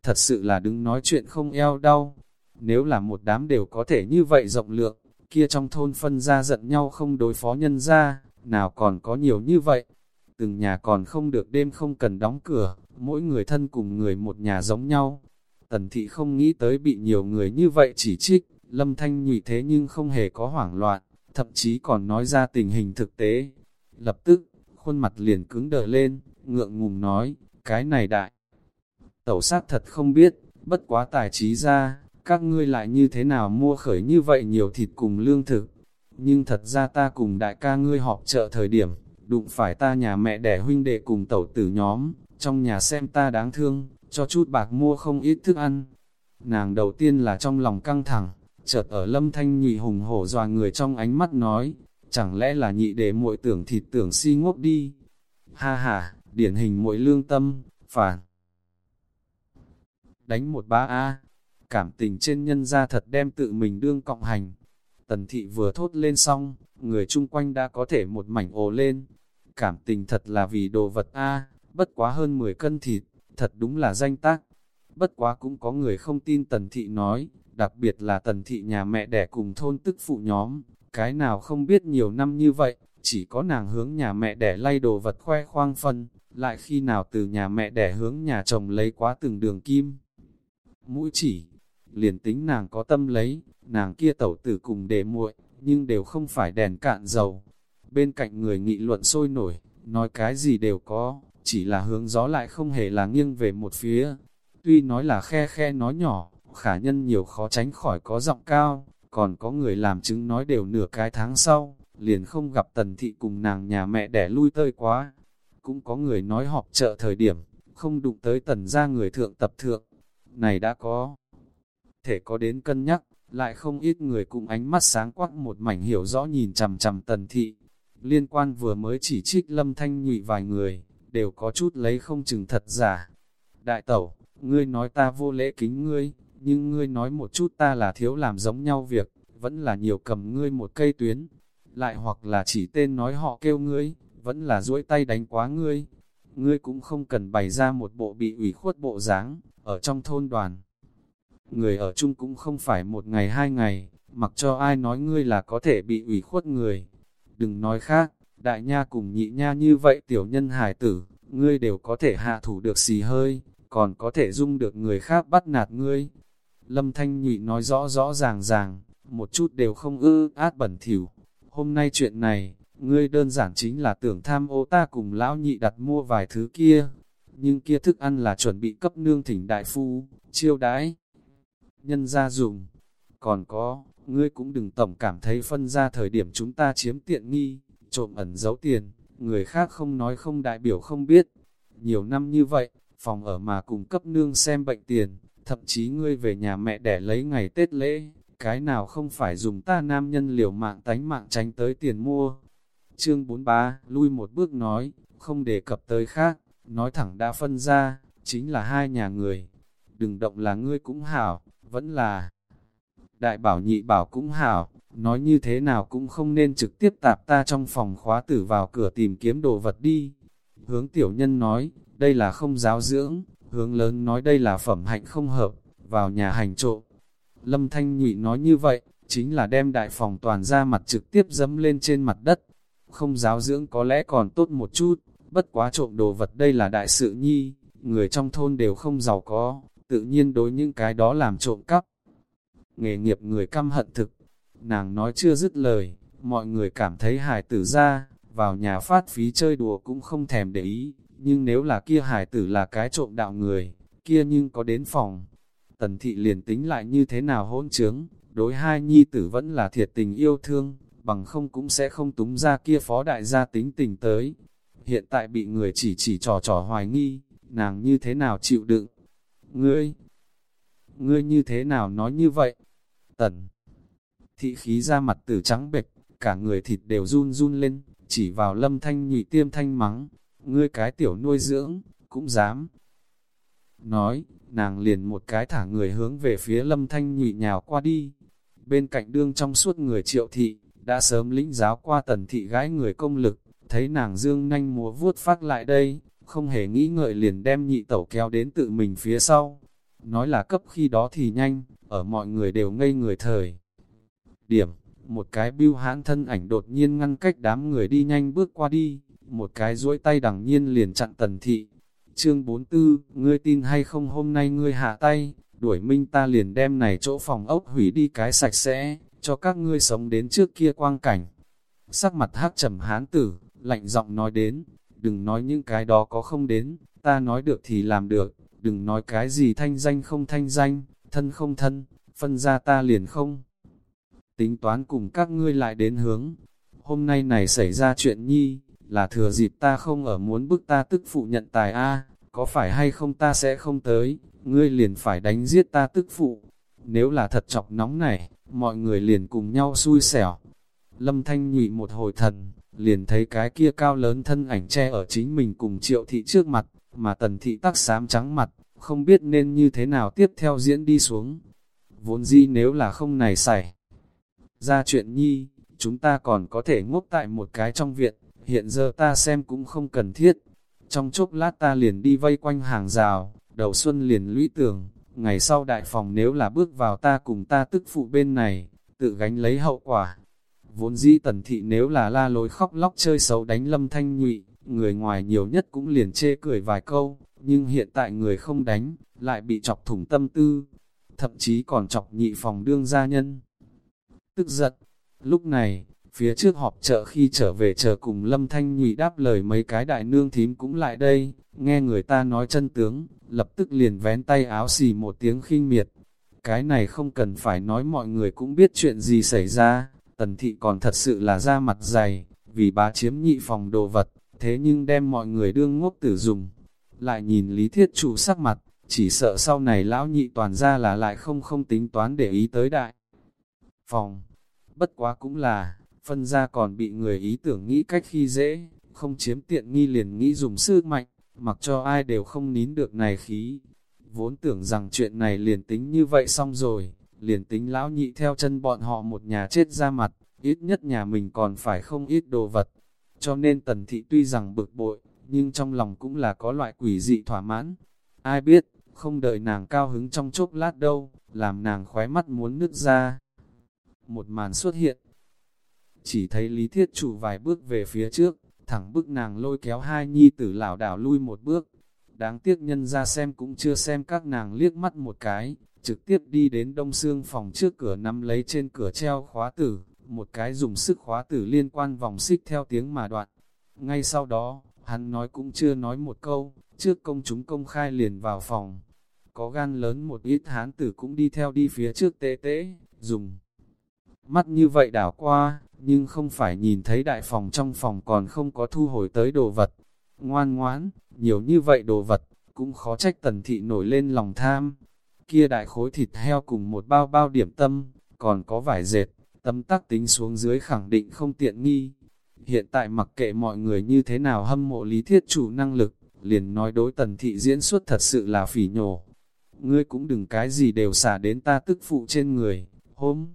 S1: Thật sự là đừng nói chuyện không eo đau, nếu là một đám đều có thể như vậy rộng lượng, kia trong thôn phân ra giận nhau không đối phó nhân ra, nào còn có nhiều như vậy. Từng nhà còn không được đêm không cần đóng cửa, mỗi người thân cùng người một nhà giống nhau. Tần thị không nghĩ tới bị nhiều người như vậy chỉ trích, lâm thanh nhụy thế nhưng không hề có hoảng loạn, thậm chí còn nói ra tình hình thực tế. Lập tức, khuôn mặt liền cứng đờ lên, ngượng ngùng nói, cái này đại. Tẩu sát thật không biết, bất quá tài trí ra, các ngươi lại như thế nào mua khởi như vậy nhiều thịt cùng lương thực. Nhưng thật ra ta cùng đại ca ngươi họp chợ thời điểm, đụng phải ta nhà mẹ đẻ huynh đệ cùng tẩu tử nhóm, trong nhà xem ta đáng thương, cho chút bạc mua không ít thức ăn. Nàng đầu tiên là trong lòng căng thẳng, chợt ở lâm thanh nhụy hùng hổ dòa người trong ánh mắt nói, chẳng lẽ là nhị để muội tưởng thịt tưởng si ngốc đi. Ha ha, điển hình muội lương tâm, phản. Đánh một ba A, cảm tình trên nhân ra thật đem tự mình đương cộng hành. Tần thị vừa thốt lên xong, người chung quanh đã có thể một mảnh ồ lên. Cảm tình thật là vì đồ vật A, bất quá hơn 10 cân thịt, thật đúng là danh tác. Bất quá cũng có người không tin tần thị nói, đặc biệt là tần thị nhà mẹ đẻ cùng thôn tức phụ nhóm, cái nào không biết nhiều năm như vậy, chỉ có nàng hướng nhà mẹ đẻ lay đồ vật khoe khoang phân, lại khi nào từ nhà mẹ đẻ hướng nhà chồng lấy quá từng đường kim. Mũi chỉ, liền tính nàng có tâm lấy, nàng kia tẩu tử cùng đề muội, nhưng đều không phải đèn cạn dầu. Bên cạnh người nghị luận sôi nổi, nói cái gì đều có, chỉ là hướng gió lại không hề là nghiêng về một phía. Tuy nói là khe khe nói nhỏ, khả nhân nhiều khó tránh khỏi có giọng cao, còn có người làm chứng nói đều nửa cái tháng sau, liền không gặp tần thị cùng nàng nhà mẹ đẻ lui tơi quá. Cũng có người nói họp chợ thời điểm, không đụng tới tần ra người thượng tập thượng. Này đã có, thể có đến cân nhắc, lại không ít người cùng ánh mắt sáng quắc một mảnh hiểu rõ nhìn chằm chằm tần thị. Liên quan vừa mới chỉ trích lâm thanh nhụy vài người, đều có chút lấy không chừng thật giả. Đại tẩu, ngươi nói ta vô lễ kính ngươi, nhưng ngươi nói một chút ta là thiếu làm giống nhau việc, vẫn là nhiều cầm ngươi một cây tuyến, lại hoặc là chỉ tên nói họ kêu ngươi, vẫn là duỗi tay đánh quá ngươi. Ngươi cũng không cần bày ra một bộ bị ủy khuất bộ dáng ở trong thôn đoàn. Người ở chung cũng không phải một ngày hai ngày, mặc cho ai nói ngươi là có thể bị ủy khuất người. Đừng nói khác, đại nha cùng nhị nha như vậy tiểu nhân hải tử, ngươi đều có thể hạ thủ được xì hơi, còn có thể dung được người khác bắt nạt ngươi. Lâm Thanh Nhụy nói rõ rõ ràng ràng, một chút đều không ư át bẩn thỉu. Hôm nay chuyện này, ngươi đơn giản chính là tưởng tham ô ta cùng lão nhị đặt mua vài thứ kia. Nhưng kia thức ăn là chuẩn bị cấp nương thỉnh đại phu, chiêu đãi. Nhân ra dùng. Còn có, ngươi cũng đừng tổng cảm thấy phân ra thời điểm chúng ta chiếm tiện nghi, trộm ẩn giấu tiền, người khác không nói không đại biểu không biết. Nhiều năm như vậy, phòng ở mà cùng cấp nương xem bệnh tiền, thậm chí ngươi về nhà mẹ đẻ lấy ngày Tết lễ, cái nào không phải dùng ta nam nhân liều mạng tánh mạng tránh tới tiền mua. Chương 43, lui một bước nói, không đề cập tới khác, nói thẳng đã phân ra, chính là hai nhà người. Đừng động là ngươi cũng hảo, vẫn là đại bảo nhị bảo cũng hảo, nói như thế nào cũng không nên trực tiếp tạp ta trong phòng khóa tử vào cửa tìm kiếm đồ vật đi. Hướng tiểu nhân nói, đây là không giáo dưỡng, hướng lớn nói đây là phẩm hạnh không hợp, vào nhà hành trộm. Lâm Thanh Nhụy nói như vậy, chính là đem đại phòng toàn ra mặt trực tiếp dẫm lên trên mặt đất. Không giáo dưỡng có lẽ còn tốt một chút, bất quá trộm đồ vật đây là đại sự nhi, người trong thôn đều không giàu có, tự nhiên đối những cái đó làm trộm cắp. Nghề nghiệp người căm hận thực, nàng nói chưa dứt lời, mọi người cảm thấy hài tử ra, vào nhà phát phí chơi đùa cũng không thèm để ý, nhưng nếu là kia hài tử là cái trộm đạo người, kia nhưng có đến phòng. Tần thị liền tính lại như thế nào hỗn trướng, đối hai nhi tử vẫn là thiệt tình yêu thương, bằng không cũng sẽ không túng ra kia phó đại gia tính tình tới. Hiện tại bị người chỉ chỉ trò trò hoài nghi, nàng như thế nào chịu đựng. Ngươi, ngươi như thế nào nói như vậy? Tần, thị khí ra mặt tử trắng bệch, cả người thịt đều run run lên, chỉ vào lâm thanh nhụy tiêm thanh mắng, ngươi cái tiểu nuôi dưỡng, cũng dám. Nói, nàng liền một cái thả người hướng về phía lâm thanh nhụy nhào qua đi. bên cạnh đương trong suốt người triệu thị, đã sớm lĩnh giáo qua tần thị gái người công lực, thấy nàng dương nhanh múa vuốt phát lại đây, không hề nghĩ ngợi liền đem nhị tẩu kéo đến tự mình phía sau. Nói là cấp khi đó thì nhanh, ở mọi người đều ngây người thời. Điểm, một cái bưu hãn thân ảnh đột nhiên ngăn cách đám người đi nhanh bước qua đi, một cái duỗi tay đằng nhiên liền chặn tần thị. Chương 44, ngươi tin hay không hôm nay ngươi hạ tay, đuổi minh ta liền đem này chỗ phòng ốc hủy đi cái sạch sẽ, cho các ngươi sống đến trước kia quang cảnh. Sắc mặt hắc trầm hán tử, lạnh giọng nói đến, đừng nói những cái đó có không đến, ta nói được thì làm được, đừng nói cái gì thanh danh không thanh danh, thân không thân, phân ra ta liền không. Tính toán cùng các ngươi lại đến hướng, hôm nay này xảy ra chuyện nhi, là thừa dịp ta không ở muốn bức ta tức phụ nhận tài A, có phải hay không ta sẽ không tới, ngươi liền phải đánh giết ta tức phụ. Nếu là thật chọc nóng này, mọi người liền cùng nhau xui xẻo. Lâm Thanh nhụy một hồi thần, liền thấy cái kia cao lớn thân ảnh che ở chính mình cùng triệu thị trước mặt, mà tần thị tắc xám trắng mặt, không biết nên như thế nào tiếp theo diễn đi xuống. Vốn di nếu là không này xảy ra chuyện nhi, chúng ta còn có thể ngốc tại một cái trong viện, hiện giờ ta xem cũng không cần thiết. Trong chốc lát ta liền đi vây quanh hàng rào, đầu xuân liền lũy tưởng ngày sau đại phòng nếu là bước vào ta cùng ta tức phụ bên này, tự gánh lấy hậu quả. Vốn dĩ tần thị nếu là la lối khóc lóc chơi xấu đánh lâm thanh nhụy, người ngoài nhiều nhất cũng liền chê cười vài câu, nhưng hiện tại người không đánh, lại bị chọc thủng tâm tư, thậm chí còn chọc nhị phòng đương gia nhân. Tức giận, lúc này, phía trước họp chợ khi trở về chờ cùng lâm thanh nhụy đáp lời mấy cái đại nương thím cũng lại đây, nghe người ta nói chân tướng, lập tức liền vén tay áo xì một tiếng khinh miệt. Cái này không cần phải nói mọi người cũng biết chuyện gì xảy ra, tần thị còn thật sự là da mặt dày, vì bá chiếm nhị phòng đồ vật, thế nhưng đem mọi người đương ngốc tử dùng. Lại nhìn lý thiết chủ sắc mặt, chỉ sợ sau này lão nhị toàn ra là lại không không tính toán để ý tới đại. Phòng, bất quá cũng là, phân ra còn bị người ý tưởng nghĩ cách khi dễ, không chiếm tiện nghi liền nghĩ dùng sức mạnh, mặc cho ai đều không nín được này khí. Vốn tưởng rằng chuyện này liền tính như vậy xong rồi, liền tính lão nhị theo chân bọn họ một nhà chết ra mặt, ít nhất nhà mình còn phải không ít đồ vật. Cho nên tần thị tuy rằng bực bội, nhưng trong lòng cũng là có loại quỷ dị thỏa mãn. Ai biết, không đợi nàng cao hứng trong chốc lát đâu, làm nàng khóe mắt muốn nứt ra. Một màn xuất hiện, chỉ thấy lý thiết chủ vài bước về phía trước, thẳng bức nàng lôi kéo hai nhi tử lảo đảo lui một bước. Đáng tiếc nhân ra xem cũng chưa xem các nàng liếc mắt một cái, trực tiếp đi đến đông xương phòng trước cửa nắm lấy trên cửa treo khóa tử, một cái dùng sức khóa tử liên quan vòng xích theo tiếng mà đoạn. Ngay sau đó, hắn nói cũng chưa nói một câu, trước công chúng công khai liền vào phòng. Có gan lớn một ít hán tử cũng đi theo đi phía trước tế tế, dùng mắt như vậy đảo qua, nhưng không phải nhìn thấy đại phòng trong phòng còn không có thu hồi tới đồ vật. Ngoan ngoãn, nhiều như vậy đồ vật, cũng khó trách tần thị nổi lên lòng tham. Kia đại khối thịt heo cùng một bao bao điểm tâm, còn có vải dệt, tâm tắc tính xuống dưới khẳng định không tiện nghi. Hiện tại mặc kệ mọi người như thế nào hâm mộ lý thiết chủ năng lực, liền nói đối tần thị diễn xuất thật sự là phỉ nhổ. Ngươi cũng đừng cái gì đều xả đến ta tức phụ trên người, hôm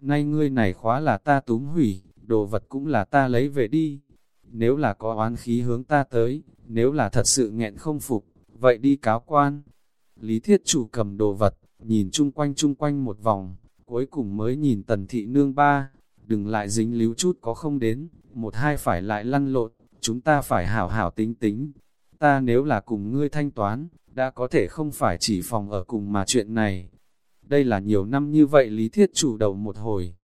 S1: nay ngươi này khóa là ta túm hủy, đồ vật cũng là ta lấy về đi. Nếu là có oán khí hướng ta tới, nếu là thật sự nghẹn không phục, vậy đi cáo quan. Lý thiết chủ cầm đồ vật, nhìn chung quanh chung quanh một vòng, cuối cùng mới nhìn tần thị nương ba, đừng lại dính líu chút có không đến, một hai phải lại lăn lộn, chúng ta phải hảo hảo tính tính. Ta nếu là cùng ngươi thanh toán, đã có thể không phải chỉ phòng ở cùng mà chuyện này, đây là nhiều năm như vậy lý thiết chủ đầu một hồi.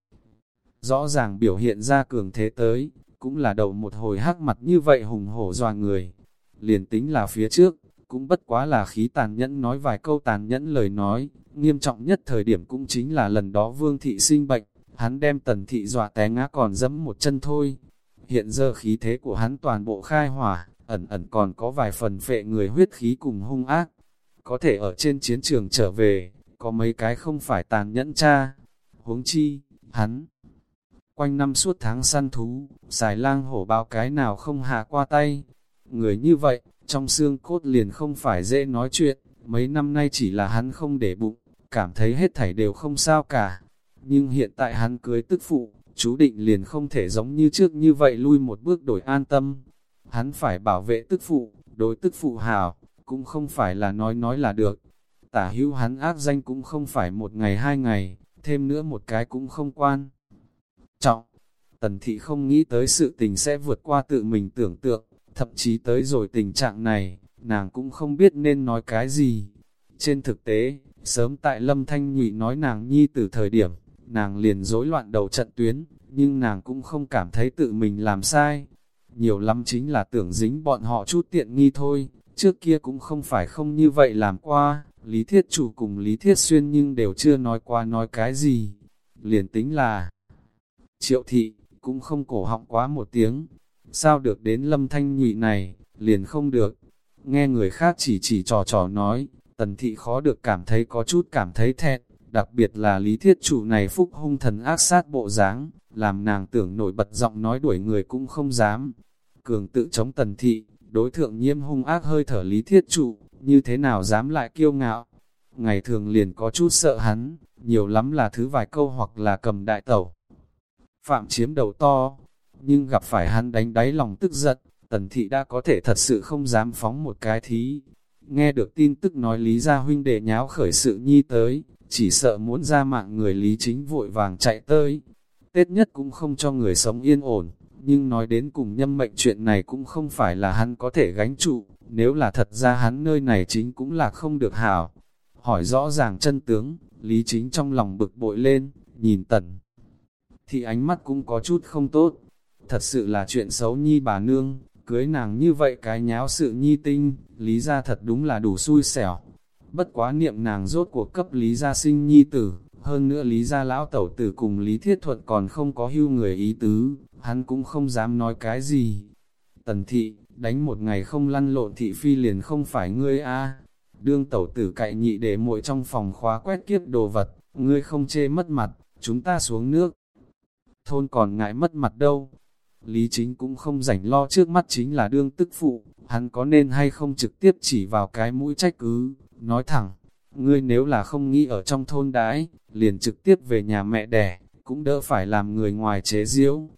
S1: Rõ ràng biểu hiện ra cường thế tới, cũng là đầu một hồi hắc mặt như vậy hùng hổ doa người. Liền tính là phía trước, cũng bất quá là khí tàn nhẫn nói vài câu tàn nhẫn lời nói, nghiêm trọng nhất thời điểm cũng chính là lần đó vương thị sinh bệnh, hắn đem tần thị dọa té ngã còn dẫm một chân thôi. Hiện giờ khí thế của hắn toàn bộ khai hỏa, ẩn ẩn còn có vài phần phệ người huyết khí cùng hung ác. Có thể ở trên chiến trường trở về, có mấy cái không phải tàn nhẫn cha. Huống chi, hắn, quanh năm suốt tháng săn thú, xài lang hổ bao cái nào không hạ qua tay. Người như vậy, trong xương cốt liền không phải dễ nói chuyện, mấy năm nay chỉ là hắn không để bụng, cảm thấy hết thảy đều không sao cả. nhưng hiện tại hắn cưới tức phụ, chú định liền không thể giống như trước như vậy lui một bước đổi an tâm. Hắn phải bảo vệ tức phụ, đối tức phụ hào, cũng không phải là nói nói là được. Tả hữu hắn ác danh cũng không phải một ngày hai ngày, thêm nữa một cái cũng không quan. Trọng, tần thị không nghĩ tới sự tình sẽ vượt qua tự mình tưởng tượng, thậm chí tới rồi tình trạng này, nàng cũng không biết nên nói cái gì. Trên thực tế, sớm tại Lâm Thanh Nhụy nói nàng nhi từ thời điểm, nàng liền rối loạn đầu trận tuyến, nhưng nàng cũng không cảm thấy tự mình làm sai. Nhiều lắm chính là tưởng dính bọn họ chút tiện nghi thôi, trước kia cũng không phải không như vậy làm qua, Lý Thiết Chủ cùng Lý Thiết Xuyên nhưng đều chưa nói qua nói cái gì. Liền tính là triệu thị, cũng không cổ họng quá một tiếng. Sao được đến lâm thanh nhụy này, liền không được. Nghe người khác chỉ chỉ trò trò nói, tần thị khó được cảm thấy có chút cảm thấy thẹn, đặc biệt là lý thiết chủ này phúc hung thần ác sát bộ dáng, làm nàng tưởng nổi bật giọng nói đuổi người cũng không dám. Cường tự chống tần thị, đối thượng nhiễm hung ác hơi thở lý thiết Chủ như thế nào dám lại kiêu ngạo. Ngày thường liền có chút sợ hắn, nhiều lắm là thứ vài câu hoặc là cầm đại tẩu. Phạm chiếm đầu to, nhưng gặp phải hắn đánh đáy lòng tức giận, tần thị đã có thể thật sự không dám phóng một cái thí. Nghe được tin tức nói Lý Gia Huynh đệ nháo khởi sự nhi tới, chỉ sợ muốn ra mạng người Lý Chính vội vàng chạy tới. Tết nhất cũng không cho người sống yên ổn, nhưng nói đến cùng nhâm mệnh chuyện này cũng không phải là hắn có thể gánh trụ, nếu là thật ra hắn nơi này chính cũng là không được hảo. Hỏi rõ ràng chân tướng, Lý Chính trong lòng bực bội lên, nhìn tần. Thì ánh mắt cũng có chút không tốt. Thật sự là chuyện xấu nhi bà nương, cưới nàng như vậy cái nháo sự nhi tinh, Lý ra thật đúng là đủ xui xẻo. Bất quá niệm nàng rốt cuộc cấp Lý gia sinh nhi tử, hơn nữa Lý gia lão tẩu tử cùng Lý Thiết Thuận còn không có hưu người ý tứ, hắn cũng không dám nói cái gì. Tần thị, đánh một ngày không lăn lộn thị phi liền không phải ngươi a Đương tẩu tử cậy nhị để muội trong phòng khóa quét kiếp đồ vật, ngươi không chê mất mặt, chúng ta xuống nước. Thôn còn ngại mất mặt đâu. Lý chính cũng không rảnh lo trước mắt chính là đương tức phụ, hắn có nên hay không trực tiếp chỉ vào cái mũi trách cứ, nói thẳng, ngươi nếu là không nghĩ ở trong thôn đái liền trực tiếp về nhà mẹ đẻ, cũng đỡ phải làm người ngoài chế diễu.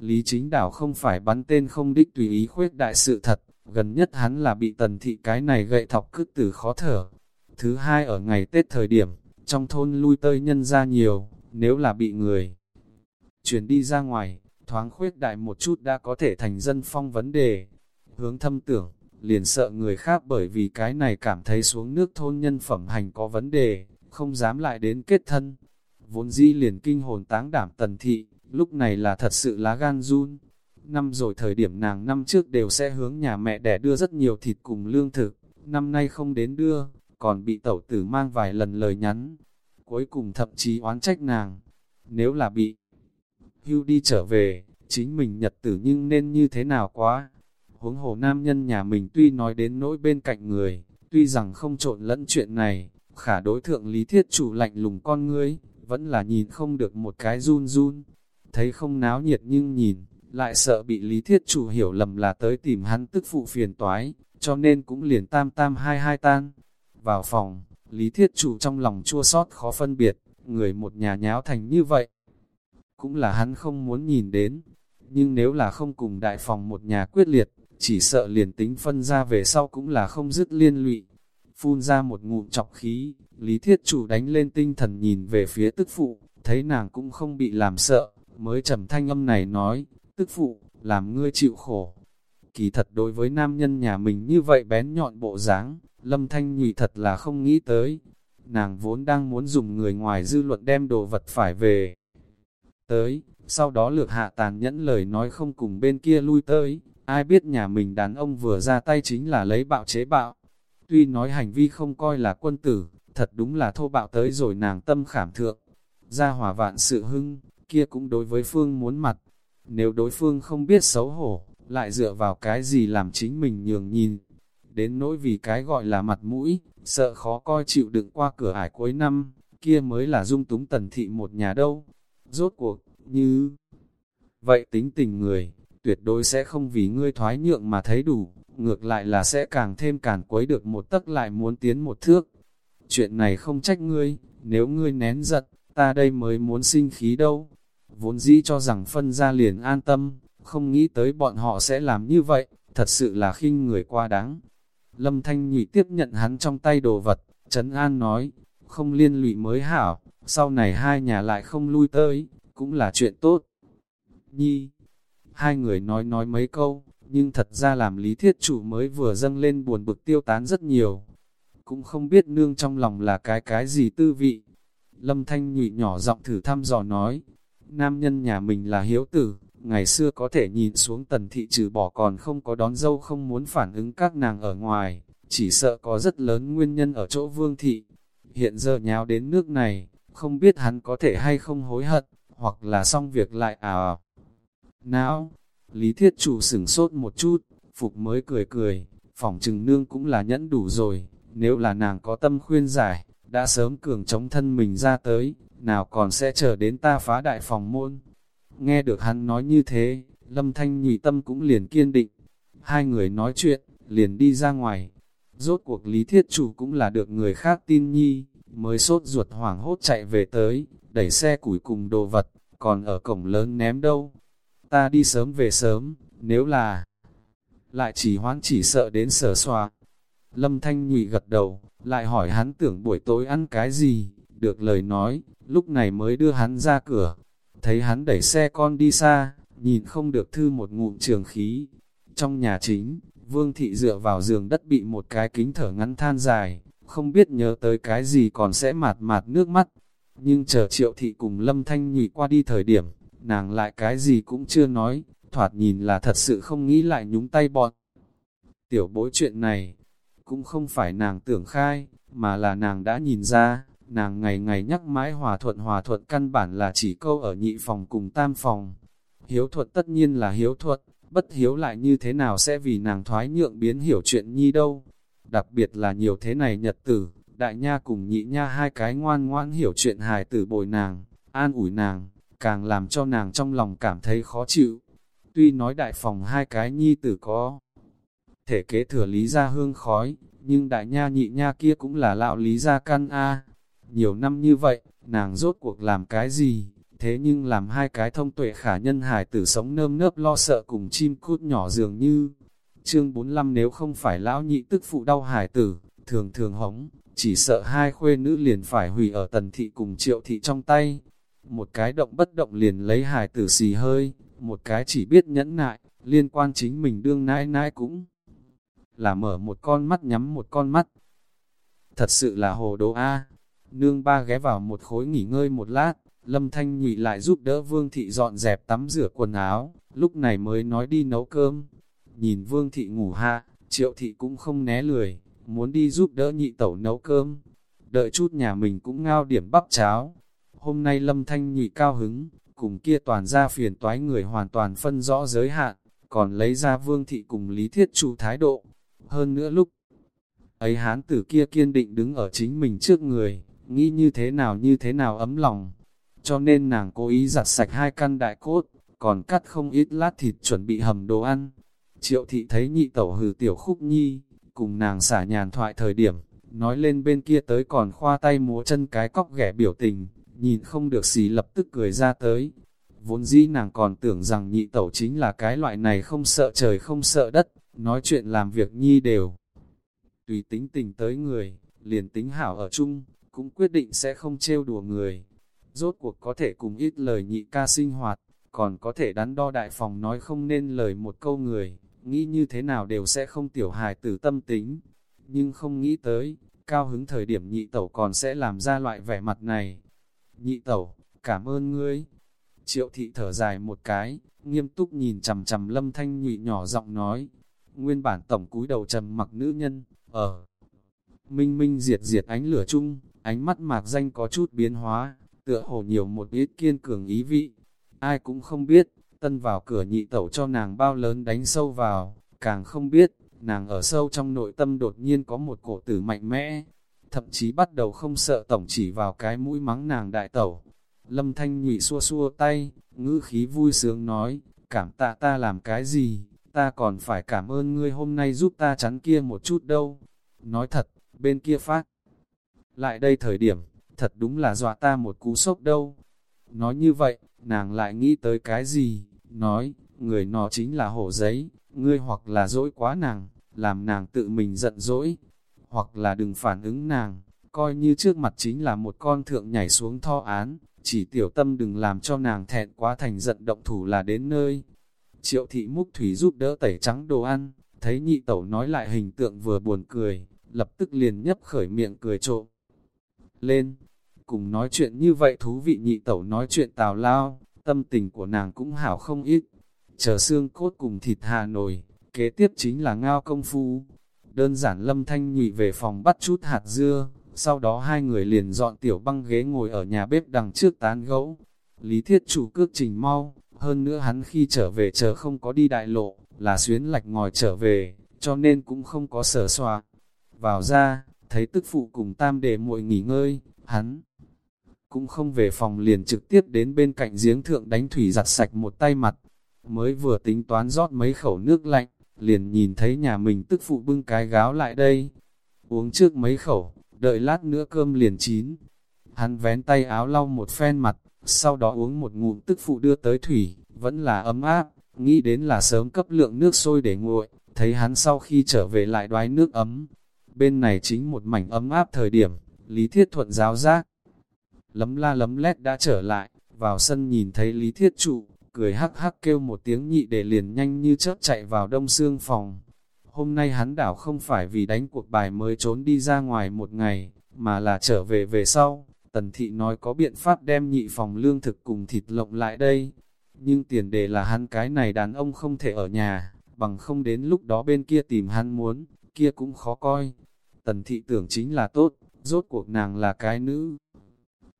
S1: Lý chính đảo không phải bắn tên không đích tùy ý khuyết đại sự thật, gần nhất hắn là bị tần thị cái này gậy thọc cứt tử khó thở. Thứ hai ở ngày Tết thời điểm, trong thôn lui tơi nhân ra nhiều, nếu là bị người chuyển đi ra ngoài, thoáng khuyết đại một chút đã có thể thành dân phong vấn đề. Hướng thâm tưởng, liền sợ người khác bởi vì cái này cảm thấy xuống nước thôn nhân phẩm hành có vấn đề, không dám lại đến kết thân. Vốn di liền kinh hồn táng đảm tần thị, lúc này là thật sự lá gan run. Năm rồi thời điểm nàng năm trước đều sẽ hướng nhà mẹ đẻ đưa rất nhiều thịt cùng lương thực, năm nay không đến đưa, còn bị tẩu tử mang vài lần lời nhắn. Cuối cùng thậm chí oán trách nàng, nếu là bị hưu đi trở về, chính mình nhật tử nhưng nên như thế nào quá. Huống hồ nam nhân nhà mình tuy nói đến nỗi bên cạnh người, tuy rằng không trộn lẫn chuyện này, khả đối thượng lý thiết chủ lạnh lùng con ngươi, vẫn là nhìn không được một cái run run. Thấy không náo nhiệt nhưng nhìn, lại sợ bị lý thiết chủ hiểu lầm là tới tìm hắn tức phụ phiền toái, cho nên cũng liền tam tam hai hai tan. Vào phòng, lý thiết chủ trong lòng chua sót khó phân biệt, người một nhà nháo thành như vậy. Cũng là hắn không muốn nhìn đến, nhưng nếu là không cùng đại phòng một nhà quyết liệt, chỉ sợ liền tính phân ra về sau cũng là không dứt liên lụy. Phun ra một ngụm chọc khí, Lý Thiết Chủ đánh lên tinh thần nhìn về phía tức phụ, thấy nàng cũng không bị làm sợ, mới trầm thanh âm này nói, tức phụ, làm ngươi chịu khổ. Kỳ thật đối với nam nhân nhà mình như vậy bén nhọn bộ dáng, lâm thanh nhụy thật là không nghĩ tới. Nàng vốn đang muốn dùng người ngoài dư luận đem đồ vật phải về. Tới, sau đó lược hạ tàn nhẫn lời nói không cùng bên kia lui tới, ai biết nhà mình đàn ông vừa ra tay chính là lấy bạo chế bạo. Tuy nói hành vi không coi là quân tử, thật đúng là thô bạo tới rồi nàng tâm khảm thượng. Ra hòa vạn sự hưng, kia cũng đối với Phương muốn mặt. Nếu đối phương không biết xấu hổ, lại dựa vào cái gì làm chính mình nhường nhìn. Đến nỗi vì cái gọi là mặt mũi, sợ khó coi chịu đựng qua cửa ải cuối năm, kia mới là dung túng tần thị một nhà đâu. Rốt cuộc, như vậy tính tình người, tuyệt đối sẽ không vì ngươi thoái nhượng mà thấy đủ, ngược lại là sẽ càng thêm càng quấy được một tấc lại muốn tiến một thước. Chuyện này không trách ngươi, nếu ngươi nén giận, ta đây mới muốn sinh khí đâu. Vốn dĩ cho rằng phân ra liền an tâm, không nghĩ tới bọn họ sẽ làm như vậy, thật sự là khinh người quá đáng. Lâm Thanh Nhụy tiếp nhận hắn trong tay đồ vật, Trấn An nói, không liên lụy mới hảo, sau này hai nhà lại không lui tới, cũng là chuyện tốt. Nhi, hai người nói nói mấy câu, nhưng thật ra làm lý thiết chủ mới vừa dâng lên buồn bực tiêu tán rất nhiều. Cũng không biết nương trong lòng là cái cái gì tư vị. Lâm Thanh nhụy nhỏ giọng thử thăm dò nói, nam nhân nhà mình là hiếu tử, ngày xưa có thể nhìn xuống tần thị trừ bỏ còn không có đón dâu không muốn phản ứng các nàng ở ngoài, chỉ sợ có rất lớn nguyên nhân ở chỗ vương thị. Hiện giờ nháo đến nước này, không biết hắn có thể hay không hối hận, hoặc là xong việc lại à. Não, Lý Thiết Chủ sửng sốt một chút, Phục mới cười cười, phỏng trừng nương cũng là nhẫn đủ rồi, nếu là nàng có tâm khuyên giải, đã sớm cường chống thân mình ra tới, nào còn sẽ chờ đến ta phá đại phòng môn. Nghe được hắn nói như thế, Lâm Thanh nhụy tâm cũng liền kiên định. Hai người nói chuyện, liền đi ra ngoài. Rốt cuộc Lý Thiết Chủ cũng là được người khác tin nhi, mới sốt ruột hoảng hốt chạy về tới, đẩy xe củi cùng đồ vật, còn ở cổng lớn ném đâu. Ta đi sớm về sớm, nếu là lại chỉ hoán chỉ sợ đến sở xoa. Lâm Thanh nhụy gật đầu, lại hỏi hắn tưởng buổi tối ăn cái gì, được lời nói, lúc này mới đưa hắn ra cửa. Thấy hắn đẩy xe con đi xa, nhìn không được thư một ngụm trường khí. Trong nhà chính, Vương Thị dựa vào giường đất bị một cái kính thở ngắn than dài, không biết nhớ tới cái gì còn sẽ mạt mạt nước mắt. Nhưng chờ triệu thị cùng lâm thanh nhị qua đi thời điểm, nàng lại cái gì cũng chưa nói, thoạt nhìn là thật sự không nghĩ lại nhúng tay bọn. Tiểu bối chuyện này, cũng không phải nàng tưởng khai, mà là nàng đã nhìn ra, nàng ngày ngày nhắc mãi hòa thuận hòa thuận căn bản là chỉ câu ở nhị phòng cùng tam phòng. Hiếu thuật tất nhiên là hiếu thuật, bất hiếu lại như thế nào sẽ vì nàng thoái nhượng biến hiểu chuyện nhi đâu. Đặc biệt là nhiều thế này nhật tử, đại nha cùng nhị nha hai cái ngoan ngoãn hiểu chuyện hài tử bồi nàng, an ủi nàng, càng làm cho nàng trong lòng cảm thấy khó chịu. Tuy nói đại phòng hai cái nhi tử có thể kế thừa lý gia hương khói, nhưng đại nha nhị nha kia cũng là lão lý gia căn A. Nhiều năm như vậy, nàng rốt cuộc làm cái gì, thế nhưng làm hai cái thông tuệ khả nhân hài tử sống nơm nớp lo sợ cùng chim cút nhỏ dường như. Chương 45 nếu không phải lão nhị tức phụ đau hài tử, thường thường hống, chỉ sợ hai khuê nữ liền phải hủy ở tần thị cùng triệu thị trong tay. Một cái động bất động liền lấy hài tử xì hơi, một cái chỉ biết nhẫn nại, liên quan chính mình đương nãi nãi cũng là mở một con mắt nhắm một con mắt. Thật sự là hồ đồ A. Nương ba ghé vào một khối nghỉ ngơi một lát, Lâm Thanh nhụy lại giúp đỡ Vương Thị dọn dẹp tắm rửa quần áo, lúc này mới nói đi nấu cơm. Nhìn Vương Thị ngủ hạ, Triệu Thị cũng không né lười, muốn đi giúp đỡ nhị tẩu nấu cơm. Đợi chút nhà mình cũng ngao điểm bắp cháo. Hôm nay Lâm Thanh nhụy cao hứng, cùng kia toàn ra phiền toái người hoàn toàn phân rõ giới hạn, còn lấy ra Vương Thị cùng Lý Thiết Chu thái độ. Hơn nữa lúc ấy hán tử kia kiên định đứng ở chính mình trước người, nghĩ như thế nào như thế nào ấm lòng. Cho nên nàng cố ý giặt sạch hai căn đại cốt, còn cắt không ít lát thịt chuẩn bị hầm đồ ăn. Triệu thị thấy nhị tẩu hừ tiểu khúc nhi, cùng nàng xả nhàn thoại thời điểm, nói lên bên kia tới còn khoa tay múa chân cái cóc ghẻ biểu tình, nhìn không được xì lập tức cười ra tới. Vốn dĩ nàng còn tưởng rằng nhị tẩu chính là cái loại này không sợ trời không sợ đất, nói chuyện làm việc nhi đều. Tùy tính tình tới người, liền tính hảo ở chung, cũng quyết định sẽ không trêu đùa người. Rốt cuộc có thể cùng ít lời nhị ca sinh hoạt, còn có thể đắn đo đại phòng nói không nên lời một câu người, nghĩ như thế nào đều sẽ không tiểu hài tử tâm tính. Nhưng không nghĩ tới, cao hứng thời điểm nhị tẩu còn sẽ làm ra loại vẻ mặt này. Nhị tẩu, cảm ơn ngươi. Triệu thị thở dài một cái, nghiêm túc nhìn chầm chầm lâm thanh nhụy nhỏ giọng nói. Nguyên bản tổng cúi đầu trầm mặc nữ nhân, ở. Minh minh diệt diệt ánh lửa chung, ánh mắt mạc danh có chút biến hóa, tựa hồ nhiều một ít kiên cường ý vị. Ai cũng không biết, tân vào cửa nhị tẩu cho nàng bao lớn đánh sâu vào, càng không biết, nàng ở sâu trong nội tâm đột nhiên có một cổ tử mạnh mẽ, thậm chí bắt đầu không sợ tổng chỉ vào cái mũi mắng nàng đại tẩu. Lâm Thanh nhụy xua xua tay, ngữ khí vui sướng nói, cảm tạ ta làm cái gì, ta còn phải cảm ơn ngươi hôm nay giúp ta chắn kia một chút đâu. Nói thật, bên kia phát. Lại đây thời điểm, thật đúng là dọa ta một cú sốc đâu. Nói như vậy, nàng lại nghĩ tới cái gì, nói, người nó chính là hổ giấy, ngươi hoặc là dỗi quá nàng, làm nàng tự mình giận dỗi, hoặc là đừng phản ứng nàng, coi như trước mặt chính là một con thượng nhảy xuống tho án, chỉ tiểu tâm đừng làm cho nàng thẹn quá thành giận động thủ là đến nơi. Triệu thị múc thủy giúp đỡ tẩy trắng đồ ăn, thấy nhị tẩu nói lại hình tượng vừa buồn cười, lập tức liền nhấp khởi miệng cười trộm. Lên, cùng nói chuyện như vậy thú vị nhị tẩu nói chuyện tào lao, tâm tình của nàng cũng hảo không ít. Chờ xương cốt cùng thịt hà nồi, kế tiếp chính là ngao công phu. Đơn giản lâm thanh nhụy về phòng bắt chút hạt dưa, sau đó hai người liền dọn tiểu băng ghế ngồi ở nhà bếp đằng trước tán gấu. Lý thiết chủ cước trình mau, hơn nữa hắn khi trở về chờ không có đi đại lộ, là xuyến lạch ngòi trở về, cho nên cũng không có sở soạn. Vào ra, thấy tức phụ cùng tam để muội nghỉ ngơi, hắn cũng không về phòng liền trực tiếp đến bên cạnh giếng thượng đánh thủy giặt sạch một tay mặt. Mới vừa tính toán rót mấy khẩu nước lạnh, liền nhìn thấy nhà mình tức phụ bưng cái gáo lại đây. Uống trước mấy khẩu, đợi lát nữa cơm liền chín. Hắn vén tay áo lau một phen mặt, sau đó uống một ngụm tức phụ đưa tới thủy, vẫn là ấm áp, nghĩ đến là sớm cấp lượng nước sôi để nguội, thấy hắn sau khi trở về lại đoái nước ấm. Bên này chính một mảnh ấm áp thời điểm, Lý Thiết Thuận giáo giác. Lấm la lấm lét đã trở lại, vào sân nhìn thấy Lý Thiết Trụ, cười hắc hắc kêu một tiếng nhị để liền nhanh như chớp chạy vào đông xương phòng. Hôm nay hắn đảo không phải vì đánh cuộc bài mới trốn đi ra ngoài một ngày, mà là trở về về sau. Tần thị nói có biện pháp đem nhị phòng lương thực cùng thịt lộng lại đây. Nhưng tiền đề là hắn cái này đàn ông không thể ở nhà, bằng không đến lúc đó bên kia tìm hắn muốn, kia cũng khó coi. Tần thị tưởng chính là tốt, rốt cuộc nàng là cái nữ.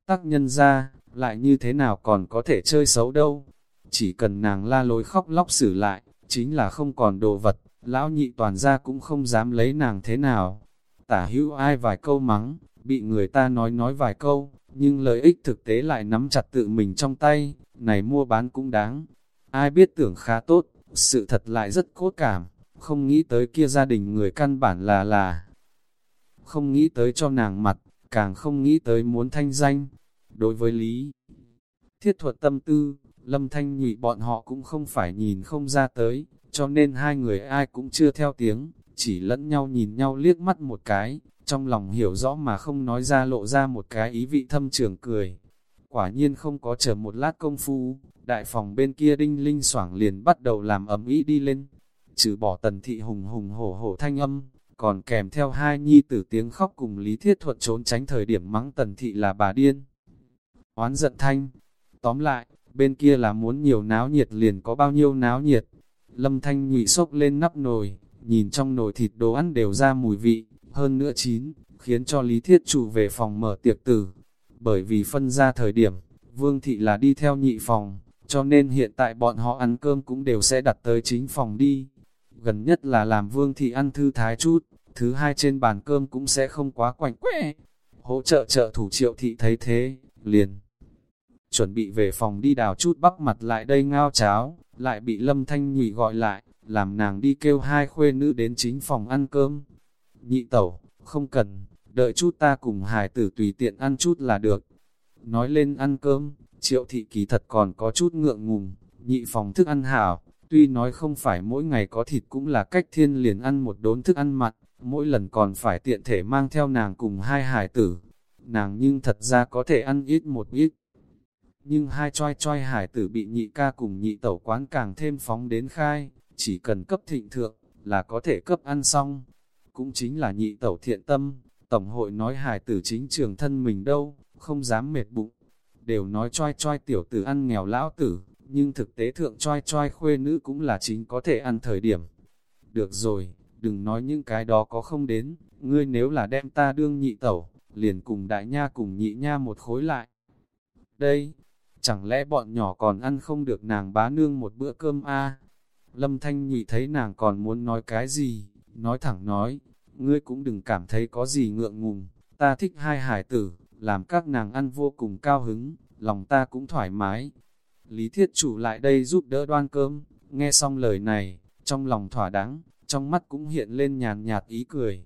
S1: Tắc nhân ra, lại như thế nào còn có thể chơi xấu đâu. Chỉ cần nàng la lối khóc lóc xử lại, chính là không còn đồ vật, lão nhị toàn ra cũng không dám lấy nàng thế nào. Tả hữu ai vài câu mắng, bị người ta nói nói vài câu, nhưng lợi ích thực tế lại nắm chặt tự mình trong tay, này mua bán cũng đáng. Ai biết tưởng khá tốt, sự thật lại rất cốt cảm, không nghĩ tới kia gia đình người căn bản là là. Không nghĩ tới cho nàng mặt, càng không nghĩ tới muốn thanh danh. Đối với Lý Thiết thuật tâm tư, Lâm Thanh nhụy bọn họ cũng không phải nhìn không ra tới, cho nên hai người ai cũng chưa theo tiếng, chỉ lẫn nhau nhìn nhau liếc mắt một cái, trong lòng hiểu rõ mà không nói ra lộ ra một cái ý vị thâm trường cười. Quả nhiên không có chờ một lát công phu, đại phòng bên kia đinh linh soảng liền bắt đầu làm ấm ý đi lên. Trừ bỏ tần thị hùng hùng hổ hổ thanh âm, còn kèm theo hai nhi tử tiếng khóc cùng Lý Thiết Thuận trốn tránh thời điểm mắng tần thị là bà điên. Oán giận thanh, tóm lại, bên kia là muốn nhiều náo nhiệt liền có bao nhiêu náo nhiệt. Lâm thanh nhụy sốc lên nắp nồi, nhìn trong nồi thịt đồ ăn đều ra mùi vị, hơn nữa chín, khiến cho Lý Thiết Chủ về phòng mở tiệc tử. Bởi vì phân ra thời điểm, Vương Thị là đi theo nhị phòng, cho nên hiện tại bọn họ ăn cơm cũng đều sẽ đặt tới chính phòng đi. Gần nhất là làm Vương Thị ăn thư thái chút, thứ hai trên bàn cơm cũng sẽ không quá quạnh quẽ. Hỗ trợ trợ thủ triệu thị thấy thế, liền. Chuẩn bị về phòng đi đào chút bắc mặt lại đây ngao cháo, lại bị Lâm Thanh Nhụy gọi lại, làm nàng đi kêu hai khuê nữ đến chính phòng ăn cơm. Nhị tẩu, không cần, đợi chút ta cùng hài tử tùy tiện ăn chút là được. Nói lên ăn cơm, triệu thị kỳ thật còn có chút ngượng ngùng, nhị phòng thức ăn hảo, tuy nói không phải mỗi ngày có thịt cũng là cách thiên liền ăn một đốn thức ăn mặn, mỗi lần còn phải tiện thể mang theo nàng cùng hai hải tử. Nàng nhưng thật ra có thể ăn ít một ít. Nhưng hai choi choi hải tử bị nhị ca cùng nhị tẩu quán càng thêm phóng đến khai, chỉ cần cấp thịnh thượng, là có thể cấp ăn xong. Cũng chính là nhị tẩu thiện tâm, Tổng hội nói hải tử chính trường thân mình đâu, không dám mệt bụng. Đều nói choi choi tiểu tử ăn nghèo lão tử, nhưng thực tế thượng choi choi khuê nữ cũng là chính có thể ăn thời điểm. Được rồi, đừng nói những cái đó có không đến, ngươi nếu là đem ta đương nhị tẩu, liền cùng đại nha cùng nhị nha một khối lại. Đây, chẳng lẽ bọn nhỏ còn ăn không được nàng bá nương một bữa cơm a Lâm Thanh nhị thấy nàng còn muốn nói cái gì, nói thẳng nói, ngươi cũng đừng cảm thấy có gì ngượng ngùng, ta thích hai hải tử, làm các nàng ăn vô cùng cao hứng, lòng ta cũng thoải mái. Lý thiết chủ lại đây giúp đỡ đoan cơm, nghe xong lời này, trong lòng thỏa đáng, trong mắt cũng hiện lên nhàn nhạt ý cười.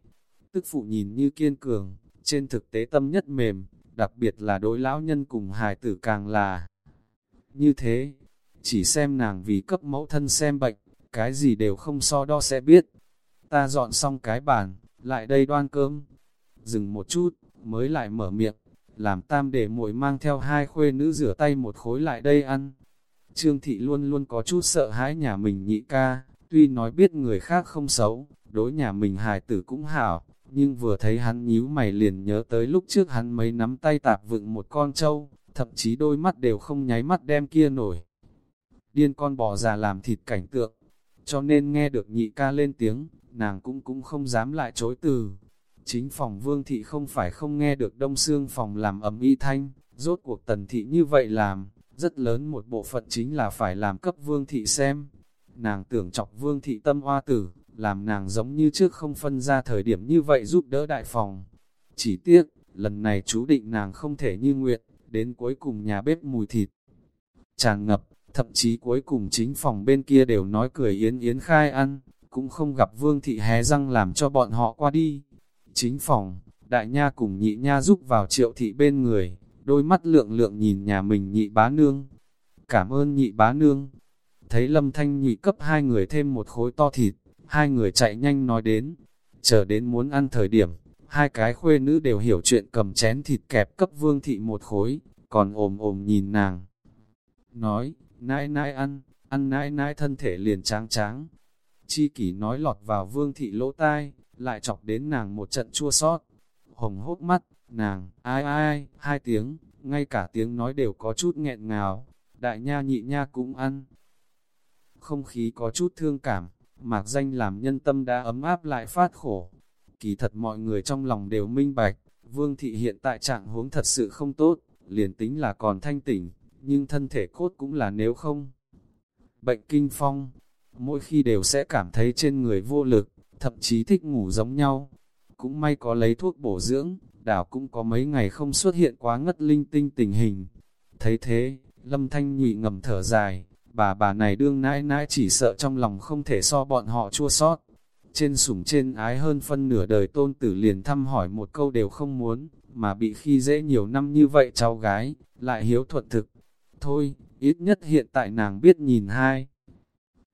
S1: Tức phụ nhìn như kiên cường, trên thực tế tâm nhất mềm, đặc biệt là đối lão nhân cùng hài tử càng là như thế. Chỉ xem nàng vì cấp mẫu thân xem bệnh, cái gì đều không so đo sẽ biết. Ta dọn xong cái bàn, lại đây đoan cơm. Dừng một chút, mới lại mở miệng, làm tam để muội mang theo hai khuê nữ rửa tay một khối lại đây ăn. Trương Thị luôn luôn có chút sợ hãi nhà mình nhị ca, tuy nói biết người khác không xấu, đối nhà mình hài tử cũng hảo, nhưng vừa thấy hắn nhíu mày liền nhớ tới lúc trước hắn mấy nắm tay tạp vựng một con trâu, thậm chí đôi mắt đều không nháy mắt đem kia nổi. Điên con bò già làm thịt cảnh tượng, cho nên nghe được nhị ca lên tiếng, nàng cũng cũng không dám lại chối từ. Chính phòng vương thị không phải không nghe được đông xương phòng làm ấm y thanh, rốt cuộc tần thị như vậy làm, rất lớn một bộ phận chính là phải làm cấp vương thị xem. Nàng tưởng chọc vương thị tâm hoa tử, làm nàng giống như trước không phân ra thời điểm như vậy giúp đỡ đại phòng. Chỉ tiếc, lần này chú định nàng không thể như nguyện, đến cuối cùng nhà bếp mùi thịt. Tràn ngập, thậm chí cuối cùng chính phòng bên kia đều nói cười yến yến khai ăn, cũng không gặp vương thị hé răng làm cho bọn họ qua đi. Chính phòng, đại nha cùng nhị nha giúp vào triệu thị bên người, đôi mắt lượng lượng nhìn nhà mình nhị bá nương. Cảm ơn nhị bá nương. Thấy lâm thanh nhị cấp hai người thêm một khối to thịt, hai người chạy nhanh nói đến. Chờ đến muốn ăn thời điểm, hai cái khuê nữ đều hiểu chuyện cầm chén thịt kẹp cấp vương thị một khối, còn ồm ồm nhìn nàng. Nói, nãi nãi ăn, ăn nãi nãi thân thể liền tráng tráng. Chi kỷ nói lọt vào vương thị lỗ tai, lại chọc đến nàng một trận chua sót. Hồng hốt mắt, nàng, ai ai hai tiếng, ngay cả tiếng nói đều có chút nghẹn ngào, đại nha nhị nha cũng ăn. Không khí có chút thương cảm, mạc danh làm nhân tâm đã ấm áp lại phát khổ. Kỳ thật mọi người trong lòng đều minh bạch, vương thị hiện tại trạng huống thật sự không tốt, liền tính là còn thanh tỉnh, nhưng thân thể cốt cũng là nếu không. Bệnh kinh phong, mỗi khi đều sẽ cảm thấy trên người vô lực, thậm chí thích ngủ giống nhau. Cũng may có lấy thuốc bổ dưỡng, đảo cũng có mấy ngày không xuất hiện quá ngất linh tinh tình hình. Thấy thế, lâm thanh nhụy ngầm thở dài, bà bà này đương nãi nãi chỉ sợ trong lòng không thể so bọn họ chua sót. Trên sủng trên ái hơn phân nửa đời tôn tử liền thăm hỏi một câu đều không muốn, mà bị khi dễ nhiều năm như vậy cháu gái, lại hiếu thuận thực. Thôi, ít nhất hiện tại nàng biết nhìn hai.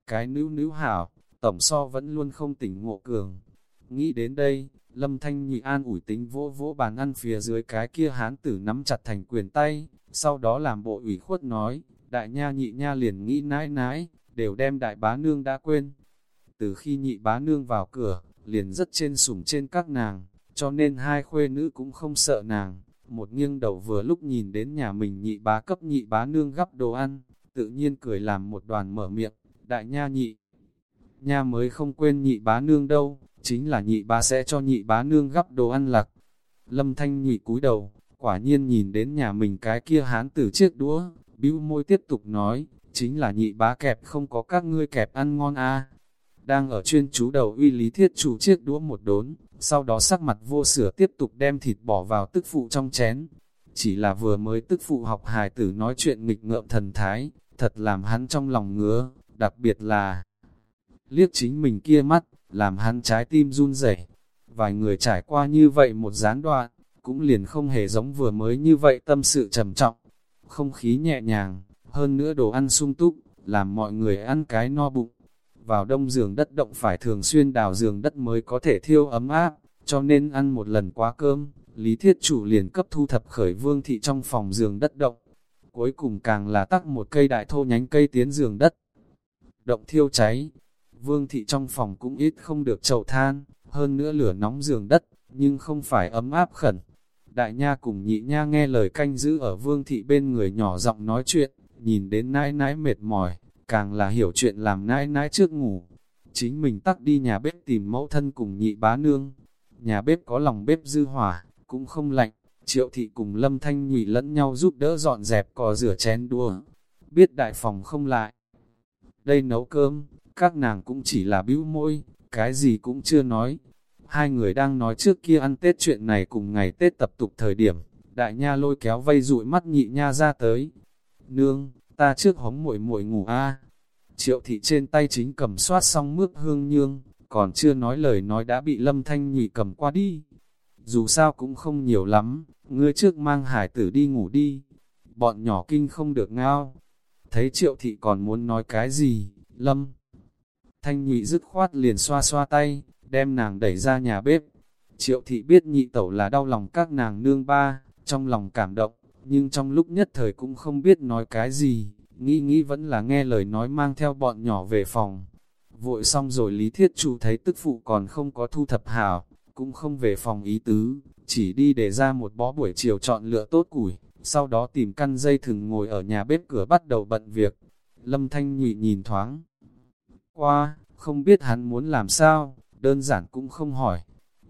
S1: Cái nữ nữ hảo, tổng so vẫn luôn không tỉnh ngộ cường. Nghĩ đến đây, lâm thanh nhị an ủi tính vỗ vỗ bàn ăn phía dưới cái kia hán tử nắm chặt thành quyền tay, sau đó làm bộ ủy khuất nói, đại nha nhị nha liền nghĩ nãi nãi, đều đem đại bá nương đã quên. Từ khi nhị bá nương vào cửa, liền rất trên sủng trên các nàng, cho nên hai khuê nữ cũng không sợ nàng. Một nghiêng đầu vừa lúc nhìn đến nhà mình nhị bá cấp nhị bá nương gắp đồ ăn, tự nhiên cười làm một đoàn mở miệng, đại nha nhị. Nha mới không quên nhị bá nương đâu, chính là nhị bá sẽ cho nhị bá nương gắp đồ ăn lặc. Lâm thanh nhị cúi đầu, quả nhiên nhìn đến nhà mình cái kia hán tử chiếc đũa, bĩu môi tiếp tục nói, chính là nhị bá kẹp không có các ngươi kẹp ăn ngon a Đang ở chuyên chú đầu uy lý thiết chủ chiếc đũa một đốn, sau đó sắc mặt vô sửa tiếp tục đem thịt bỏ vào tức phụ trong chén. Chỉ là vừa mới tức phụ học hài tử nói chuyện nghịch ngợm thần thái, thật làm hắn trong lòng ngứa, đặc biệt là liếc chính mình kia mắt, làm hắn trái tim run rẩy. Vài người trải qua như vậy một gián đoạn, cũng liền không hề giống vừa mới như vậy tâm sự trầm trọng không khí nhẹ nhàng, hơn nữa đồ ăn sung túc, làm mọi người ăn cái no bụng. Vào đông giường đất động phải thường xuyên đào giường đất mới có thể thiêu ấm áp, cho nên ăn một lần quá cơm, Lý Thiết Chủ liền cấp thu thập khởi vương thị trong phòng giường đất động. Cuối cùng càng là tắc một cây đại thô nhánh cây tiến giường đất. Động thiêu cháy, vương thị trong phòng cũng ít không được chậu than, hơn nữa lửa nóng giường đất, nhưng không phải ấm áp khẩn, Đại nha cùng nhị nha nghe lời canh giữ ở vương thị bên người nhỏ giọng nói chuyện, nhìn đến nãi nãi mệt mỏi, càng là hiểu chuyện làm nãi nãi trước ngủ. Chính mình tắt đi nhà bếp tìm mẫu thân cùng nhị bá nương. Nhà bếp có lòng bếp dư hỏa, cũng không lạnh, triệu thị cùng lâm thanh nhụy lẫn nhau giúp đỡ dọn dẹp cò rửa chén đua. Biết đại phòng không lại. Đây nấu cơm, các nàng cũng chỉ là bĩu môi, cái gì cũng chưa nói, Hai người đang nói trước kia ăn Tết chuyện này cùng ngày Tết tập tục thời điểm, đại nha lôi kéo vây dụi mắt nhị nha ra tới. Nương, ta trước hóng muội muội ngủ a. Triệu thị trên tay chính cầm soát xong mướp hương nhương, còn chưa nói lời nói đã bị lâm thanh nhị cầm qua đi. dù sao cũng không nhiều lắm, ngươi trước mang hải tử đi ngủ đi, bọn nhỏ kinh không được ngao. Thấy triệu thị còn muốn nói cái gì, lâm. Thanh nhụy dứt khoát liền xoa xoa tay, đem nàng đẩy ra nhà bếp. Triệu thị biết nhị tẩu là đau lòng các nàng nương ba, trong lòng cảm động, nhưng trong lúc nhất thời cũng không biết nói cái gì, nghĩ nghĩ vẫn là nghe lời nói mang theo bọn nhỏ về phòng. Vội xong rồi Lý Thiết Chủ thấy tức phụ còn không có thu thập hảo, cũng không về phòng ý tứ, chỉ đi để ra một bó buổi chiều chọn lựa tốt củi, sau đó tìm căn dây thừng ngồi ở nhà bếp cửa bắt đầu bận việc. Lâm Thanh Nhụy nhìn thoáng qua, không biết hắn muốn làm sao, đơn giản cũng không hỏi.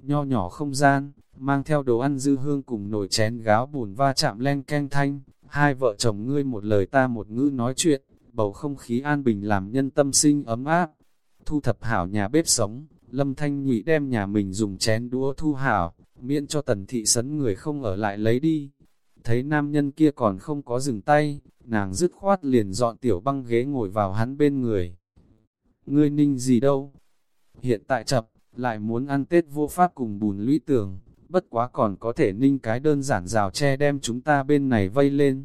S1: Nho nhỏ không gian, mang theo đồ ăn dư hương cùng nồi chén gáo bùn va chạm len canh thanh, hai vợ chồng ngươi một lời ta một ngữ nói chuyện, bầu không khí an bình làm nhân tâm sinh ấm áp. Thu thập hảo nhà bếp sống, Lâm Thanh Nhụy đem nhà mình dùng chén đũa thu hảo, miễn cho tần thị sấn người không ở lại lấy đi. Thấy nam nhân kia còn không có dừng tay, nàng dứt khoát liền dọn tiểu băng ghế ngồi vào hắn bên người. Ngươi ninh gì đâu? Hiện tại chập, lại muốn ăn Tết vô pháp cùng bùn lũy tường, bất quá còn có thể ninh cái đơn giản rào che đem chúng ta bên này vây lên.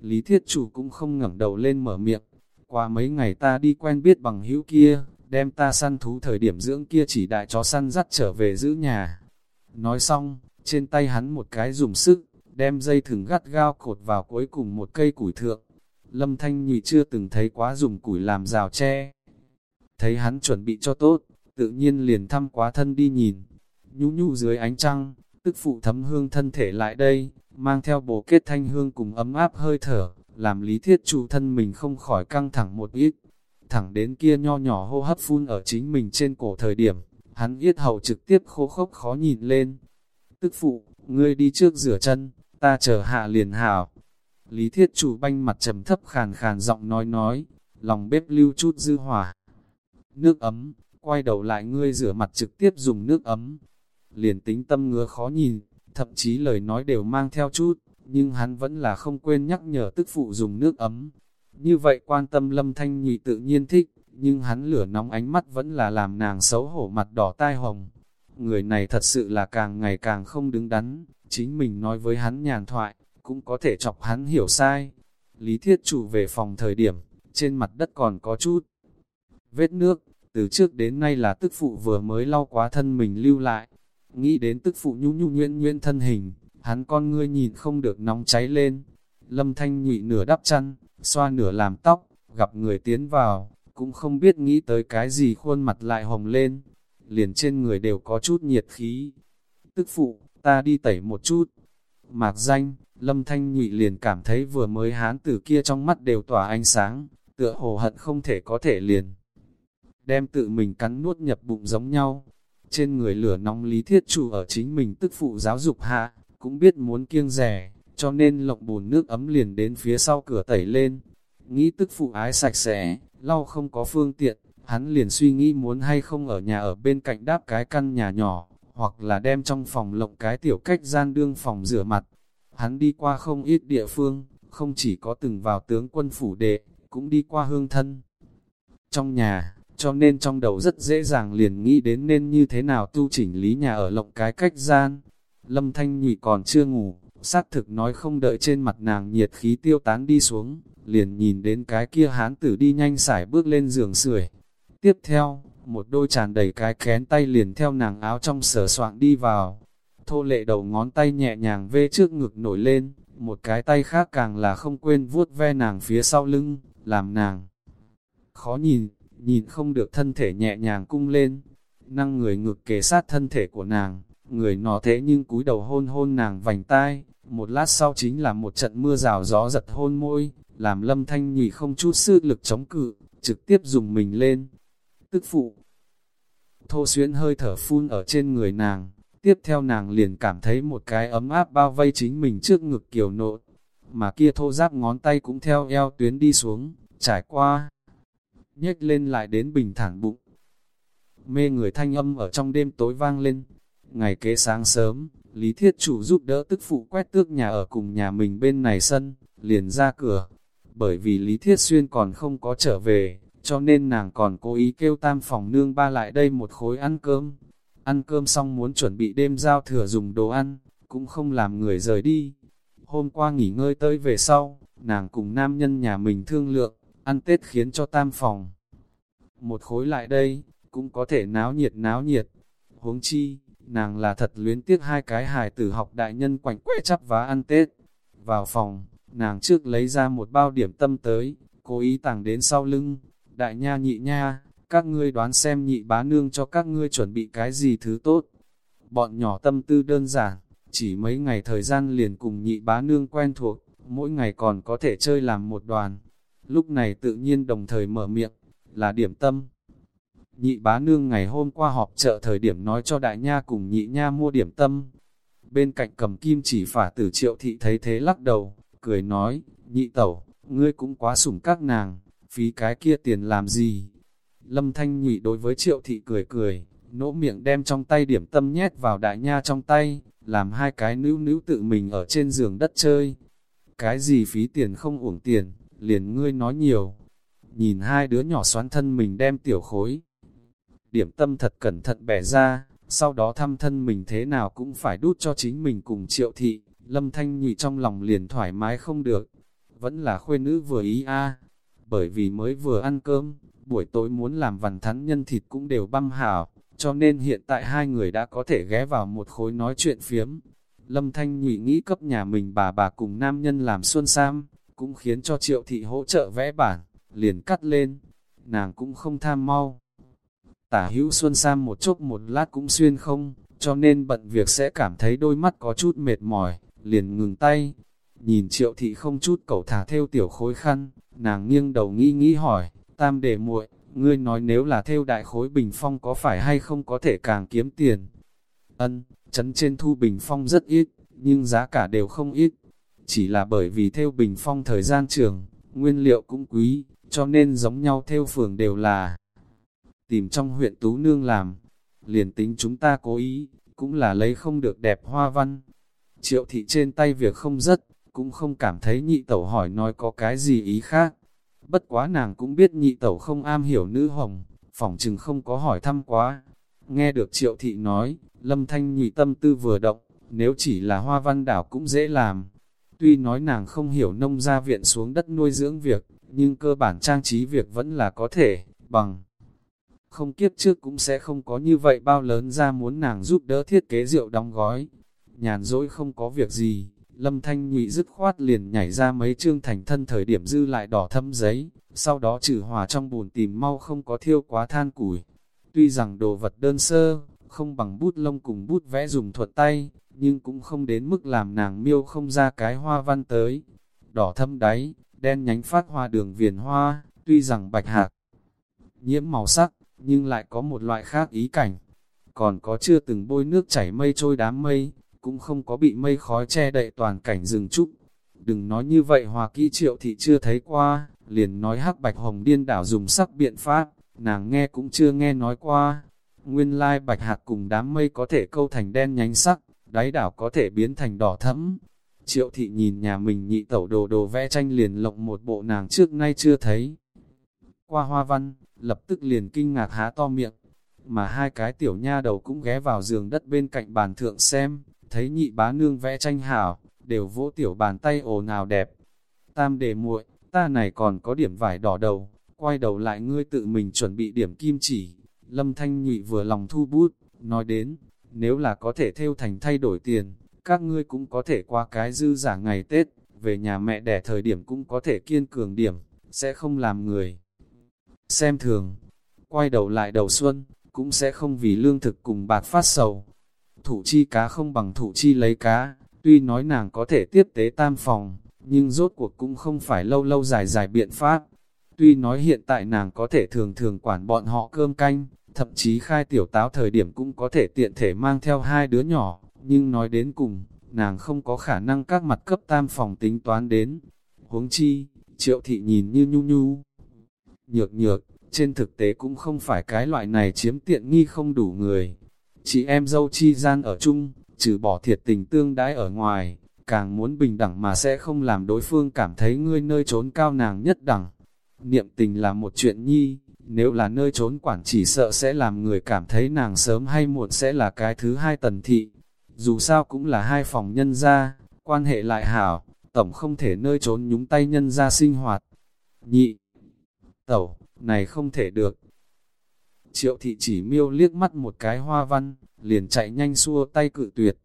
S1: Lý thiết chủ cũng không ngẩng đầu lên mở miệng, qua mấy ngày ta đi quen biết bằng hữu kia, đem ta săn thú thời điểm dưỡng kia chỉ đại chó săn dắt trở về giữ nhà. Nói xong, trên tay hắn một cái dùng sức, đem dây thừng gắt gao cột vào cuối cùng một cây củi thượng. Lâm Thanh Nhụy chưa từng thấy quá dùng củi làm rào tre. Thấy hắn chuẩn bị cho tốt, tự nhiên liền thăm quá thân đi nhìn. nhũ nhũ dưới ánh trăng, tức phụ thấm hương thân thể lại đây, mang theo bồ kết thanh hương cùng ấm áp hơi thở, làm lý thiết chủ thân mình không khỏi căng thẳng một ít. Thẳng đến kia nho nhỏ hô hấp phun ở chính mình trên cổ thời điểm, hắn yết hầu trực tiếp khô khốc khó nhìn lên. Tức phụ, ngươi đi trước rửa chân, ta chờ hạ liền hảo. Lý thiết chủ banh mặt trầm thấp khàn khàn giọng nói nói, lòng bếp lưu chút dư hỏa. Nước ấm, quay đầu lại ngươi rửa mặt trực tiếp dùng nước ấm. Liền tính tâm ngứa khó nhìn, thậm chí lời nói đều mang theo chút, nhưng hắn vẫn là không quên nhắc nhở tức phụ dùng nước ấm. Như vậy quan tâm lâm thanh nhị tự nhiên thích, nhưng hắn lửa nóng ánh mắt vẫn là làm nàng xấu hổ mặt đỏ tai hồng. Người này thật sự là càng ngày càng không đứng đắn, chính mình nói với hắn nhàn thoại, cũng có thể chọc hắn hiểu sai. Lý thiết chủ về phòng thời điểm, trên mặt đất còn có chút vết nước, từ trước đến nay là tức phụ vừa mới lau quá thân mình lưu lại. Nghĩ đến tức phụ nhu nhu nhuyễn nhuyễn thân hình, hắn con ngươi nhìn không được nóng cháy lên. Lâm thanh nhụy nửa đắp chăn, xoa nửa làm tóc, gặp người tiến vào, cũng không biết nghĩ tới cái gì khuôn mặt lại hồng lên, liền trên người đều có chút nhiệt khí. Tức phụ, ta đi tẩy một chút. Mạc danh, Lâm Thanh Nhụy liền cảm thấy vừa mới hán tử kia trong mắt đều tỏa ánh sáng, tựa hồ hận không thể có thể liền. Đem tự mình cắn nuốt nhập bụng giống nhau. Trên người lửa nóng lý thiết chủ ở chính mình tức phụ giáo dục hạ, cũng biết muốn kiêng rẻ, cho nên lộng bùn nước ấm liền đến phía sau cửa tẩy lên. Nghĩ tức phụ ái sạch sẽ, lau không có phương tiện, hắn liền suy nghĩ muốn hay không ở nhà ở bên cạnh đáp cái căn nhà nhỏ, hoặc là đem trong phòng lộng cái tiểu cách gian đương phòng rửa mặt. Hắn đi qua không ít địa phương, không chỉ có từng vào tướng quân phủ đệ, cũng đi qua hương thân. Trong nhà, cho nên trong đầu rất dễ dàng liền nghĩ đến nên như thế nào tu chỉnh lý nhà ở lộng cái cách gian. Lâm Thanh Nhụy còn chưa ngủ, xác thực nói không đợi trên mặt nàng nhiệt khí tiêu tán đi xuống, liền nhìn đến cái kia hán tử đi nhanh sải bước lên giường sưởi. Tiếp theo, một đôi tràn đầy cái kén tay liền theo nàng áo trong sở soạn đi vào. Thô lệ đầu ngón tay nhẹ nhàng vê trước ngực nổi lên, một cái tay khác càng là không quên vuốt ve nàng phía sau lưng, làm nàng khó nhìn, nhìn không được thân thể nhẹ nhàng cung lên, năng người ngực kề sát thân thể của nàng, người nọ thế nhưng cúi đầu hôn hôn nàng vành tai, một lát sau chính là một trận mưa rào gió giật hôn môi, làm lâm thanh nhị không chút sức lực chống cự, trực tiếp dùng mình lên. Tức phụ, thô xuyến hơi thở phun ở trên người nàng, tiếp theo nàng liền cảm thấy một cái ấm áp bao vây chính mình trước ngực kiều nộ, mà kia thô giáp ngón tay cũng theo eo tuyến đi xuống, trải qua, nhếch lên lại đến bình thản bụng. Mê người thanh âm ở trong đêm tối vang lên. Ngày kế sáng sớm, Lý Thiết Chủ giúp đỡ tức phụ quét tước nhà ở cùng nhà mình bên này sân, liền ra cửa. Bởi vì Lý Thiết Xuyên còn không có trở về, cho nên nàng còn cố ý kêu tam phòng nương ba lại đây một khối ăn cơm. ăn cơm xong muốn chuẩn bị đêm giao thừa dùng đồ ăn, cũng không làm người rời đi. Hôm qua nghỉ ngơi tới về sau, nàng cùng nam nhân nhà mình thương lượng, ăn Tết khiến cho tam phòng. Một khối lại đây, cũng có thể náo nhiệt náo nhiệt. Huống chi, nàng là thật luyến tiếc hai cái hài tử học đại nhân quạnh quẽ chắp vá ăn Tết. Vào phòng, nàng trước lấy ra một bao điểm tâm tới, cố ý tàng đến sau lưng. Đại nha nhị nha, các ngươi đoán xem nhị bá nương cho các ngươi chuẩn bị cái gì thứ tốt. Bọn nhỏ tâm tư đơn giản, chỉ mấy ngày thời gian liền cùng nhị bá nương quen thuộc, mỗi ngày còn có thể chơi làm một đoàn. Lúc này tự nhiên đồng thời mở miệng, là điểm tâm. Nhị bá nương ngày hôm qua họp chợ thời điểm nói cho đại nha cùng nhị nha mua điểm tâm. Bên cạnh cầm kim chỉ phả tử triệu thị thấy thế lắc đầu, cười nói, nhị tẩu, ngươi cũng quá sủng các nàng, phí cái kia tiền làm gì. Lâm thanh nhị đối với triệu thị cười cười, nỗ miệng đem trong tay điểm tâm nhét vào đại nha trong tay, làm hai cái nữ nữ tự mình ở trên giường đất chơi. Cái gì phí tiền không uổng tiền, liền ngươi nói nhiều. Nhìn hai đứa nhỏ xoắn thân mình đem tiểu khối. Điểm tâm thật cẩn thận bẻ ra, sau đó thăm thân mình thế nào cũng phải đút cho chính mình cùng triệu thị. Lâm thanh nhụy trong lòng liền thoải mái không được. Vẫn là khuê nữ vừa ý a Bởi vì mới vừa ăn cơm, buổi tối muốn làm vằn thắn nhân thịt cũng đều băm hảo, cho nên hiện tại hai người đã có thể ghé vào một khối nói chuyện phiếm. Lâm Thanh nhụy nghĩ cấp nhà mình bà bà cùng nam nhân làm xuân sam, cũng khiến cho triệu thị hỗ trợ vẽ bản, liền cắt lên. Nàng cũng không tham mau. Tả hữu xuân sam một chốc một lát cũng xuyên không, cho nên bận việc sẽ cảm thấy đôi mắt có chút mệt mỏi, liền ngừng tay. Nhìn triệu thị không chút cầu thả theo tiểu khối khăn, nàng nghiêng đầu nghĩ nghĩ hỏi, tam để muội ngươi nói nếu là theo đại khối bình phong có phải hay không có thể càng kiếm tiền. Ân, chấn trên thu bình phong rất ít, nhưng giá cả đều không ít. Chỉ là bởi vì theo bình phong thời gian trường, nguyên liệu cũng quý, cho nên giống nhau theo phường đều là tìm trong huyện Tú Nương làm. Liền tính chúng ta cố ý, cũng là lấy không được đẹp hoa văn. Triệu thị trên tay việc không rất, cũng không cảm thấy nhị tẩu hỏi nói có cái gì ý khác. Bất quá nàng cũng biết nhị tẩu không am hiểu nữ hồng, phỏng chừng không có hỏi thăm quá. Nghe được triệu thị nói, lâm thanh nhị tâm tư vừa động, nếu chỉ là hoa văn đảo cũng dễ làm. Tuy nói nàng không hiểu nông gia viện xuống đất nuôi dưỡng việc, nhưng cơ bản trang trí việc vẫn là có thể, bằng. Không kiếp trước cũng sẽ không có như vậy bao lớn ra muốn nàng giúp đỡ thiết kế rượu đóng gói. Nhàn dỗi không có việc gì, Lâm Thanh Nhụy dứt khoát liền nhảy ra mấy chương thành thân thời điểm dư lại đỏ thâm giấy, sau đó trừ hòa trong bùn tìm mau không có thiêu quá than củi. Tuy rằng đồ vật đơn sơ, không bằng bút lông cùng bút vẽ dùng thuật tay, nhưng cũng không đến mức làm nàng miêu không ra cái hoa văn tới. Đỏ thâm đáy, đen nhánh phát hoa đường viền hoa, tuy rằng bạch hạc nhiễm màu sắc, nhưng lại có một loại khác ý cảnh. Còn có chưa từng bôi nước chảy mây trôi đám mây, cũng không có bị mây khói che đậy toàn cảnh rừng trúc. Đừng nói như vậy hòa kỹ triệu thị chưa thấy qua, liền nói hắc bạch hồng điên đảo dùng sắc biện pháp, nàng nghe cũng chưa nghe nói qua. Nguyên lai bạch hạt cùng đám mây có thể câu thành đen nhánh sắc, đáy đảo có thể biến thành đỏ thẫm. Triệu thị nhìn nhà mình nhị tẩu đồ đồ vẽ tranh liền lộng một bộ nàng trước nay chưa thấy. Qua hoa văn, lập tức liền kinh ngạc há to miệng, mà hai cái tiểu nha đầu cũng ghé vào giường đất bên cạnh bàn thượng xem, thấy nhị bá nương vẽ tranh hảo, đều vỗ tiểu bàn tay ồ nào đẹp. Tam đề muội, ta này còn có điểm vải đỏ đầu, quay đầu lại ngươi tự mình chuẩn bị điểm kim chỉ. Lâm Thanh Nhụy vừa lòng thu bút, nói đến, nếu là có thể theo thành thay đổi tiền, các ngươi cũng có thể qua cái dư giả ngày Tết, về nhà mẹ đẻ thời điểm cũng có thể kiên cường điểm, sẽ không làm người. Xem thường, quay đầu lại đầu xuân, cũng sẽ không vì lương thực cùng bạc phát sầu, thủ chi cá không bằng thủ chi lấy cá, tuy nói nàng có thể tiếp tế tam phòng, nhưng rốt cuộc cũng không phải lâu lâu dài dài biện pháp. Tuy nói hiện tại nàng có thể thường thường quản bọn họ cơm canh, thậm chí khai tiểu táo thời điểm cũng có thể tiện thể mang theo hai đứa nhỏ, nhưng nói đến cùng, nàng không có khả năng các mặt cấp tam phòng tính toán đến. Huống chi, triệu thị nhìn như nhu nhu, nhược nhược, trên thực tế cũng không phải cái loại này chiếm tiện nghi không đủ người, Chị em dâu chi gian ở chung, trừ bỏ thiệt tình tương đãi ở ngoài, càng muốn bình đẳng mà sẽ không làm đối phương cảm thấy ngươi nơi trốn cao nàng nhất đẳng. Niệm tình là một chuyện nhi, nếu là nơi trốn quản chỉ sợ sẽ làm người cảm thấy nàng sớm hay muộn sẽ là cái thứ hai tần thị. Dù sao cũng là hai phòng nhân gia, quan hệ lại hảo, tổng không thể nơi trốn nhúng tay nhân gia sinh hoạt. Nhị, tẩu, này không thể được. Triệu thị chỉ miêu liếc mắt một cái hoa văn, liền chạy nhanh xua tay cự tuyệt.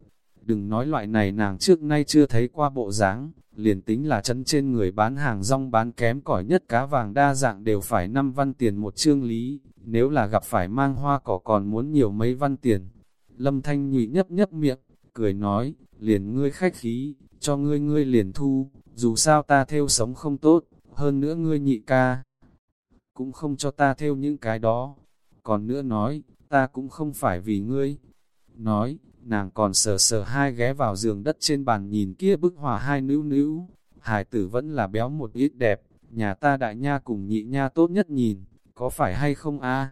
S1: Đừng nói loại này nàng trước nay chưa thấy qua bộ dáng, liền tính là chân trên người bán hàng rong bán kém cỏi nhất cá vàng đa dạng đều phải 5 văn tiền một chương lý, nếu là gặp phải mang hoa cỏ còn muốn nhiều mấy văn tiền. Lâm Thanh nhụy nhấp nhấp miệng, cười nói, liền ngươi khách khí, cho ngươi ngươi liền thu, dù sao ta theo sống không tốt, hơn nữa ngươi nhị ca. Cũng không cho ta theo những cái đó, còn nữa nói, ta cũng không phải vì ngươi. Nói, nàng còn sờ sờ hai ghé vào giường đất trên bàn nhìn kia bức hòa hai nữ nữ, hải tử vẫn là béo một ít đẹp, nhà ta đại nha cùng nhị nha tốt nhất nhìn, có phải hay không a?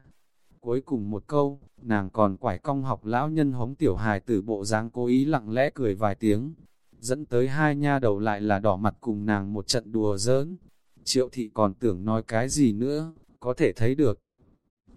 S1: Cuối cùng một câu, nàng còn quải cong học lão nhân hống tiểu hài tử bộ dáng cố ý lặng lẽ cười vài tiếng, dẫn tới hai nha đầu lại là đỏ mặt cùng nàng một trận đùa giỡn. Triệu thị còn tưởng nói cái gì nữa, có thể thấy được.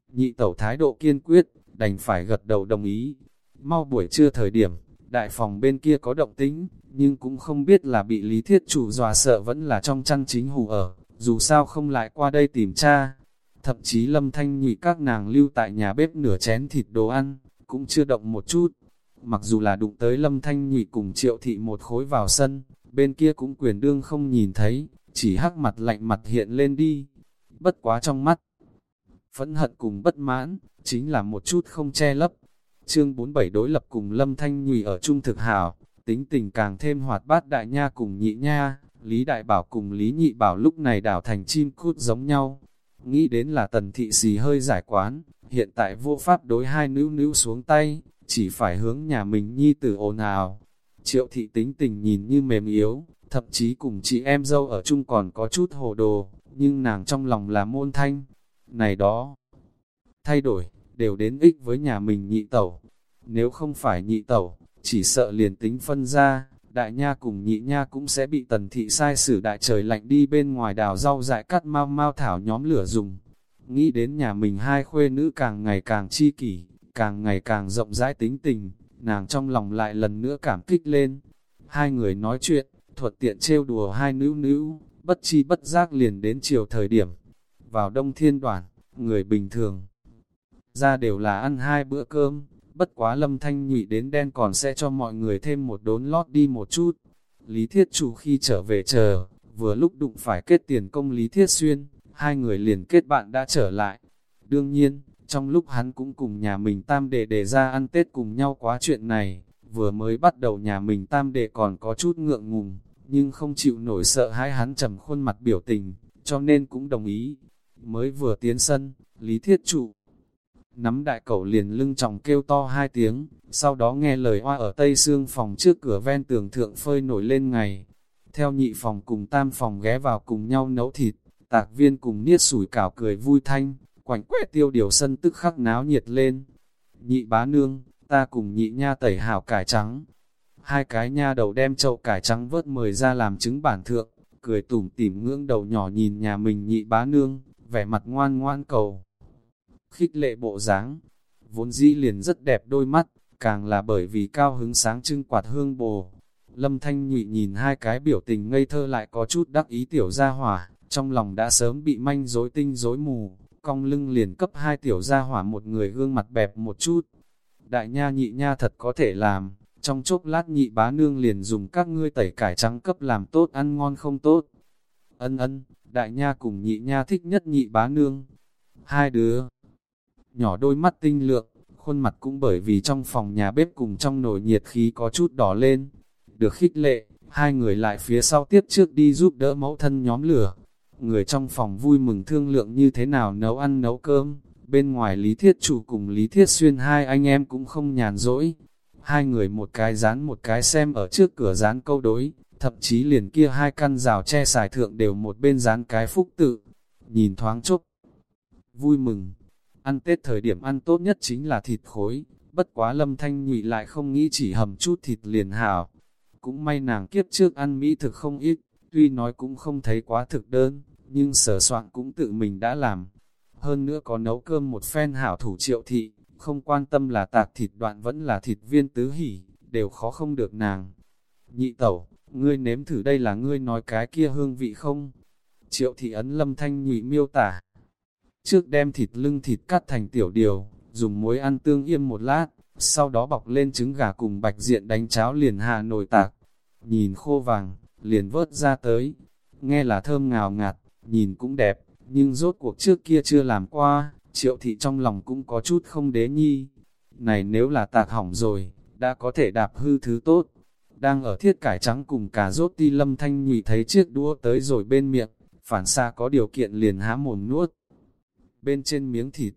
S1: Nhị tẩu thái độ kiên quyết, đành phải gật đầu đồng ý, Mau buổi trưa thời điểm, đại phòng bên kia có động tính, nhưng cũng không biết là bị lý thiết chủ dọa sợ vẫn là trong chăn chính hù ở, dù sao không lại qua đây tìm cha. Thậm chí lâm thanh nhụy các nàng lưu tại nhà bếp nửa chén thịt đồ ăn, cũng chưa động một chút. Mặc dù là đụng tới lâm thanh nhụy cùng triệu thị một khối vào sân, bên kia cũng quyền đương không nhìn thấy, chỉ hắc mặt lạnh mặt hiện lên đi. Bất quá trong mắt, phẫn hận cùng bất mãn, chính là một chút không che lấp. Chương 47 đối lập cùng Lâm Thanh Nhùy ở trung thực hảo, tính tình càng thêm hoạt bát đại nha cùng nhị nha, Lý Đại Bảo cùng Lý Nhị Bảo lúc này đảo thành chim cút giống nhau. Nghĩ đến là tần thị xì hơi giải quán, hiện tại vô pháp đối hai nữ nữ xuống tay, chỉ phải hướng nhà mình nhi tử ồn ào. Triệu thị tính tình nhìn như mềm yếu, thậm chí cùng chị em dâu ở chung còn có chút hồ đồ, nhưng nàng trong lòng là môn thanh. Này đó, thay đổi, đều đến ích với nhà mình nhị tẩu. Nếu không phải nhị tẩu, chỉ sợ liền tính phân ra, đại nha cùng nhị nha cũng sẽ bị tần thị sai xử đại trời lạnh đi bên ngoài đào rau dại cắt mau mau thảo nhóm lửa dùng. Nghĩ đến nhà mình hai khuê nữ càng ngày càng chi kỷ, càng ngày càng rộng rãi tính tình, nàng trong lòng lại lần nữa cảm kích lên. Hai người nói chuyện, thuật tiện trêu đùa hai nữ nữ, bất chi bất giác liền đến chiều thời điểm. Vào đông thiên đoàn, người bình thường, ra đều là ăn hai bữa cơm, bất quá lâm thanh nhụy đến đen còn sẽ cho mọi người thêm một đốn lót đi một chút. Lý Thiết Chủ khi trở về chờ, vừa lúc đụng phải kết tiền công Lý Thiết Xuyên, hai người liền kết bạn đã trở lại. Đương nhiên, trong lúc hắn cũng cùng nhà mình tam đệ để ra ăn Tết cùng nhau quá chuyện này, vừa mới bắt đầu nhà mình tam đệ còn có chút ngượng ngùng, nhưng không chịu nổi sợ hai hắn trầm khuôn mặt biểu tình, cho nên cũng đồng ý. Mới vừa tiến sân, Lý Thiết Trụ nắm đại cẩu liền lưng trọng kêu to hai tiếng, sau đó nghe lời hoa ở tây xương phòng trước cửa ven tường thượng phơi nổi lên ngày. Theo nhị phòng cùng tam phòng ghé vào cùng nhau nấu thịt, tạc viên cùng niết sủi cảo cười vui thanh, quảnh quẹ tiêu điều sân tức khắc náo nhiệt lên. Nhị bá nương, ta cùng nhị nha tẩy hảo cải trắng. Hai cái nha đầu đem chậu cải trắng vớt mời ra làm trứng bản thượng, cười tủm tỉm ngưỡng đầu nhỏ nhìn nhà mình nhị bá nương, vẻ mặt ngoan ngoan cầu khích lệ bộ dáng, vốn dĩ liền rất đẹp đôi mắt, càng là bởi vì cao hứng sáng trưng quạt hương bồ. Lâm Thanh Nhụy nhìn hai cái biểu tình ngây thơ lại có chút đắc ý tiểu gia hỏa, trong lòng đã sớm bị manh rối tinh rối mù, cong lưng liền cấp hai tiểu gia hỏa một người gương mặt bẹp một chút. Đại nha nhị nha thật có thể làm, trong chốc lát nhị bá nương liền dùng các ngươi tẩy cải trắng cấp làm tốt ăn ngon không tốt. Ân ân, đại nha cùng nhị nha thích nhất nhị bá nương. Hai đứa nhỏ đôi mắt tinh lượng, khuôn mặt cũng bởi vì trong phòng nhà bếp cùng trong nồi nhiệt khí có chút đỏ lên. Được khích lệ, hai người lại phía sau tiếp trước đi giúp đỡ mẫu thân nhóm lửa. Người trong phòng vui mừng thương lượng như thế nào nấu ăn nấu cơm, bên ngoài Lý Thiết Chủ cùng Lý Thiết Xuyên hai anh em cũng không nhàn rỗi. Hai người một cái dán một cái xem ở trước cửa dán câu đối, thậm chí liền kia hai căn rào che xài thượng đều một bên dán cái phúc tự, nhìn thoáng chốc. Vui mừng, Ăn Tết thời điểm ăn tốt nhất chính là thịt khối, bất quá lâm thanh nhụy lại không nghĩ chỉ hầm chút thịt liền hảo. Cũng may nàng kiếp trước ăn mỹ thực không ít, tuy nói cũng không thấy quá thực đơn, nhưng sở soạn cũng tự mình đã làm. hơn nữa có nấu cơm một phen hảo thủ triệu thị, không quan tâm là tạc thịt đoạn vẫn là thịt viên tứ hỉ, đều khó không được nàng. Nhị tẩu, ngươi nếm thử đây là ngươi nói cái kia hương vị không? Triệu thị ấn lâm thanh nhụy miêu tả. Trước đem thịt lưng thịt cắt thành tiểu điều, dùng muối ăn tương yên một lát, sau đó bọc lên trứng gà cùng bạch diện đánh cháo liền hạ nồi tạc. Nhìn khô vàng, liền vớt ra tới. Nghe là thơm ngào ngạt, nhìn cũng đẹp, nhưng rốt cuộc trước kia chưa làm qua, triệu thị trong lòng cũng có chút không đế nhi. Này nếu là tạc hỏng rồi, đã có thể đạp hư thứ tốt. Đang ở thiết cải trắng cùng cả rốt ti lâm thanh nhụy thấy chiếc đũa tới rồi bên miệng, phản xa có điều kiện liền há mồm nuốt. Bên trên miếng thịt,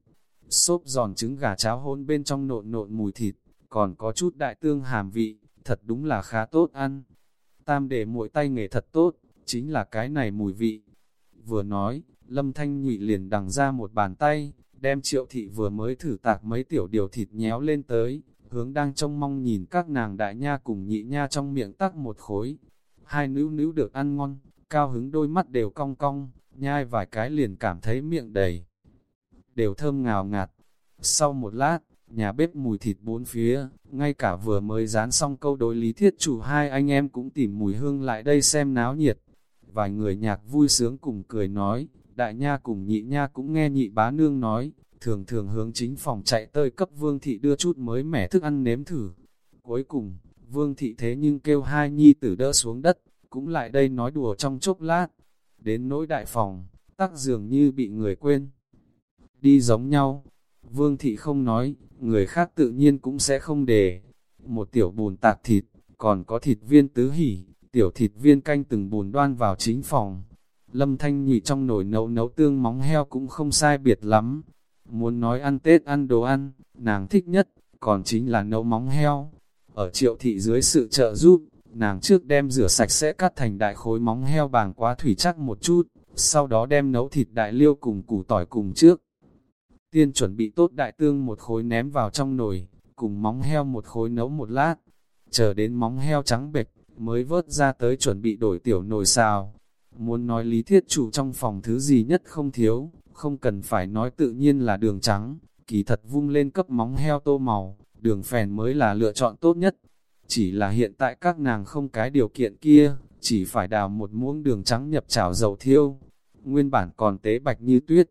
S1: xốp giòn trứng gà cháo hôn bên trong nộn nộn mùi thịt, còn có chút đại tương hàm vị, thật đúng là khá tốt ăn. Tam để muội tay nghề thật tốt, chính là cái này mùi vị. Vừa nói, Lâm Thanh Nhụy liền đằng ra một bàn tay, đem triệu thị vừa mới thử tạc mấy tiểu điều thịt nhéo lên tới, hướng đang trông mong nhìn các nàng đại nha cùng nhị nha trong miệng tắc một khối. Hai nữ nữ được ăn ngon, cao hứng đôi mắt đều cong cong, nhai vài cái liền cảm thấy miệng đầy. Đều thơm ngào ngạt. Sau một lát, nhà bếp mùi thịt bốn phía, ngay cả vừa mới dán xong câu đối lý thiết chủ hai anh em cũng tìm mùi hương lại đây xem náo nhiệt. Vài người nhạc vui sướng cùng cười nói, đại nha cùng nhị nha cũng nghe nhị bá nương nói, thường thường hướng chính phòng chạy tới cấp vương thị đưa chút mới mẻ thức ăn nếm thử. Cuối cùng, vương thị thế nhưng kêu hai nhi tử đỡ xuống đất, cũng lại đây nói đùa trong chốc lát. Đến nỗi đại phòng, tắc dường như bị người quên. Đi giống nhau, vương thị không nói, người khác tự nhiên cũng sẽ không để. Một tiểu bùn tạc thịt, còn có thịt viên tứ hỉ, tiểu thịt viên canh từng bùn đoan vào chính phòng. Lâm Thanh nhị trong nồi nấu nấu tương móng heo cũng không sai biệt lắm. Muốn nói ăn Tết ăn đồ ăn, nàng thích nhất, còn chính là nấu móng heo. Ở triệu thị dưới sự trợ giúp, nàng trước đem rửa sạch sẽ cắt thành đại khối móng heo bàng quá thủy chắc một chút, sau đó đem nấu thịt đại liêu cùng củ tỏi cùng trước. Tiên chuẩn bị tốt đại tương một khối ném vào trong nồi, cùng móng heo một khối nấu một lát, chờ đến móng heo trắng bệch, mới vớt ra tới chuẩn bị đổi tiểu nồi xào. Muốn nói lý thiết chủ trong phòng thứ gì nhất không thiếu, không cần phải nói tự nhiên là đường trắng, kỳ thật vung lên cấp móng heo tô màu, đường phèn mới là lựa chọn tốt nhất. Chỉ là hiện tại các nàng không cái điều kiện kia, chỉ phải đào một muỗng đường trắng nhập chảo dầu thiêu, nguyên bản còn tế bạch như tuyết.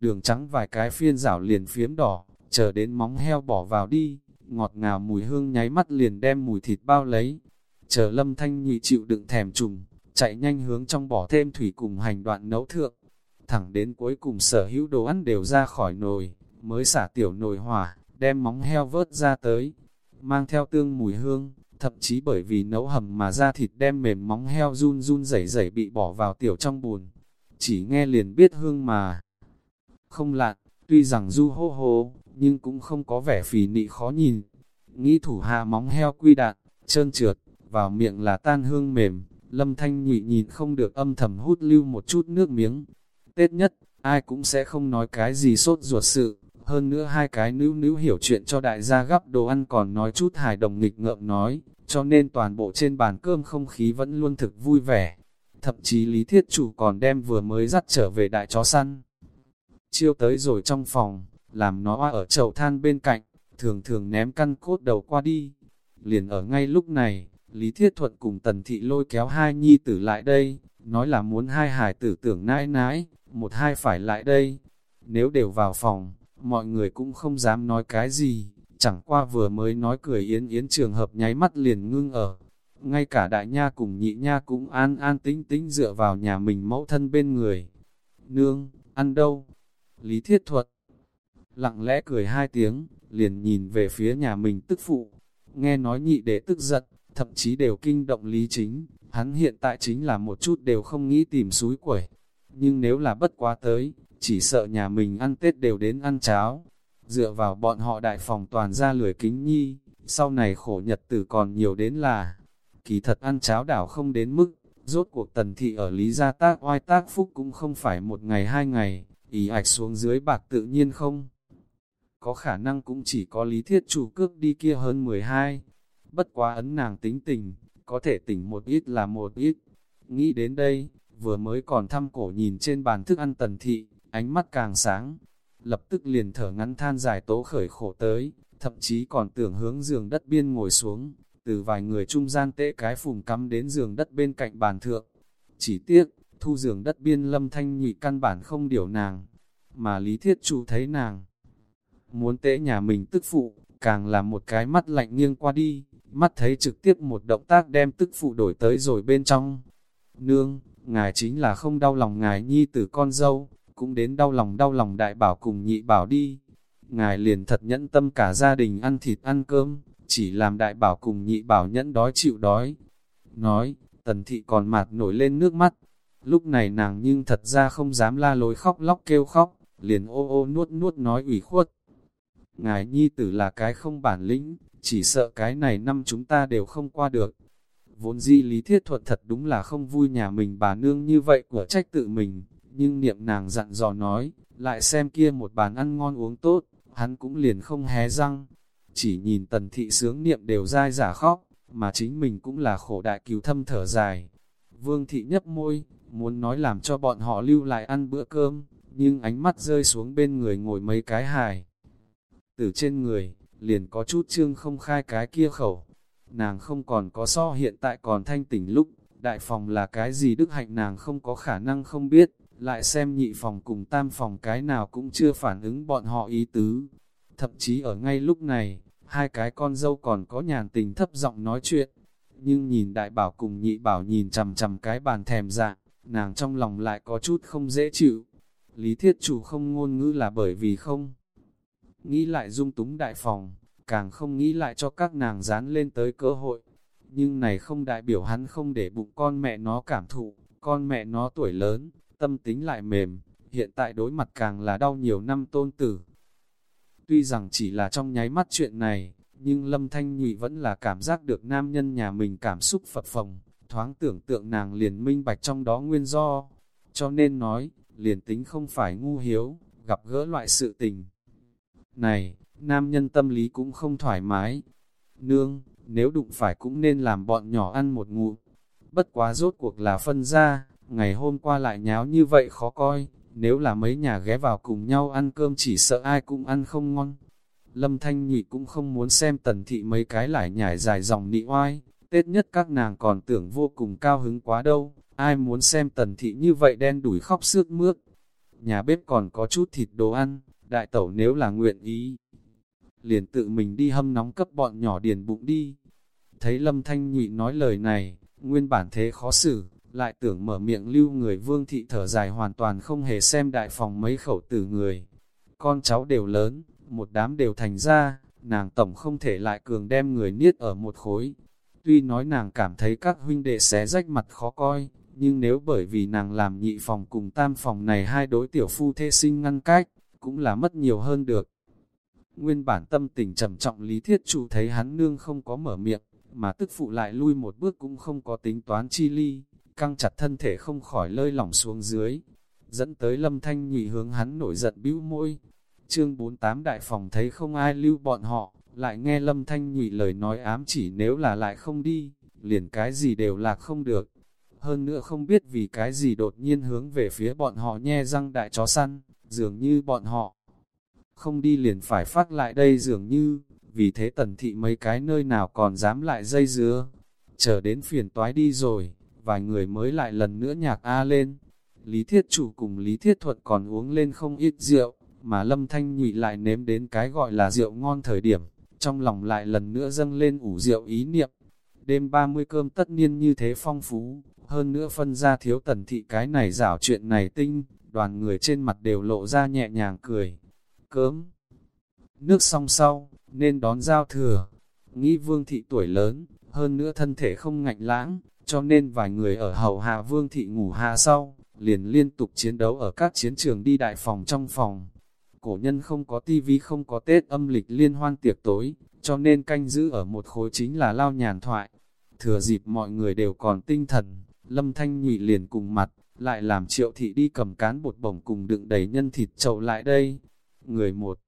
S1: Đường trắng vài cái phiên rảo liền phiếm đỏ, chờ đến móng heo bỏ vào đi, ngọt ngào mùi hương nháy mắt liền đem mùi thịt bao lấy. Chờ lâm thanh nhị chịu đựng thèm trùng, chạy nhanh hướng trong bỏ thêm thủy cùng hành đoạn nấu thượng. Thẳng đến cuối cùng sở hữu đồ ăn đều ra khỏi nồi, mới xả tiểu nồi hỏa, đem móng heo vớt ra tới, mang theo tương mùi hương, thậm chí bởi vì nấu hầm mà ra thịt đem mềm móng heo run run rẩy rẩy bị bỏ vào tiểu trong bùn. Chỉ nghe liền biết hương mà. Không lạc, tuy rằng du hô hô, nhưng cũng không có vẻ phì nị khó nhìn. Nghĩ thủ hạ móng heo quy đạn, trơn trượt, vào miệng là tan hương mềm, lâm thanh nhụy nhìn không được âm thầm hút lưu một chút nước miếng. Tết nhất, ai cũng sẽ không nói cái gì sốt ruột sự, hơn nữa hai cái nữ nữ hiểu chuyện cho đại gia gắp đồ ăn còn nói chút hài đồng nghịch ngợm nói, cho nên toàn bộ trên bàn cơm không khí vẫn luôn thực vui vẻ. Thậm chí lý thiết chủ còn đem vừa mới dắt trở về đại chó săn. Chiêu tới rồi trong phòng, làm nó ở chậu than bên cạnh, thường thường ném căn cốt đầu qua đi. Liền ở ngay lúc này, Lý Thiết Thuận cùng Tần Thị lôi kéo hai nhi tử lại đây, nói là muốn hai hải tử tưởng nãi nãi, một hai phải lại đây. Nếu đều vào phòng, mọi người cũng không dám nói cái gì, chẳng qua vừa mới nói cười yến yến trường hợp nháy mắt liền ngưng ở. Ngay cả đại nha cùng nhị nha cũng an an tĩnh tĩnh dựa vào nhà mình mẫu thân bên người. Nương, ăn đâu? Lý thiết thuật. Lặng lẽ cười hai tiếng, liền nhìn về phía nhà mình tức phụ. Nghe nói nhị đệ tức giận, thậm chí đều kinh động lý chính. Hắn hiện tại chính là một chút đều không nghĩ tìm suối quẩy. Nhưng nếu là bất quá tới, chỉ sợ nhà mình ăn Tết đều đến ăn cháo. Dựa vào bọn họ đại phòng toàn ra lười kính nhi, sau này khổ nhật tử còn nhiều đến là, kỳ thật ăn cháo đảo không đến mức, rốt cuộc tần thị ở Lý Gia Tác oai tác phúc cũng không phải một ngày hai ngày, ý ạch xuống dưới bạc tự nhiên không. Có khả năng cũng chỉ có lý thiết chủ cước đi kia hơn 12, bất quá ấn nàng tính tình, có thể tỉnh một ít là một ít. Nghĩ đến đây, vừa mới còn thăm cổ nhìn trên bàn thức ăn tần thị, ánh mắt càng sáng, lập tức liền thở ngắn than dài tố khởi khổ tới, thậm chí còn tưởng hướng giường đất biên ngồi xuống, từ vài người trung gian tễ cái phùng cắm đến giường đất bên cạnh bàn thượng. Chỉ tiếc, thu giường đất biên lâm thanh nhị căn bản không điều nàng, mà lý thiết chủ thấy nàng. Muốn tễ nhà mình tức phụ, càng là một cái mắt lạnh nghiêng qua đi, mắt thấy trực tiếp một động tác đem tức phụ đổi tới rồi bên trong. Nương, ngài chính là không đau lòng ngài nhi tử con dâu, cũng đến đau lòng đau lòng đại bảo cùng nhị bảo đi. Ngài liền thật nhẫn tâm cả gia đình ăn thịt ăn cơm, chỉ làm đại bảo cùng nhị bảo nhẫn đói chịu đói. Nói, tần thị còn mạt nổi lên nước mắt. Lúc này nàng nhưng thật ra không dám la lối khóc lóc kêu khóc, liền ô ô nuốt nuốt nói ủy khuất. Ngài nhi tử là cái không bản lĩnh, chỉ sợ cái này năm chúng ta đều không qua được. Vốn di lý thiết thuận thật đúng là không vui nhà mình bà nương như vậy của trách tự mình, nhưng niệm nàng dặn dò nói, lại xem kia một bàn ăn ngon uống tốt, hắn cũng liền không hé răng. Chỉ nhìn tần thị sướng niệm đều dai giả khóc, mà chính mình cũng là khổ đại cứu thâm thở dài. Vương thị nhấp môi, muốn nói làm cho bọn họ lưu lại ăn bữa cơm, nhưng ánh mắt rơi xuống bên người ngồi mấy cái hài. Từ trên người, liền có chút trương không khai cái kia khẩu. Nàng không còn có so hiện tại còn thanh tỉnh lúc, đại phòng là cái gì đức hạnh nàng không có khả năng không biết, lại xem nhị phòng cùng tam phòng cái nào cũng chưa phản ứng bọn họ ý tứ. Thậm chí ở ngay lúc này, hai cái con dâu còn có nhàn tình thấp giọng nói chuyện. Nhưng nhìn đại bảo cùng nhị bảo nhìn chầm chầm cái bàn thèm dạng, nàng trong lòng lại có chút không dễ chịu. Lý thiết chủ không ngôn ngữ là bởi vì không. Nghĩ lại dung túng đại phòng, càng không nghĩ lại cho các nàng dán lên tới cơ hội. Nhưng này không đại biểu hắn không để bụng con mẹ nó cảm thụ, con mẹ nó tuổi lớn, tâm tính lại mềm, hiện tại đối mặt càng là đau nhiều năm tôn tử. Tuy rằng chỉ là trong nháy mắt chuyện này, nhưng Lâm Thanh Nhụy vẫn là cảm giác được nam nhân nhà mình cảm xúc phập phồng, thoáng tưởng tượng nàng liền minh bạch trong đó nguyên do. Cho nên nói, liền tính không phải ngu hiếu, gặp gỡ loại sự tình. Này, nam nhân tâm lý cũng không thoải mái. Nương, nếu đụng phải cũng nên làm bọn nhỏ ăn một ngụ. Bất quá rốt cuộc là phân ra, ngày hôm qua lại nháo như vậy khó coi, nếu là mấy nhà ghé vào cùng nhau ăn cơm chỉ sợ ai cũng ăn không ngon. Lâm Thanh Nhụy cũng không muốn xem tần thị mấy cái lại nhảy dài dòng nị oai, Tết nhất các nàng còn tưởng vô cùng cao hứng quá đâu, ai muốn xem tần thị như vậy đen đuổi khóc sướt mướt. Nhà bếp còn có chút thịt đồ ăn, đại tẩu nếu là nguyện ý. Liền tự mình đi hâm nóng cấp bọn nhỏ điền bụng đi. Thấy Lâm Thanh Nhụy nói lời này, nguyên bản thế khó xử, lại tưởng mở miệng lưu người vương thị thở dài hoàn toàn không hề xem đại phòng mấy khẩu tử người. Con cháu đều lớn, một đám đều thành ra, nàng tổng không thể lại cường đem người niết ở một khối. Tuy nói nàng cảm thấy các huynh đệ xé rách mặt khó coi, nhưng nếu bởi vì nàng làm nhị phòng cùng tam phòng này hai đối tiểu phu thê sinh ngăn cách, cũng là mất nhiều hơn được. Nguyên bản tâm tình trầm trọng lý thiết chủ thấy hắn nương không có mở miệng, mà tức phụ lại lui một bước cũng không có tính toán chi ly, căng chặt thân thể không khỏi lơi lỏng xuống dưới, dẫn tới lâm thanh nhụy hướng hắn nổi giận bĩu môi. Chương 48 đại phòng thấy không ai lưu bọn họ, lại nghe lâm thanh nhụy lời nói ám chỉ nếu là lại không đi, liền cái gì đều là không được. Hơn nữa không biết vì cái gì đột nhiên hướng về phía bọn họ nhe răng đại chó săn, dường như bọn họ không đi liền phải phát lại đây dường như, vì thế tần thị mấy cái nơi nào còn dám lại dây dứa, chờ đến phiền toái đi rồi, vài người mới lại lần nữa nhạc A lên. Lý Thiết Chủ cùng Lý Thiết Thuận còn uống lên không ít rượu, mà Lâm Thanh nhụy lại nếm đến cái gọi là rượu ngon thời điểm, trong lòng lại lần nữa dâng lên ủ rượu ý niệm. Đêm 30 cơm tất nhiên như thế phong phú, hơn nữa phân ra thiếu tần thị cái này rảo chuyện này tinh, đoàn người trên mặt đều lộ ra nhẹ nhàng cười. Cớm, nước song sau, nên đón giao thừa. Nghĩ vương thị tuổi lớn, hơn nữa thân thể không ngạnh lãng, cho nên vài người ở hậu hạ vương thị ngủ hạ sau, liền liên tục chiến đấu ở các chiến trường đi đại phòng trong phòng. Cổ nhân không có tivi không có Tết âm lịch liên hoan tiệc tối, cho nên canh giữ ở một khối chính là lao nhàn thoại. Thừa dịp mọi người đều còn tinh thần, lâm thanh nhụy liền cùng mặt, lại làm triệu thị đi cầm cán bột bổng cùng đựng đầy nhân thịt trầu lại đây. Người một,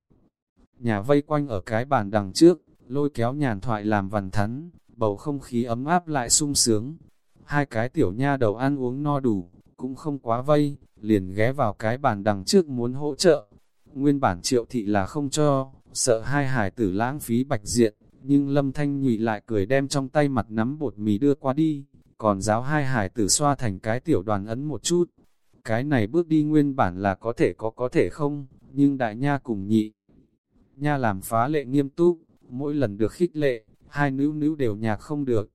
S1: nhà vây quanh ở cái bàn đằng trước, lôi kéo nhàn thoại làm vằn thắn, bầu không khí ấm áp lại sung sướng. Hai cái tiểu nha đầu ăn uống no đủ, cũng không quá vây, liền ghé vào cái bàn đằng trước muốn hỗ trợ. Nguyên bản triệu thị là không cho, sợ hai hải tử lãng phí bạch diện, nhưng lâm thanh nhụy lại cười đem trong tay mặt nắm bột mì đưa qua đi, còn giáo hai hải tử xoa thành cái tiểu đoàn ấn một chút. Cái này bước đi nguyên bản là có thể có có thể không, nhưng đại nha cùng nhị. Nha làm phá lệ nghiêm túc, mỗi lần được khích lệ, hai nữ nữ đều nhạc không được.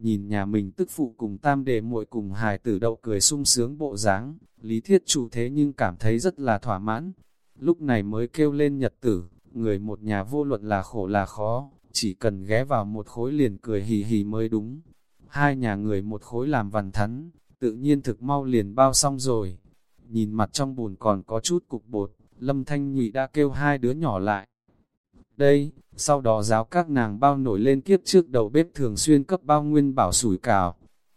S1: Nhìn nhà mình tức phụ cùng tam đề muội cùng hài tử đậu cười sung sướng bộ dáng, lý thiết chủ thế nhưng cảm thấy rất là thỏa mãn. Lúc này mới kêu lên nhật tử, người một nhà vô luận là khổ là khó, chỉ cần ghé vào một khối liền cười hì hì mới đúng. Hai nhà người một khối làm vằn thắn, tự nhiên thực mau liền bao xong rồi. Nhìn mặt trong bùn còn có chút cục bột, lâm thanh nhụy đã kêu hai đứa nhỏ lại. Đây, sau đó giáo các nàng bao nổi lên kiếp trước đầu bếp thường xuyên cấp bao nguyên bảo sủi cào,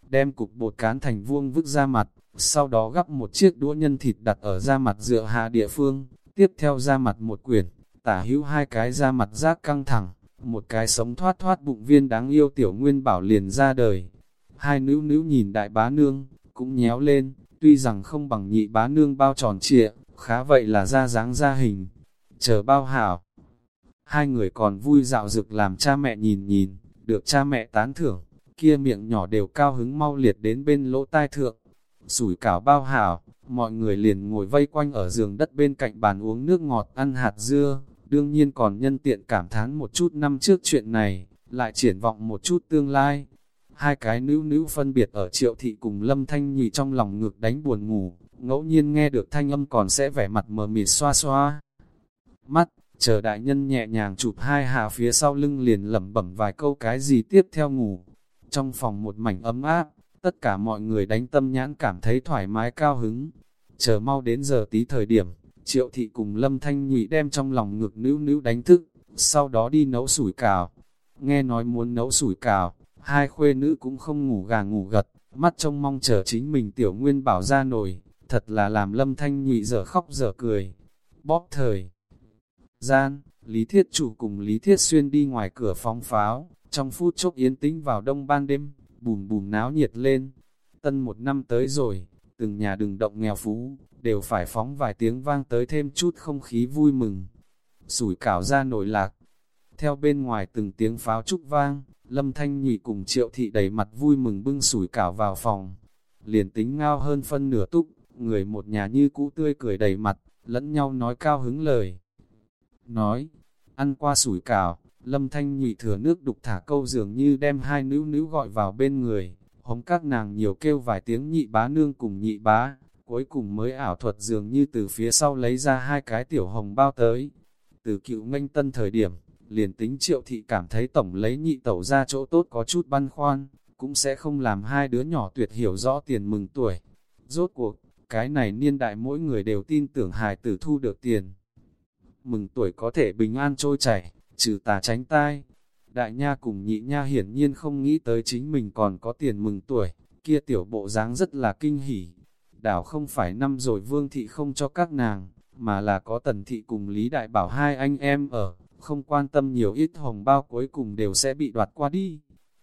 S1: đem cục bột cán thành vuông vứt ra mặt, sau đó gắp một chiếc đũa nhân thịt đặt ở ra mặt dựa hạ địa phương, tiếp theo ra mặt một quyển, tả hữu hai cái ra mặt rác căng thẳng, một cái sống thoát thoát bụng viên đáng yêu tiểu nguyên bảo liền ra đời. Hai nữ nữ nhìn đại bá nương, cũng nhéo lên, tuy rằng không bằng nhị bá nương bao tròn trịa, khá vậy là ra dáng ra hình. Chờ bao hảo, hai người còn vui dạo dực làm cha mẹ nhìn nhìn, được cha mẹ tán thưởng, kia miệng nhỏ đều cao hứng mau liệt đến bên lỗ tai thượng. Sủi cảo bao hảo, mọi người liền ngồi vây quanh ở giường đất bên cạnh bàn uống nước ngọt ăn hạt dưa, đương nhiên còn nhân tiện cảm thán một chút năm trước chuyện này, lại triển vọng một chút tương lai. Hai cái nữ nữ phân biệt ở triệu thị cùng lâm thanh nhị trong lòng ngược đánh buồn ngủ, ngẫu nhiên nghe được thanh âm còn sẽ vẻ mặt mờ mịt xoa xoa. Mắt, chờ đại nhân nhẹ nhàng chụp hai hạ phía sau lưng liền lẩm bẩm vài câu cái gì tiếp theo ngủ. Trong phòng một mảnh ấm áp, tất cả mọi người đánh tâm nhãn cảm thấy thoải mái cao hứng. Chờ mau đến giờ tí thời điểm, triệu thị cùng lâm thanh nhụy đem trong lòng ngực nữ nữ đánh thức, sau đó đi nấu sủi cào. Nghe nói muốn nấu sủi cào, hai khuê nữ cũng không ngủ gà ngủ gật, mắt trông mong chờ chính mình tiểu nguyên bảo ra nổi, thật là làm lâm thanh nhụy giờ khóc giờ cười. Bóp thời gian, Lý Thiết Chủ cùng Lý Thiết Xuyên đi ngoài cửa phóng pháo, trong phút chốc yên tĩnh vào đông ban đêm, bùm bùm náo nhiệt lên. Tân một năm tới rồi, từng nhà đừng động nghèo phú, đều phải phóng vài tiếng vang tới thêm chút không khí vui mừng. Sủi cảo ra nổi lạc, theo bên ngoài từng tiếng pháo trúc vang, Lâm Thanh Nhụy cùng Triệu Thị đầy mặt vui mừng bưng sủi cảo vào phòng. Liền tính ngao hơn phân nửa túc, người một nhà như cũ tươi cười đầy mặt, lẫn nhau nói cao hứng lời nói, ăn qua sủi cảo, lâm thanh nhụy thừa nước đục thả câu dường như đem hai nữ nữ gọi vào bên người, hống các nàng nhiều kêu vài tiếng nhị bá nương cùng nhị bá, cuối cùng mới ảo thuật dường như từ phía sau lấy ra hai cái tiểu hồng bao tới. Từ cựu nganh tân thời điểm, liền tính triệu thị cảm thấy tổng lấy nhị tẩu ra chỗ tốt có chút băn khoan, cũng sẽ không làm hai đứa nhỏ tuyệt hiểu rõ tiền mừng tuổi. Rốt cuộc, cái này niên đại mỗi người đều tin tưởng hài tử thu được tiền mừng tuổi có thể bình an trôi chảy, trừ tà tránh tai. Đại nha cùng nhị nha hiển nhiên không nghĩ tới chính mình còn có tiền mừng tuổi, kia tiểu bộ dáng rất là kinh hỉ. Đảo không phải năm rồi vương thị không cho các nàng, mà là có tần thị cùng Lý Đại Bảo hai anh em ở, không quan tâm nhiều ít hồng bao cuối cùng đều sẽ bị đoạt qua đi.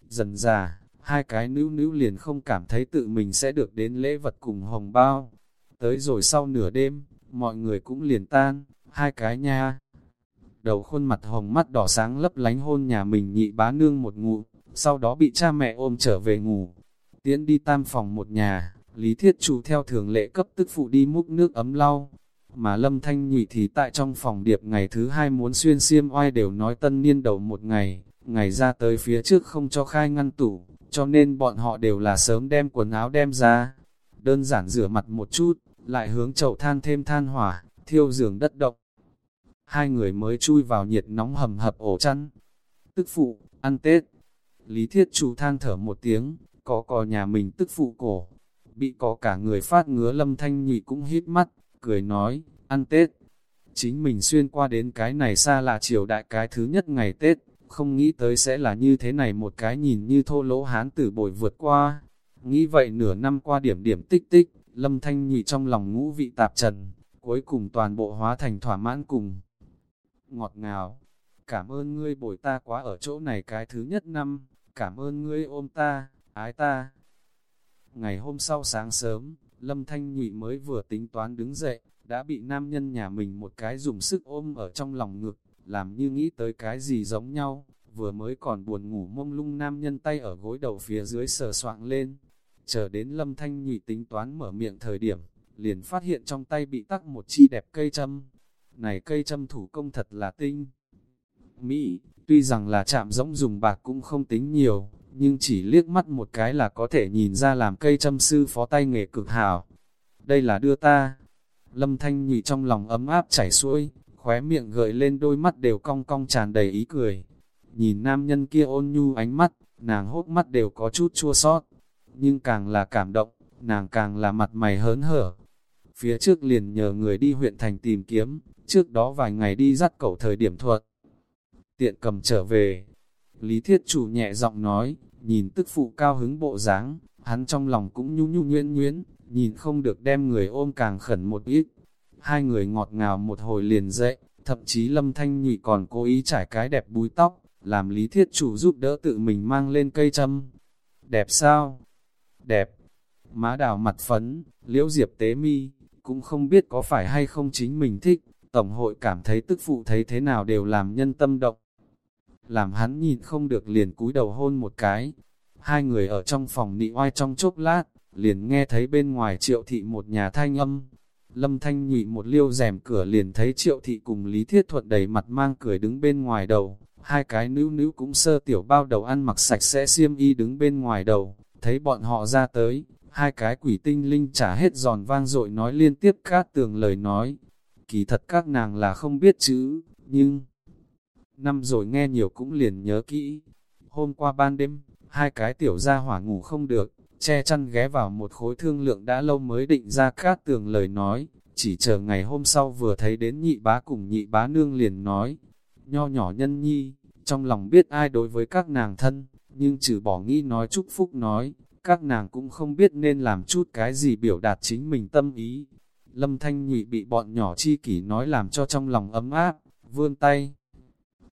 S1: Dần già, hai cái nữ nữ liền không cảm thấy tự mình sẽ được đến lễ vật cùng hồng bao. Tới rồi sau nửa đêm, mọi người cũng liền tan, hai cái nha. Đầu khuôn mặt hồng mắt đỏ sáng lấp lánh hôn nhà mình nhị bá nương một ngụ, sau đó bị cha mẹ ôm trở về ngủ. Tiến đi tam phòng một nhà, Lý Thiết Chủ theo thường lệ cấp tức phụ đi múc nước ấm lau. Mà Lâm Thanh nhụy thì tại trong phòng điệp ngày thứ hai muốn xuyên xiêm oai đều nói tân niên đầu một ngày, ngày ra tới phía trước không cho khai ngăn tủ, cho nên bọn họ đều là sớm đem quần áo đem ra. Đơn giản rửa mặt một chút, lại hướng chậu than thêm than hỏa, thiêu giường đất động. Hai người mới chui vào nhiệt nóng hầm hập ổ chăn. Tức phụ, ăn Tết. Lý thiết chủ than thở một tiếng, có cò nhà mình tức phụ cổ. Bị có cả người phát ngứa lâm thanh nhị cũng hít mắt, cười nói, ăn Tết. Chính mình xuyên qua đến cái này xa là triều đại cái thứ nhất ngày Tết, không nghĩ tới sẽ là như thế này một cái nhìn như thô lỗ hán tử bồi vượt qua. Nghĩ vậy nửa năm qua điểm điểm tích tích, lâm thanh nhị trong lòng ngũ vị tạp trần, cuối cùng toàn bộ hóa thành thỏa mãn cùng. Ngọt ngào, cảm ơn ngươi bồi ta quá ở chỗ này cái thứ nhất năm, cảm ơn ngươi ôm ta, ái ta. Ngày hôm sau sáng sớm, Lâm Thanh Nhụy mới vừa tính toán đứng dậy, đã bị nam nhân nhà mình một cái dùng sức ôm ở trong lòng ngực, làm như nghĩ tới cái gì giống nhau, vừa mới còn buồn ngủ mông lung nam nhân tay ở gối đầu phía dưới sờ soạng lên. Chờ đến Lâm Thanh Nhụy tính toán mở miệng thời điểm, liền phát hiện trong tay bị tắc một chi đẹp cây châm. Này cây châm thủ công thật là tinh. Mỹ, tuy rằng là chạm giống dùng bạc cũng không tính nhiều, nhưng chỉ liếc mắt một cái là có thể nhìn ra làm cây châm sư phó tay nghề cực hảo. Đây là đưa ta. Lâm Thanh Nhụy trong lòng ấm áp chảy xuôi, khóe miệng gợi lên đôi mắt đều cong cong tràn đầy ý cười. Nhìn nam nhân kia ôn nhu ánh mắt, nàng hốt mắt đều có chút chua sót. Nhưng càng là cảm động, nàng càng là mặt mày hớn hở. Phía trước liền nhờ người đi huyện thành tìm kiếm, trước đó vài ngày đi dắt cậu thời điểm thuận. Tiện cầm trở về, Lý Thiết Chủ nhẹ giọng nói, nhìn tức phụ cao hứng bộ dáng, hắn trong lòng cũng nhu nhu nhuyễn nhuyễn, nhìn không được đem người ôm càng khẩn một ít. Hai người ngọt ngào một hồi liền dậy, thậm chí Lâm Thanh Nhụy còn cố ý trải cái đẹp búi tóc, làm Lý Thiết Chủ giúp đỡ tự mình mang lên cây châm. Đẹp sao? Đẹp. Má đào mặt phấn, liễu diệp tế mi, cũng không biết có phải hay không chính mình thích, Tổng hội cảm thấy tức phụ thấy thế nào đều làm nhân tâm động làm hắn nhìn không được liền cúi đầu hôn một cái. Hai người ở trong phòng nị oai trong chốc lát, liền nghe thấy bên ngoài triệu thị một nhà thanh âm. Lâm thanh nhụy một liêu rèm cửa liền thấy triệu thị cùng Lý Thiết Thuận đầy mặt mang cười đứng bên ngoài đầu. Hai cái nữ nữ cũng sơ tiểu bao đầu ăn mặc sạch sẽ xiêm y đứng bên ngoài đầu. Thấy bọn họ ra tới, hai cái quỷ tinh linh trả hết giòn vang dội nói liên tiếp cát tường lời nói. Kỳ thật các nàng là không biết chữ, nhưng năm rồi nghe nhiều cũng liền nhớ kỹ. Hôm qua ban đêm, hai cái tiểu gia hỏa ngủ không được, che chăn ghé vào một khối thương lượng đã lâu mới định ra cát tường lời nói, chỉ chờ ngày hôm sau vừa thấy đến nhị bá cùng nhị bá nương liền nói, nho nhỏ nhân nhi, trong lòng biết ai đối với các nàng thân, nhưng trừ bỏ nghĩ nói chúc phúc nói, các nàng cũng không biết nên làm chút cái gì biểu đạt chính mình tâm ý. Lâm Thanh Nhụy bị bọn nhỏ chi kỷ nói làm cho trong lòng ấm áp, vươn tay,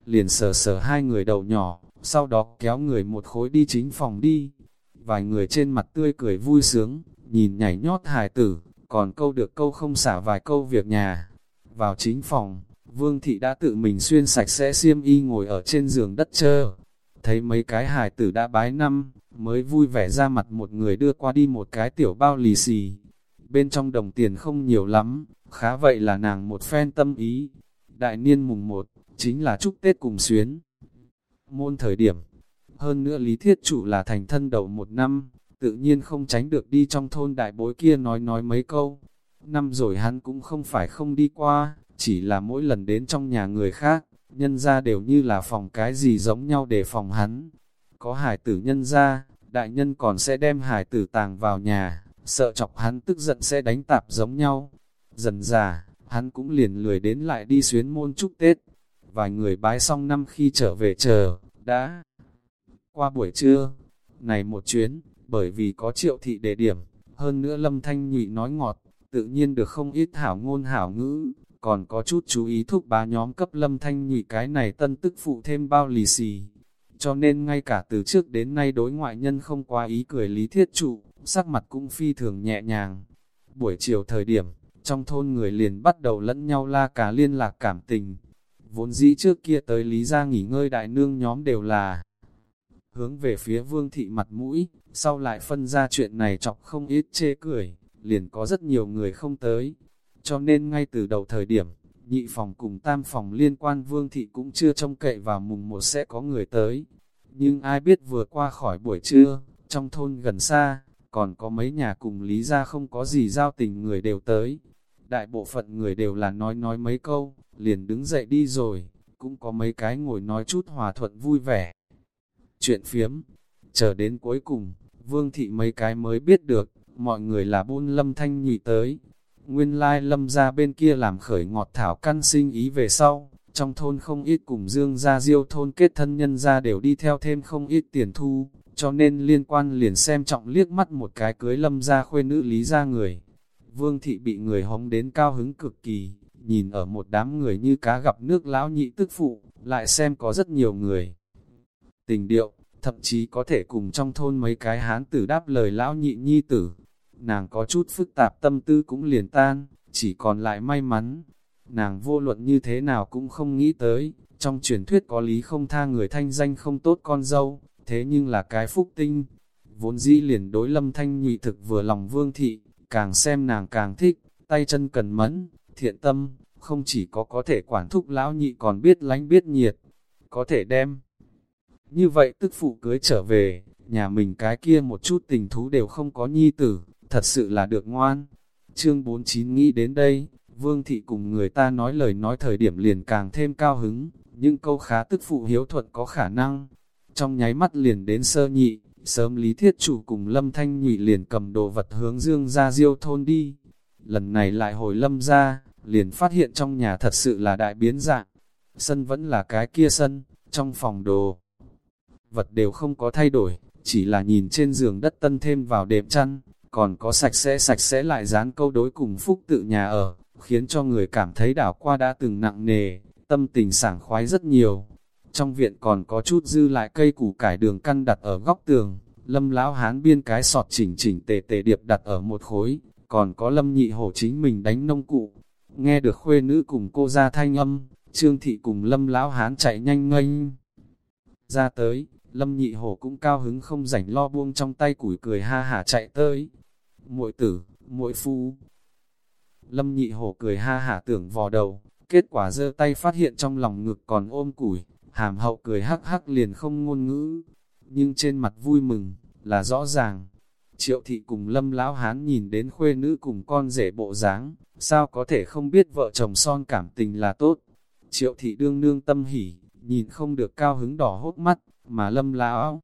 S1: liền sờ sờ hai người đầu nhỏ, sau đó kéo người một khối đi chính phòng đi. Vài người trên mặt tươi cười vui sướng, nhìn nhảy nhót hài tử, còn câu được câu không xả vài câu việc nhà. Vào chính phòng, Vương Thị đã tự mình xuyên sạch sẽ xiêm y ngồi ở trên giường đất chờ. Thấy mấy cái hài tử đã bái năm, mới vui vẻ ra mặt một người đưa qua đi một cái tiểu bao lì xì. Bên trong đồng tiền không nhiều lắm, khá vậy là nàng một phen tâm ý. Đại niên mùng một, chính là chúc Tết cùng xuyến. Môn thời điểm, hơn nữa lý thiết chủ là thành thân đầu một năm, tự nhiên không tránh được đi trong thôn đại bối kia nói nói mấy câu. Năm rồi hắn cũng không phải không đi qua, chỉ là mỗi lần đến trong nhà người khác, nhân ra đều như là phòng cái gì giống nhau để phòng hắn. Có hải tử nhân ra, đại nhân còn sẽ đem hải tử tàng vào nhà, sợ chọc hắn tức giận sẽ đánh tạp giống nhau. Dần già, hắn cũng liền lười đến lại đi xuyến môn chúc Tết vài người bái xong năm khi trở về chờ, đã qua buổi trưa, này một chuyến, bởi vì có triệu thị đề điểm, hơn nữa lâm thanh nhụy nói ngọt, tự nhiên được không ít hảo ngôn hảo ngữ, còn có chút chú ý thúc bá nhóm cấp lâm thanh nhụy cái này tân tức phụ thêm bao lì xì. Cho nên ngay cả từ trước đến nay đối ngoại nhân không qua ý cười lý thiết trụ, sắc mặt cũng phi thường nhẹ nhàng. Buổi chiều thời điểm, trong thôn người liền bắt đầu lẫn nhau la cả liên lạc cảm tình, Vốn dĩ trước kia tới Lý gia nghỉ ngơi đại nương nhóm đều là hướng về phía vương thị mặt mũi, sau lại phân ra chuyện này chọc không ít chê cười, liền có rất nhiều người không tới. Cho nên ngay từ đầu thời điểm, nhị phòng cùng tam phòng liên quan vương thị cũng chưa trông cậy vào mùng một sẽ có người tới. Nhưng ai biết vừa qua khỏi buổi trưa, trong thôn gần xa, còn có mấy nhà cùng lý gia không có gì giao tình người đều tới. Đại bộ phận người đều là nói nói mấy câu, liền đứng dậy đi rồi, cũng có mấy cái ngồi nói chút hòa thuận vui vẻ. Chuyện phiếm, chờ đến cuối cùng, vương thị mấy cái mới biết được, mọi người là buôn lâm thanh nhị tới. Nguyên lai lâm ra bên kia làm khởi ngọt thảo căn sinh ý về sau, trong thôn không ít cùng dương gia diêu thôn kết thân nhân ra đều đi theo thêm không ít tiền thu, cho nên liên quan liền xem trọng liếc mắt một cái cưới lâm ra khuê nữ lý ra người. Vương thị bị người hống đến cao hứng cực kỳ, nhìn ở một đám người như cá gặp nước lão nhị tức phụ, lại xem có rất nhiều người. Tình điệu, thậm chí có thể cùng trong thôn mấy cái hán tử đáp lời lão nhị nhi tử. nàng có chút phức tạp tâm tư cũng liền tan, chỉ còn lại may mắn. Nàng vô luận như thế nào cũng không nghĩ tới, trong truyền thuyết có lý không tha người thanh danh không tốt con dâu, thế nhưng là cái phúc tinh. Vốn dĩ liền đối lâm thanh nhụy thực vừa lòng vương thị, càng xem nàng càng thích, tay chân cần mẫn, thiện tâm, không chỉ có có thể quản thúc lão nhị còn biết lánh biết nhiệt, có thể đem. Như vậy tức phụ cưới trở về, nhà mình cái kia một chút tình thú đều không có nhi tử, thật sự là được ngoan. Chương 49 nghĩ đến đây, Vương Thị cùng người ta nói lời nói thời điểm liền càng thêm cao hứng, những câu khá tức phụ hiếu thuận có khả năng. Trong nháy mắt liền đến sơ nhị, sớm Lý Thiết Chủ cùng Lâm Thanh Nhụy liền cầm đồ vật hướng dương ra diêu thôn đi. Lần này lại hồi lâm ra, liền phát hiện trong nhà thật sự là đại biến dạng. Sân vẫn là cái kia sân, trong phòng đồ. Vật đều không có thay đổi, chỉ là nhìn trên giường đất tân thêm vào đệm chăn, còn có sạch sẽ sạch sẽ lại dán câu đối cùng phúc tự nhà ở, khiến cho người cảm thấy đảo qua đã từng nặng nề, tâm tình sảng khoái rất nhiều. Trong viện còn có chút dư lại cây củ cải đường căn đặt ở góc tường, lâm lão hán biên cái sọt chỉnh chỉnh tề tề điệp đặt ở một khối, còn có lâm nhị hổ chính mình đánh nông cụ. Nghe được khuê nữ cùng cô ra thanh âm, trương thị cùng lâm lão hán chạy nhanh nganh. ra tới, lâm nhị hổ cũng cao hứng không rảnh lo buông trong tay củi cười ha hả chạy tới. muội tử, muội phu. Lâm nhị hổ cười ha hả tưởng vò đầu, kết quả giơ tay phát hiện trong lòng ngực còn ôm củi, hàm hậu cười hắc hắc liền không ngôn ngữ, nhưng trên mặt vui mừng, là rõ ràng. Triệu thị cùng lâm lão hán nhìn đến khuê nữ cùng con rể bộ dáng, sao có thể không biết vợ chồng son cảm tình là tốt. Triệu thị đương nương tâm hỉ, nhìn không được cao hứng đỏ hốt mắt, mà lâm lão.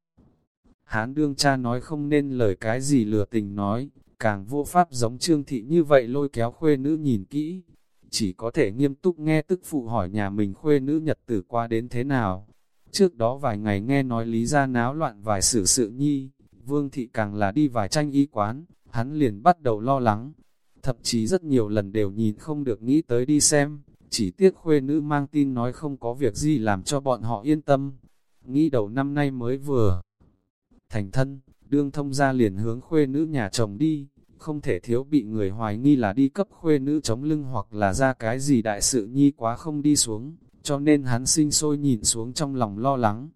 S1: Hán đương cha nói không nên lời cái gì lừa tình nói, càng vô pháp giống trương thị như vậy lôi kéo khuê nữ nhìn kỹ. Chỉ có thể nghiêm túc nghe tức phụ hỏi nhà mình khuê nữ nhật tử qua đến thế nào. Trước đó vài ngày nghe nói lý ra náo loạn vài sự sự nhi, vương thị càng là đi vài tranh y quán, hắn liền bắt đầu lo lắng. Thậm chí rất nhiều lần đều nhìn không được nghĩ tới đi xem, chỉ tiếc khuê nữ mang tin nói không có việc gì làm cho bọn họ yên tâm. Nghĩ đầu năm nay mới vừa thành thân, đương thông ra liền hướng khuê nữ nhà chồng đi, không thể thiếu bị người hoài nghi là đi cấp khuê nữ chống lưng hoặc là ra cái gì đại sự nhi quá không đi xuống, cho nên hắn sinh sôi nhìn xuống trong lòng lo lắng.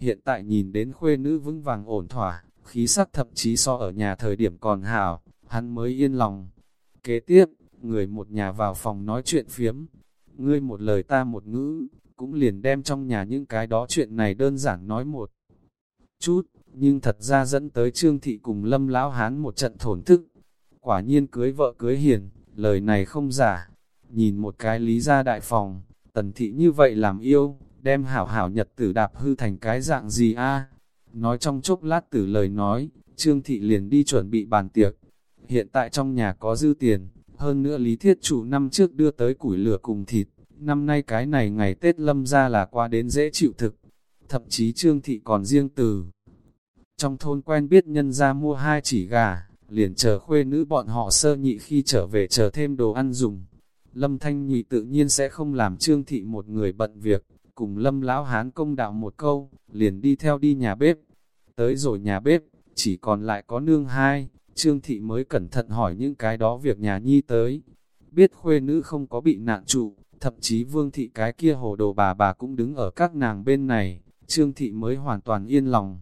S1: Hiện tại nhìn đến khuê nữ vững vàng ổn thỏa, khí sắc thậm chí so ở nhà thời điểm còn hảo, hắn mới yên lòng. Kế tiếp, người một nhà vào phòng nói chuyện phiếm, ngươi một lời ta một ngữ, cũng liền đem trong nhà những cái đó chuyện này đơn giản nói một chút, nhưng thật ra dẫn tới Trương Thị cùng Lâm Lão Hán một trận thổn thức. Quả nhiên cưới vợ cưới hiền, lời này không giả. Nhìn một cái lý ra đại phòng, tần thị như vậy làm yêu, đem hảo hảo nhật tử đạp hư thành cái dạng gì a Nói trong chốc lát tử lời nói, Trương Thị liền đi chuẩn bị bàn tiệc. Hiện tại trong nhà có dư tiền, hơn nữa lý thiết chủ năm trước đưa tới củi lửa cùng thịt, năm nay cái này ngày Tết lâm ra là qua đến dễ chịu thực. Thậm chí Trương Thị còn riêng từ. Trong thôn quen biết nhân ra mua hai chỉ gà, liền chờ khuê nữ bọn họ sơ nhị khi trở về chờ thêm đồ ăn dùng. Lâm Thanh Nhị tự nhiên sẽ không làm Trương Thị một người bận việc, cùng Lâm Lão Hán công đạo một câu, liền đi theo đi nhà bếp. Tới rồi nhà bếp, chỉ còn lại có nương hai, Trương Thị mới cẩn thận hỏi những cái đó việc nhà nhi tới. Biết khuê nữ không có bị nạn trụ, thậm chí Vương Thị cái kia hồ đồ bà bà cũng đứng ở các nàng bên này, Trương Thị mới hoàn toàn yên lòng.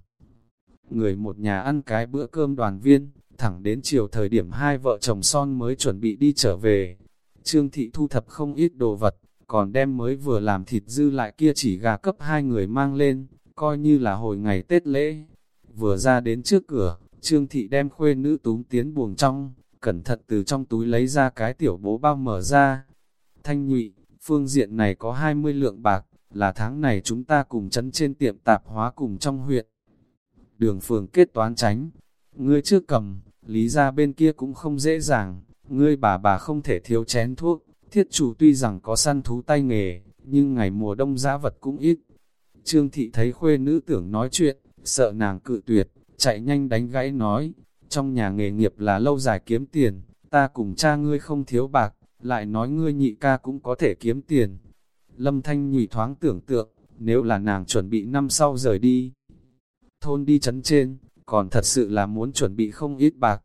S1: Người một nhà ăn cái bữa cơm đoàn viên, thẳng đến chiều thời điểm hai vợ chồng son mới chuẩn bị đi trở về. Trương Thị thu thập không ít đồ vật, còn đem mới vừa làm thịt dư lại kia chỉ gà cấp hai người mang lên, coi như là hồi ngày Tết lễ. Vừa ra đến trước cửa, Trương Thị đem khuê nữ túm tiến buồng trong, cẩn thận từ trong túi lấy ra cái tiểu bố bao mở ra. Thanh nhụy, phương diện này có 20 lượng bạc, là tháng này chúng ta cùng chấn trên tiệm tạp hóa cùng trong huyện. Đường phường kết toán tránh, ngươi trước cầm, lý ra bên kia cũng không dễ dàng, ngươi bà bà không thể thiếu chén thuốc, thiết chủ tuy rằng có săn thú tay nghề, nhưng ngày mùa đông giá vật cũng ít. Trương thị thấy khuê nữ tưởng nói chuyện, sợ nàng cự tuyệt, chạy nhanh đánh gãy nói, trong nhà nghề nghiệp là lâu dài kiếm tiền, ta cùng cha ngươi không thiếu bạc, lại nói ngươi nhị ca cũng có thể kiếm tiền. Lâm Thanh nhụy thoáng tưởng tượng, nếu là nàng chuẩn bị năm sau rời đi, thôn đi chấn trên, còn thật sự là muốn chuẩn bị không ít bạc.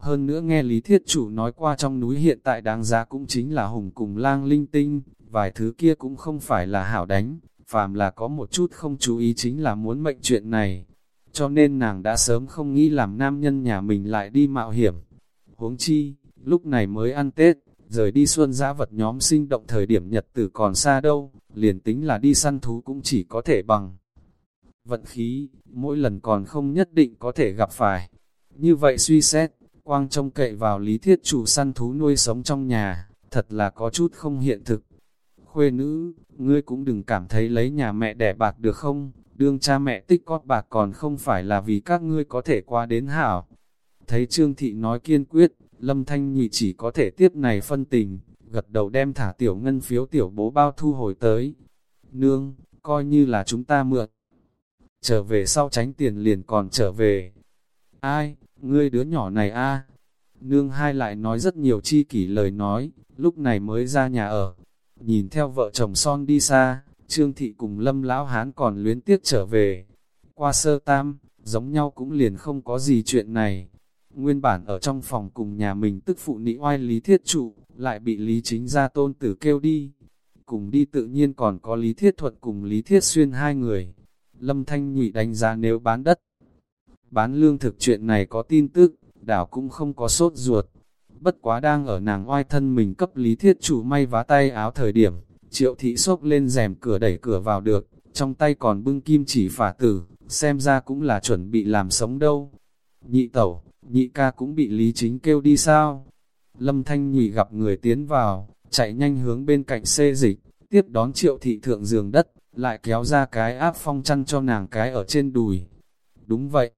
S1: Hơn nữa nghe Lý Thiết Chủ nói qua trong núi hiện tại đáng giá cũng chính là hùng cùng lang linh tinh, vài thứ kia cũng không phải là hảo đánh, phàm là có một chút không chú ý chính là muốn mệnh chuyện này. Cho nên nàng đã sớm không nghĩ làm nam nhân nhà mình lại đi mạo hiểm. Huống chi, lúc này mới ăn Tết, rời đi xuân giã vật nhóm sinh động thời điểm nhật tử còn xa đâu, liền tính là đi săn thú cũng chỉ có thể bằng vận khí, mỗi lần còn không nhất định có thể gặp phải. Như vậy suy xét, quang trông cậy vào lý thiết chủ săn thú nuôi sống trong nhà, thật là có chút không hiện thực. Khuê nữ, ngươi cũng đừng cảm thấy lấy nhà mẹ đẻ bạc được không, đương cha mẹ tích cót bạc còn không phải là vì các ngươi có thể qua đến hảo. Thấy Trương Thị nói kiên quyết, Lâm Thanh nhị chỉ có thể tiếp này phân tình, gật đầu đem thả tiểu ngân phiếu tiểu bố bao thu hồi tới. Nương, coi như là chúng ta mượn. Trở về sau tránh tiền liền còn trở về. Ai, ngươi đứa nhỏ này a Nương hai lại nói rất nhiều chi kỷ lời nói, lúc này mới ra nhà ở. Nhìn theo vợ chồng son đi xa, Trương Thị cùng Lâm Lão Hán còn luyến tiếc trở về. Qua sơ tam, giống nhau cũng liền không có gì chuyện này. Nguyên bản ở trong phòng cùng nhà mình tức phụ nị oai Lý Thiết Trụ, lại bị Lý Chính gia tôn tử kêu đi. Cùng đi tự nhiên còn có Lý Thiết Thuận cùng Lý Thiết Xuyên hai người. Lâm Thanh Nhụy đánh giá nếu bán đất. Bán lương thực chuyện này có tin tức, đảo cũng không có sốt ruột. Bất quá đang ở nàng oai thân mình cấp Lý Thiết Chủ may vá tay áo thời điểm, triệu thị xốc lên rèm cửa đẩy cửa vào được, trong tay còn bưng kim chỉ phả tử, xem ra cũng là chuẩn bị làm sống đâu. Nhị tẩu, nhị ca cũng bị Lý Chính kêu đi sao? Lâm Thanh Nhụy gặp người tiến vào, chạy nhanh hướng bên cạnh xê dịch, tiếp đón triệu thị thượng giường đất, lại kéo ra cái áp phong chăn cho nàng cái ở trên đùi. Đúng vậy,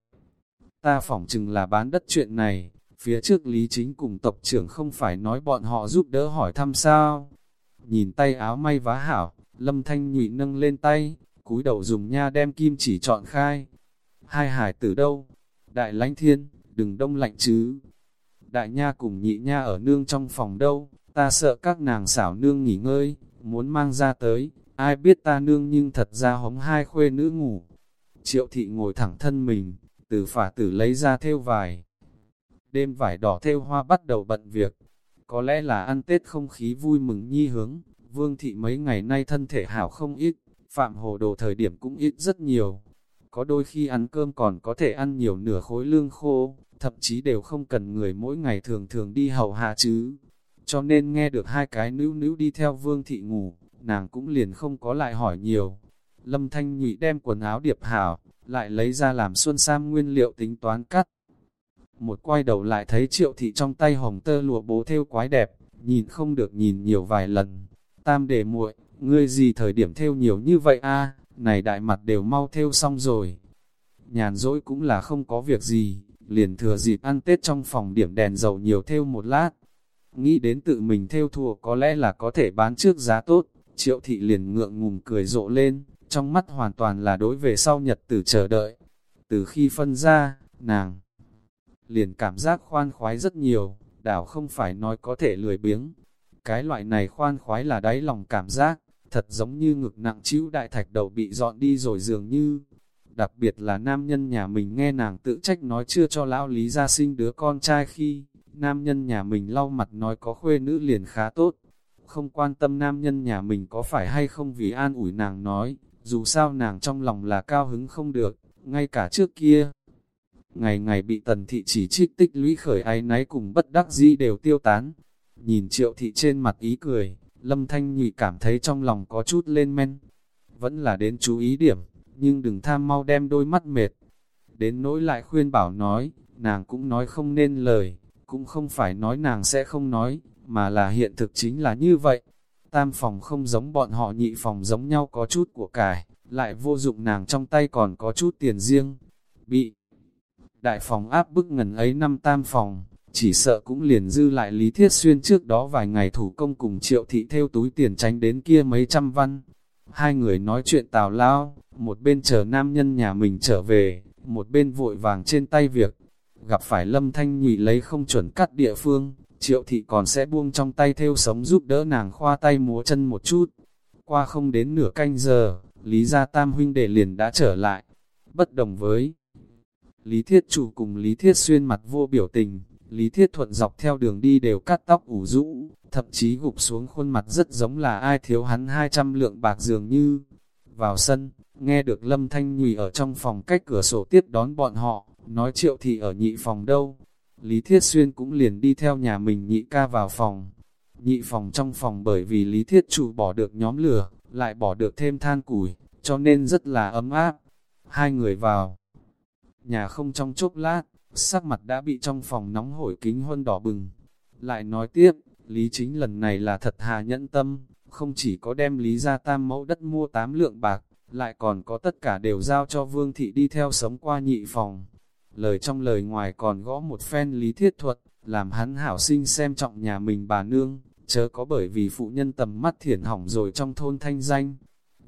S1: ta phỏng chừng là bán đất chuyện này, phía trước Lý Chính cùng tộc trưởng không phải nói bọn họ giúp đỡ hỏi thăm sao. Nhìn tay áo may vá hảo, Lâm Thanh Nhụy nâng lên tay, cúi đầu dùng nha đem kim chỉ chọn khai. Hai hải tử đâu? Đại lãnh thiên, đừng đông lạnh chứ. Đại nha cùng nhị nha ở nương trong phòng đâu, ta sợ các nàng xảo nương nghỉ ngơi, muốn mang ra tới, ai biết ta nương nhưng thật ra hống hai khuê nữ ngủ. Triệu thị ngồi thẳng thân mình, từ phả tử lấy ra theo vải. Đêm vải đỏ theo hoa bắt đầu bận việc, có lẽ là ăn Tết không khí vui mừng nhi hướng, vương thị mấy ngày nay thân thể hảo không ít, phạm hồ đồ thời điểm cũng ít rất nhiều. Có đôi khi ăn cơm còn có thể ăn nhiều nửa khối lương khô, thậm chí đều không cần người mỗi ngày thường thường đi hầu hạ chứ. Cho nên nghe được hai cái nữ nữ đi theo vương thị ngủ, nàng cũng liền không có lại hỏi nhiều. Lâm Thanh Nhụy đem quần áo điệp hảo, lại lấy ra làm xuân sam nguyên liệu tính toán cắt. Một quay đầu lại thấy triệu thị trong tay hồng tơ lụa bố theo quái đẹp, nhìn không được nhìn nhiều vài lần. Tam để muội, ngươi gì thời điểm theo nhiều như vậy a này đại mặt đều mau theo xong rồi. Nhàn dỗi cũng là không có việc gì, liền thừa dịp ăn Tết trong phòng điểm đèn dầu nhiều theo một lát. Nghĩ đến tự mình theo thua có lẽ là có thể bán trước giá tốt, triệu thị liền ngượng ngùng cười rộ lên, trong mắt hoàn toàn là đối về sau nhật tử chờ đợi. Từ khi phân ra, nàng liền cảm giác khoan khoái rất nhiều, đảo không phải nói có thể lười biếng. Cái loại này khoan khoái là đáy lòng cảm giác, thật giống như ngực nặng chịu đại thạch đầu bị dọn đi rồi dường như. Đặc biệt là nam nhân nhà mình nghe nàng tự trách nói chưa cho lão lý ra sinh đứa con trai khi, nam nhân nhà mình lau mặt nói có khuê nữ liền khá tốt. Không quan tâm nam nhân nhà mình có phải hay không vì an ủi nàng nói, dù sao nàng trong lòng là cao hứng không được, ngay cả trước kia. Ngày ngày bị tần thị chỉ trích tích lũy khởi ai náy cùng bất đắc dĩ đều tiêu tán. Nhìn triệu thị trên mặt ý cười, lâm thanh nhụy cảm thấy trong lòng có chút lên men. Vẫn là đến chú ý điểm, nhưng đừng tham mau đem đôi mắt mệt. Đến nỗi lại khuyên bảo nói, nàng cũng nói không nên lời, cũng không phải nói nàng sẽ không nói, mà là hiện thực chính là như vậy. Tam phòng không giống bọn họ nhị phòng giống nhau có chút của cải, lại vô dụng nàng trong tay còn có chút tiền riêng. Bị đại phòng áp bức ngần ấy năm tam phòng, chỉ sợ cũng liền dư lại Lý Thiết Xuyên trước đó vài ngày thủ công cùng triệu thị theo túi tiền tránh đến kia mấy trăm văn. Hai người nói chuyện tào lao, một bên chờ nam nhân nhà mình trở về, một bên vội vàng trên tay việc. Gặp phải lâm thanh nhụy lấy không chuẩn cắt địa phương, triệu thị còn sẽ buông trong tay theo sống giúp đỡ nàng khoa tay múa chân một chút. Qua không đến nửa canh giờ, Lý Gia Tam huynh đệ liền đã trở lại. Bất đồng với Lý Thiết Chủ cùng Lý Thiết Xuyên mặt vô biểu tình, Lý Thiết Thuận dọc theo đường đi đều cắt tóc ủ rũ, thậm chí gục xuống khuôn mặt rất giống là ai thiếu hắn 200 lượng bạc dường như. Vào sân, nghe được Lâm Thanh Nhùy ở trong phòng cách cửa sổ tiếp đón bọn họ, nói triệu thị ở nhị phòng đâu. Lý Thiết Xuyên cũng liền đi theo nhà mình nhị ca vào phòng. Nhị phòng trong phòng bởi vì Lý Thiết chủ bỏ được nhóm lửa, lại bỏ được thêm than củi, cho nên rất là ấm áp. Hai người vào. Nhà không trong chốc lát, sắc mặt đã bị trong phòng nóng hổi kính huân đỏ bừng. Lại nói tiếp, Lý Chính lần này là thật hà nhẫn tâm, không chỉ có đem Lý ra tam mẫu đất mua tám lượng bạc, lại còn có tất cả đều giao cho Vương Thị đi theo sống qua nhị phòng. Lời trong lời ngoài còn gõ một phen Lý Thiết Thuật, làm hắn hảo sinh xem trọng nhà mình bà nương, chớ có bởi vì phụ nhân tầm mắt thiển hỏng rồi trong thôn thanh danh.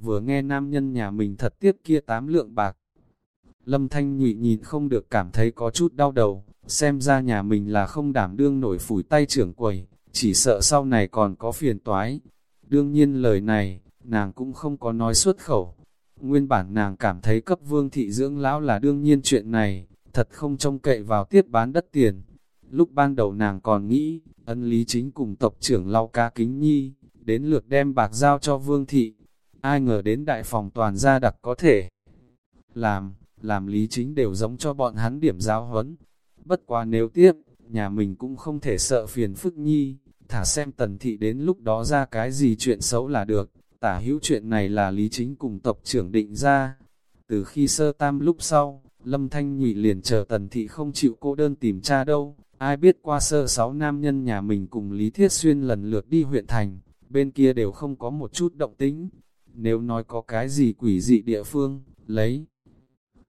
S1: Vừa nghe nam nhân nhà mình thật tiếp kia tám lượng bạc, Lâm Thanh nhụy nhìn không được cảm thấy có chút đau đầu, xem ra nhà mình là không đảm đương nổi phủi tay trưởng quầy, chỉ sợ sau này còn có phiền toái. Đương nhiên lời này, nàng cũng không có nói xuất khẩu. Nguyên bản nàng cảm thấy cấp vương thị dưỡng lão là đương nhiên chuyện này, thật không trông cậy vào tiếp bán đất tiền. Lúc ban đầu nàng còn nghĩ, ân lý chính cùng tộc trưởng lau ca kính nhi, đến lượt đem bạc giao cho vương thị. Ai ngờ đến đại phòng toàn gia đặc có thể làm, làm lý chính đều giống cho bọn hắn điểm giáo huấn. Bất quá nếu tiếp, nhà mình cũng không thể sợ phiền phức nhi, thả xem tần thị đến lúc đó ra cái gì chuyện xấu là được, tả hữu chuyện này là lý chính cùng tộc trưởng định ra. Từ khi sơ tam lúc sau, Lâm Thanh Nhụy liền chờ tần thị không chịu cô đơn tìm cha đâu, ai biết qua sơ sáu nam nhân nhà mình cùng Lý Thiết Xuyên lần lượt đi huyện thành, bên kia đều không có một chút động tính. Nếu nói có cái gì quỷ dị địa phương, lấy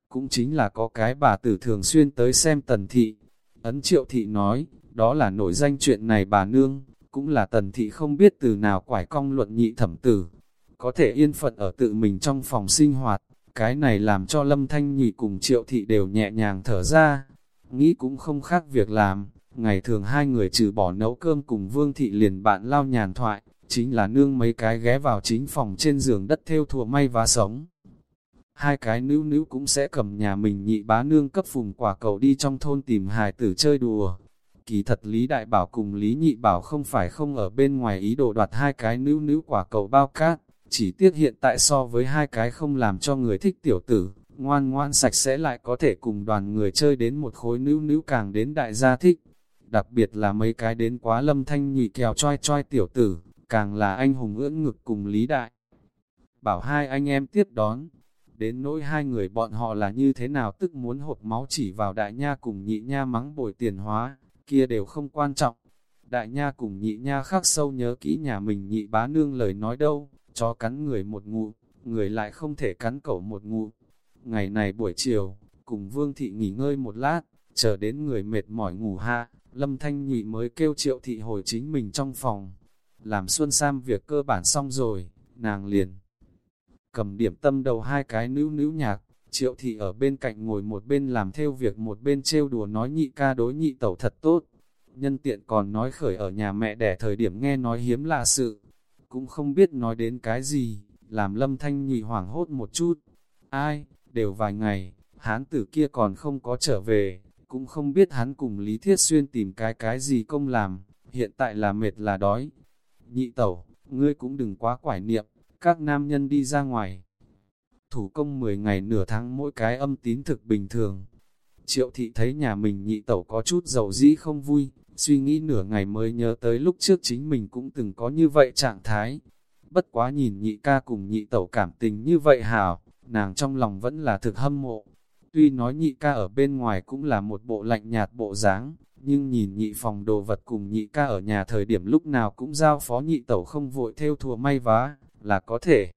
S1: cũng chính là có cái bà tử thường xuyên tới xem tần thị. Ấn triệu thị nói, đó là nổi danh chuyện này bà nương, cũng là tần thị không biết từ nào quải cong luận nhị thẩm tử. Có thể yên phận ở tự mình trong phòng sinh hoạt, cái này làm cho lâm thanh nhị cùng triệu thị đều nhẹ nhàng thở ra. Nghĩ cũng không khác việc làm, ngày thường hai người trừ bỏ nấu cơm cùng vương thị liền bạn lao nhàn thoại, chính là nương mấy cái ghé vào chính phòng trên giường đất theo thùa may và sống hai cái nữ nữ cũng sẽ cầm nhà mình nhị bá nương cấp phùng quả cầu đi trong thôn tìm hài tử chơi đùa. Kỳ thật Lý Đại Bảo cùng Lý Nhị Bảo không phải không ở bên ngoài ý đồ đoạt hai cái nữ nữ quả cầu bao cát, chỉ tiếc hiện tại so với hai cái không làm cho người thích tiểu tử, ngoan ngoan sạch sẽ lại có thể cùng đoàn người chơi đến một khối nữ nữ càng đến đại gia thích. Đặc biệt là mấy cái đến quá lâm thanh nhị kèo choi choi tiểu tử, càng là anh hùng ưỡn ngực cùng Lý Đại. Bảo hai anh em tiếp đón, Đến nỗi hai người bọn họ là như thế nào tức muốn hột máu chỉ vào đại nha cùng nhị nha mắng bồi tiền hóa, kia đều không quan trọng. Đại nha cùng nhị nha khắc sâu nhớ kỹ nhà mình nhị bá nương lời nói đâu, cho cắn người một ngụ, người lại không thể cắn cẩu một ngụ. Ngày này buổi chiều, cùng Vương Thị nghỉ ngơi một lát, chờ đến người mệt mỏi ngủ ha, Lâm Thanh Nhụy mới kêu Triệu Thị hồi chính mình trong phòng. Làm Xuân Sam việc cơ bản xong rồi, nàng liền cầm điểm tâm đầu hai cái nữ nữ nhạc, triệu thị ở bên cạnh ngồi một bên làm theo việc một bên trêu đùa nói nhị ca đối nhị tẩu thật tốt. Nhân tiện còn nói khởi ở nhà mẹ đẻ thời điểm nghe nói hiếm lạ sự, cũng không biết nói đến cái gì, làm lâm thanh nhị hoảng hốt một chút. Ai, đều vài ngày, hán tử kia còn không có trở về, cũng không biết hắn cùng Lý Thiết Xuyên tìm cái cái gì công làm, hiện tại là mệt là đói. Nhị tẩu, ngươi cũng đừng quá quải niệm, các nam nhân đi ra ngoài. Thủ công 10 ngày nửa tháng mỗi cái âm tín thực bình thường. Triệu thị thấy nhà mình nhị tẩu có chút dầu dĩ không vui, suy nghĩ nửa ngày mới nhớ tới lúc trước chính mình cũng từng có như vậy trạng thái. Bất quá nhìn nhị ca cùng nhị tẩu cảm tình như vậy hảo, nàng trong lòng vẫn là thực hâm mộ. Tuy nói nhị ca ở bên ngoài cũng là một bộ lạnh nhạt bộ dáng, nhưng nhìn nhị phòng đồ vật cùng nhị ca ở nhà thời điểm lúc nào cũng giao phó nhị tẩu không vội theo thùa may vá, là có thể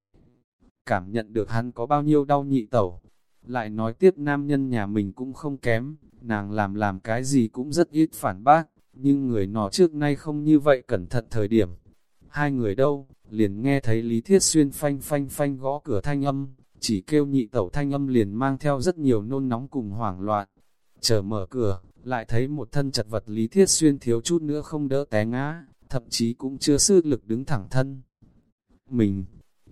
S1: cảm nhận được hắn có bao nhiêu đau nhị tẩu. Lại nói tiếp nam nhân nhà mình cũng không kém, nàng làm làm cái gì cũng rất ít phản bác, nhưng người nọ trước nay không như vậy cẩn thận thời điểm. Hai người đâu, liền nghe thấy Lý Thiết Xuyên phanh phanh phanh gõ cửa thanh âm, chỉ kêu nhị tẩu thanh âm liền mang theo rất nhiều nôn nóng cùng hoảng loạn. Chờ mở cửa, lại thấy một thân chật vật Lý Thiết Xuyên thiếu chút nữa không đỡ té ngã, thậm chí cũng chưa sư lực đứng thẳng thân mình.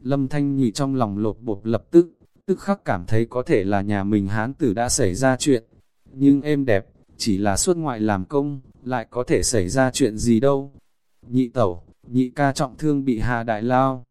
S1: Lâm Thanh Nhị trong lòng lột bột lập tức, tức khắc cảm thấy có thể là nhà mình hán tử đã xảy ra chuyện. Nhưng êm đẹp, chỉ là suốt ngoại làm công, lại có thể xảy ra chuyện gì đâu. Nhị tẩu, nhị ca trọng thương bị hà đại lao,